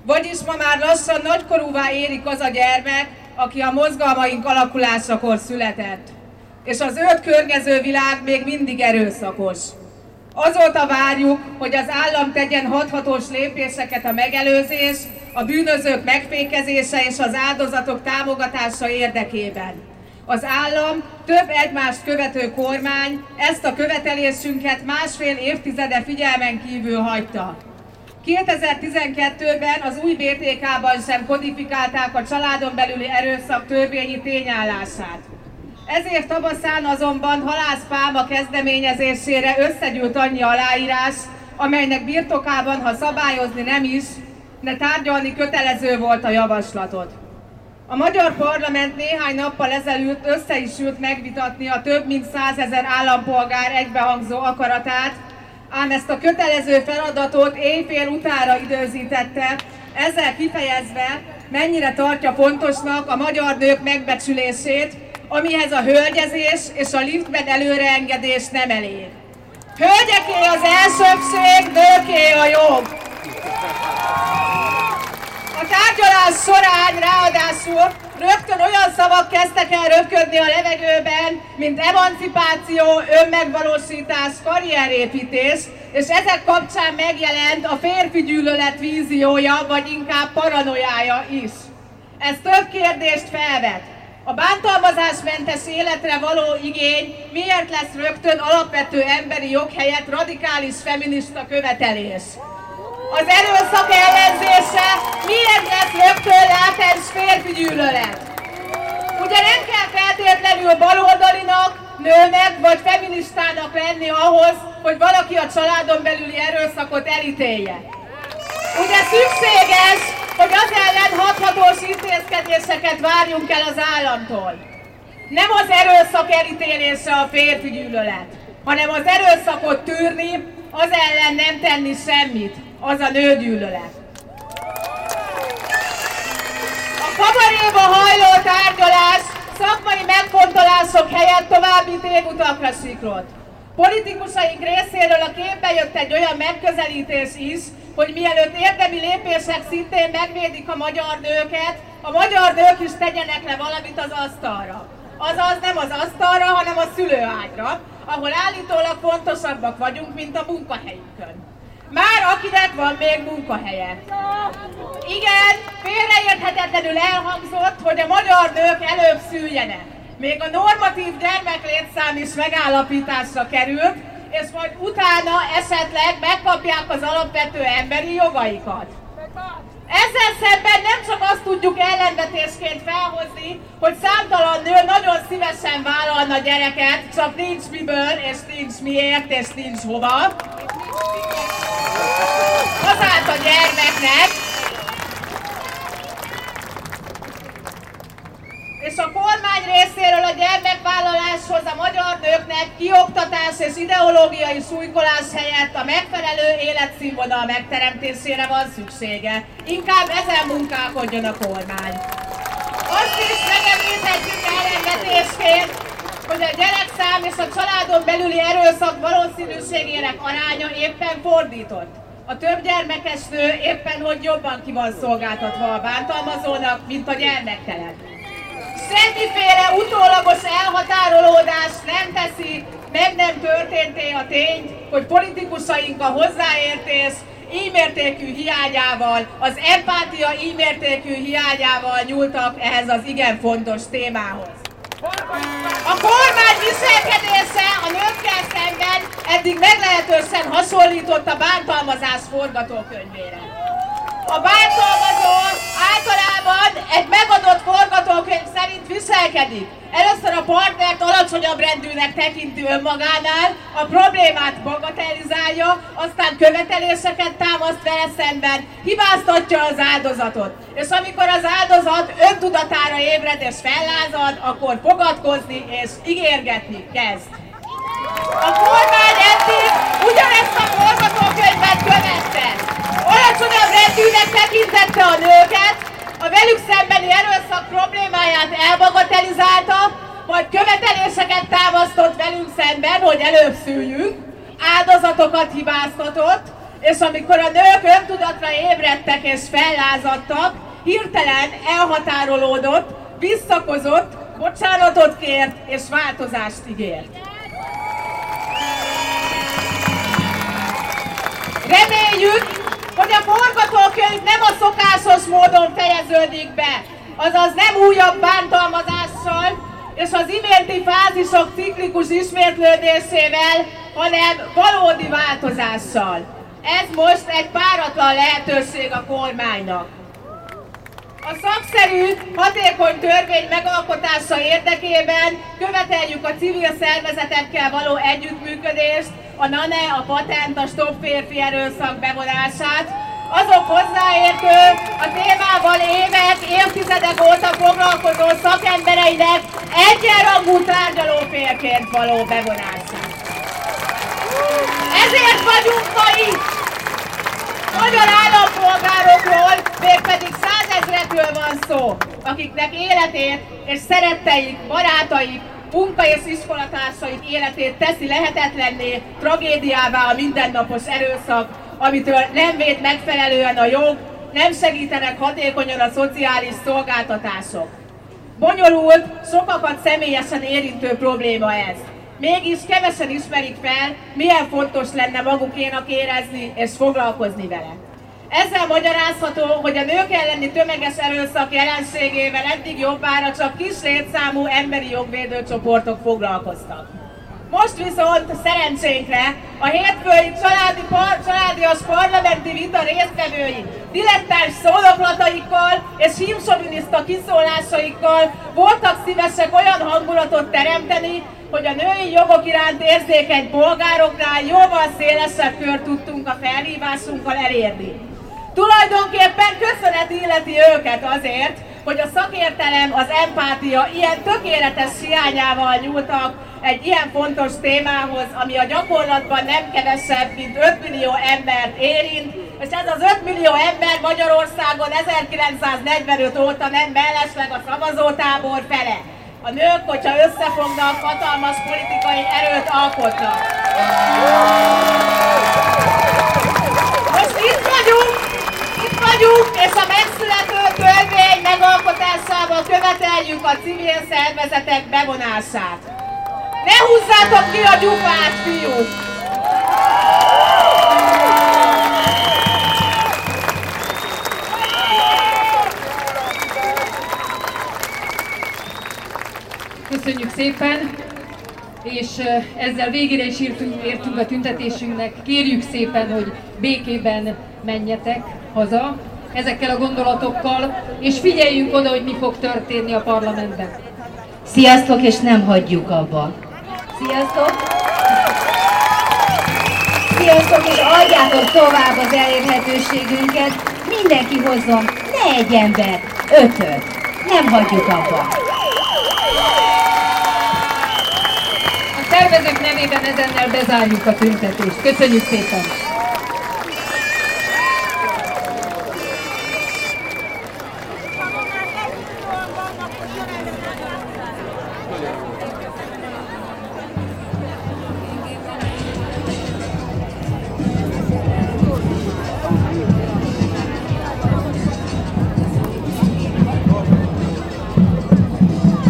Vagyis ma már lassan nagykorúvá érik az a gyermek, aki a mozgalmaink alakulásakor született. És az őt környező világ még mindig erőszakos. Azóta várjuk, hogy az állam tegyen hathatós lépéseket a megelőzés, a bűnözők megfékezése és az áldozatok támogatása érdekében. Az állam több egymást követő kormány ezt a követelésünket másfél évtizede figyelmen kívül hagyta. 2012-ben az új BTK-ban sem kodifikálták a családon belüli erőszak törvényi tényállását. Ezért tavaszán azonban Halász Pálma kezdeményezésére összegyűlt annyi aláírás, amelynek birtokában, ha szabályozni nem is, de tárgyalni kötelező volt a javaslatot. A magyar parlament néhány nappal ezelőtt össze is ült megvitatni a több mint százezer állampolgár egybehangzó akaratát, ám ezt a kötelező feladatot éjfél utára időzítette, ezzel kifejezve, mennyire tartja fontosnak a magyar nők megbecsülését, amihez a hölgyezés és a liftben előreengedés nem elég. Hölgyeké az elsőbség, nőké a jog! A tárgyalás során ráadásul rögtön olyan szavak kezdtek el röpködni a levegőben, mint emancipáció, önmegvalósítás, karrierépítés, és ezek kapcsán megjelent a férfi gyűlölet víziója, vagy inkább paranoiája is. Ez több kérdést felvet. A bántalmazásmentes életre való igény miért lesz rögtön alapvető emberi jog helyett radikális feminista követelés? Az erőszak ellenzése miért lesz rögtön látens férfi gyűlölet? Ugye nem kell feltétlenül baloldalinak, nőnek vagy feministának lenni ahhoz, hogy valaki a családon belüli erőszakot elítélje. Ugye szükséges, hogy az ellen hathatós intézkedéseket várjunk el az államtól. Nem az erőszak elítélése a férfi gyűlölet, hanem az erőszakot tűrni, az ellen nem tenni semmit az a nőgyűlölet. A kamaréba hajló tárgyalás szakmai megfontolások helyett további tévutakra siklott. Politikusaink részéről a képbe jött egy olyan megközelítés is, hogy mielőtt érdemi lépések szintén megvédik a magyar nőket, a magyar nők is tegyenek le valamit az asztalra. Azaz nem az asztalra, hanem a szülőágyra, ahol állítólag fontosabbak vagyunk, mint a munkahelyükön. Már akinek van még munkahelye. Igen, félreérthetetlenül elhangzott, hogy a magyar nők előbb szüljenek. Még a normatív gyermeklétszám is megállapításra került, és majd utána esetleg megkapják az alapvető emberi jogaikat. Ezzel szemben nem csak azt tudjuk ellenvetésként felhozni, hogy számtalan nő nagyon szívesen vállalna gyereket, csak nincs miből, és nincs miért, és nincs hova. Az a gyermeknek, és a kormány részéről a gyermekvállaláshoz a magyar nőknek kioktatás és ideológiai súlykolás helyett a megfelelő életszínvonal megteremtésére van szüksége. Inkább ezen munkálkodjon a kormány. Azt is megemlíthetjük ellenvetésként, hogy a gyerekszám és a családon belüli erőszak valószínűségének aránya éppen fordított. A több gyermekes nő éppen hogy jobban ki van szolgáltatva a bántalmazónak, mint a gyermektelen. Semmiféle utólagos elhatárolódás nem teszi meg nem történté a tényt, hogy politikusaink a hozzáértés ímértékű hiányával, az empátia ímértékű hiányával nyúltak ehhez az igen fontos témához. A kormány viselkedése a nőkkel szemben eddig meglehetősen hasonlított a bántalmazás forgatókönyvére. A bántalmazó általában egy megadott forgatókönyv szerint viselkedik. Először a partnert alacsonyabb rendűnek tekinti önmagánál, a problémát bagatelizálja, aztán követeléseket támaszt vele szemben, hibáztatja az áldozatot. És amikor az áldozat öntudatára ébred és fellázad, akkor fogadkozni és ígérgetni kezd. A kormány eddig ugyanezt a forgatókönyvet követte. Rendűnek tekintette a nőket, a velük szembeni erőszak problémáját elbagatelizálta, majd követeléseket támasztott velünk szemben, hogy előbb szüljünk, áldozatokat hibáztatott, és amikor a nők öntudatra ébredtek és fellázadtak, hirtelen elhatárolódott, visszakozott, bocsánatot kért és változást ígért. Reméljük, hogy a forgatókönyv nem a szokásos módon fejeződik be, azaz nem újabb bántalmazással, és az iménti fázisok ciklikus ismétlődésével, hanem valódi változással. Ez most egy páratlan lehetőség a kormánynak. A szakszerű, hatékony törvény megalkotása érdekében követeljük a civil szervezetekkel való együttműködést, a NANE, a patent, a stop férfi erőszak bevonását, azok hozzáértő, a témával évek, évtizedek óta foglalkozó szakembereinek egyenrangú tárgyalófélként való bevonását. Ezért vagyunk ma itt! Magyar állampolgárokról, mégpedig százezrekről van szó, akiknek életét és szeretteik, barátaik, munka és iskolatársaik életét teszi lehetetlenné, tragédiává a mindennapos erőszak, amitől nem véd megfelelően a jog, nem segítenek hatékonyan a szociális szolgáltatások. Bonyolult, sokakat személyesen érintő probléma ez. Mégis kevesen ismerik fel, milyen fontos lenne magukénak érezni és foglalkozni vele. Ezzel magyarázható, hogy a nők elleni tömeges erőszak jelenségével eddig jobbára csak kis létszámú emberi jogvédő csoportok foglalkoztak. Most viszont szerencsénkre a hétfői családi par, családias parlamenti vita résztvevői dilettáns szóloklataikkal és hímsoviniszta kiszólásaikkal voltak szívesek olyan hangulatot teremteni, hogy a női jogok iránt érzékeny polgároknál jóval szélesebb kör tudtunk a felhívásunkkal elérni. Tulajdonképpen köszönet illeti őket azért, hogy a szakértelem, az empátia ilyen tökéletes hiányával nyúltak egy ilyen fontos témához, ami a gyakorlatban nem kevesebb, mint 5 millió embert érint, és ez az 5 millió ember Magyarországon 1945 óta nem mellesleg a szavazótábor fele. A nők, hogyha összefognak, hatalmas politikai erőt alkotnak. Most itt vagyunk, itt vagyunk, és a megszülető törvény megalkotásával követeljük a civil szervezetek bevonását. Ne húzzátok ki a gyufát, fiúk! Köszönjük szépen, és ezzel végére is írtunk, értünk a tüntetésünknek. Kérjük szépen, hogy békében menjetek haza, ezekkel a gondolatokkal, és figyeljünk oda, hogy mi fog történni a parlamentben. Sziasztok, és nem hagyjuk abba. Sziasztok! Sziasztok, és adjátok tovább az elérhetőségünket. Mindenki hozzon, ne egy ember, ötöt. Nem hagyjuk abba. A szervezők nevében ezennel bezárjuk a tüntetést. Köszönjük szépen!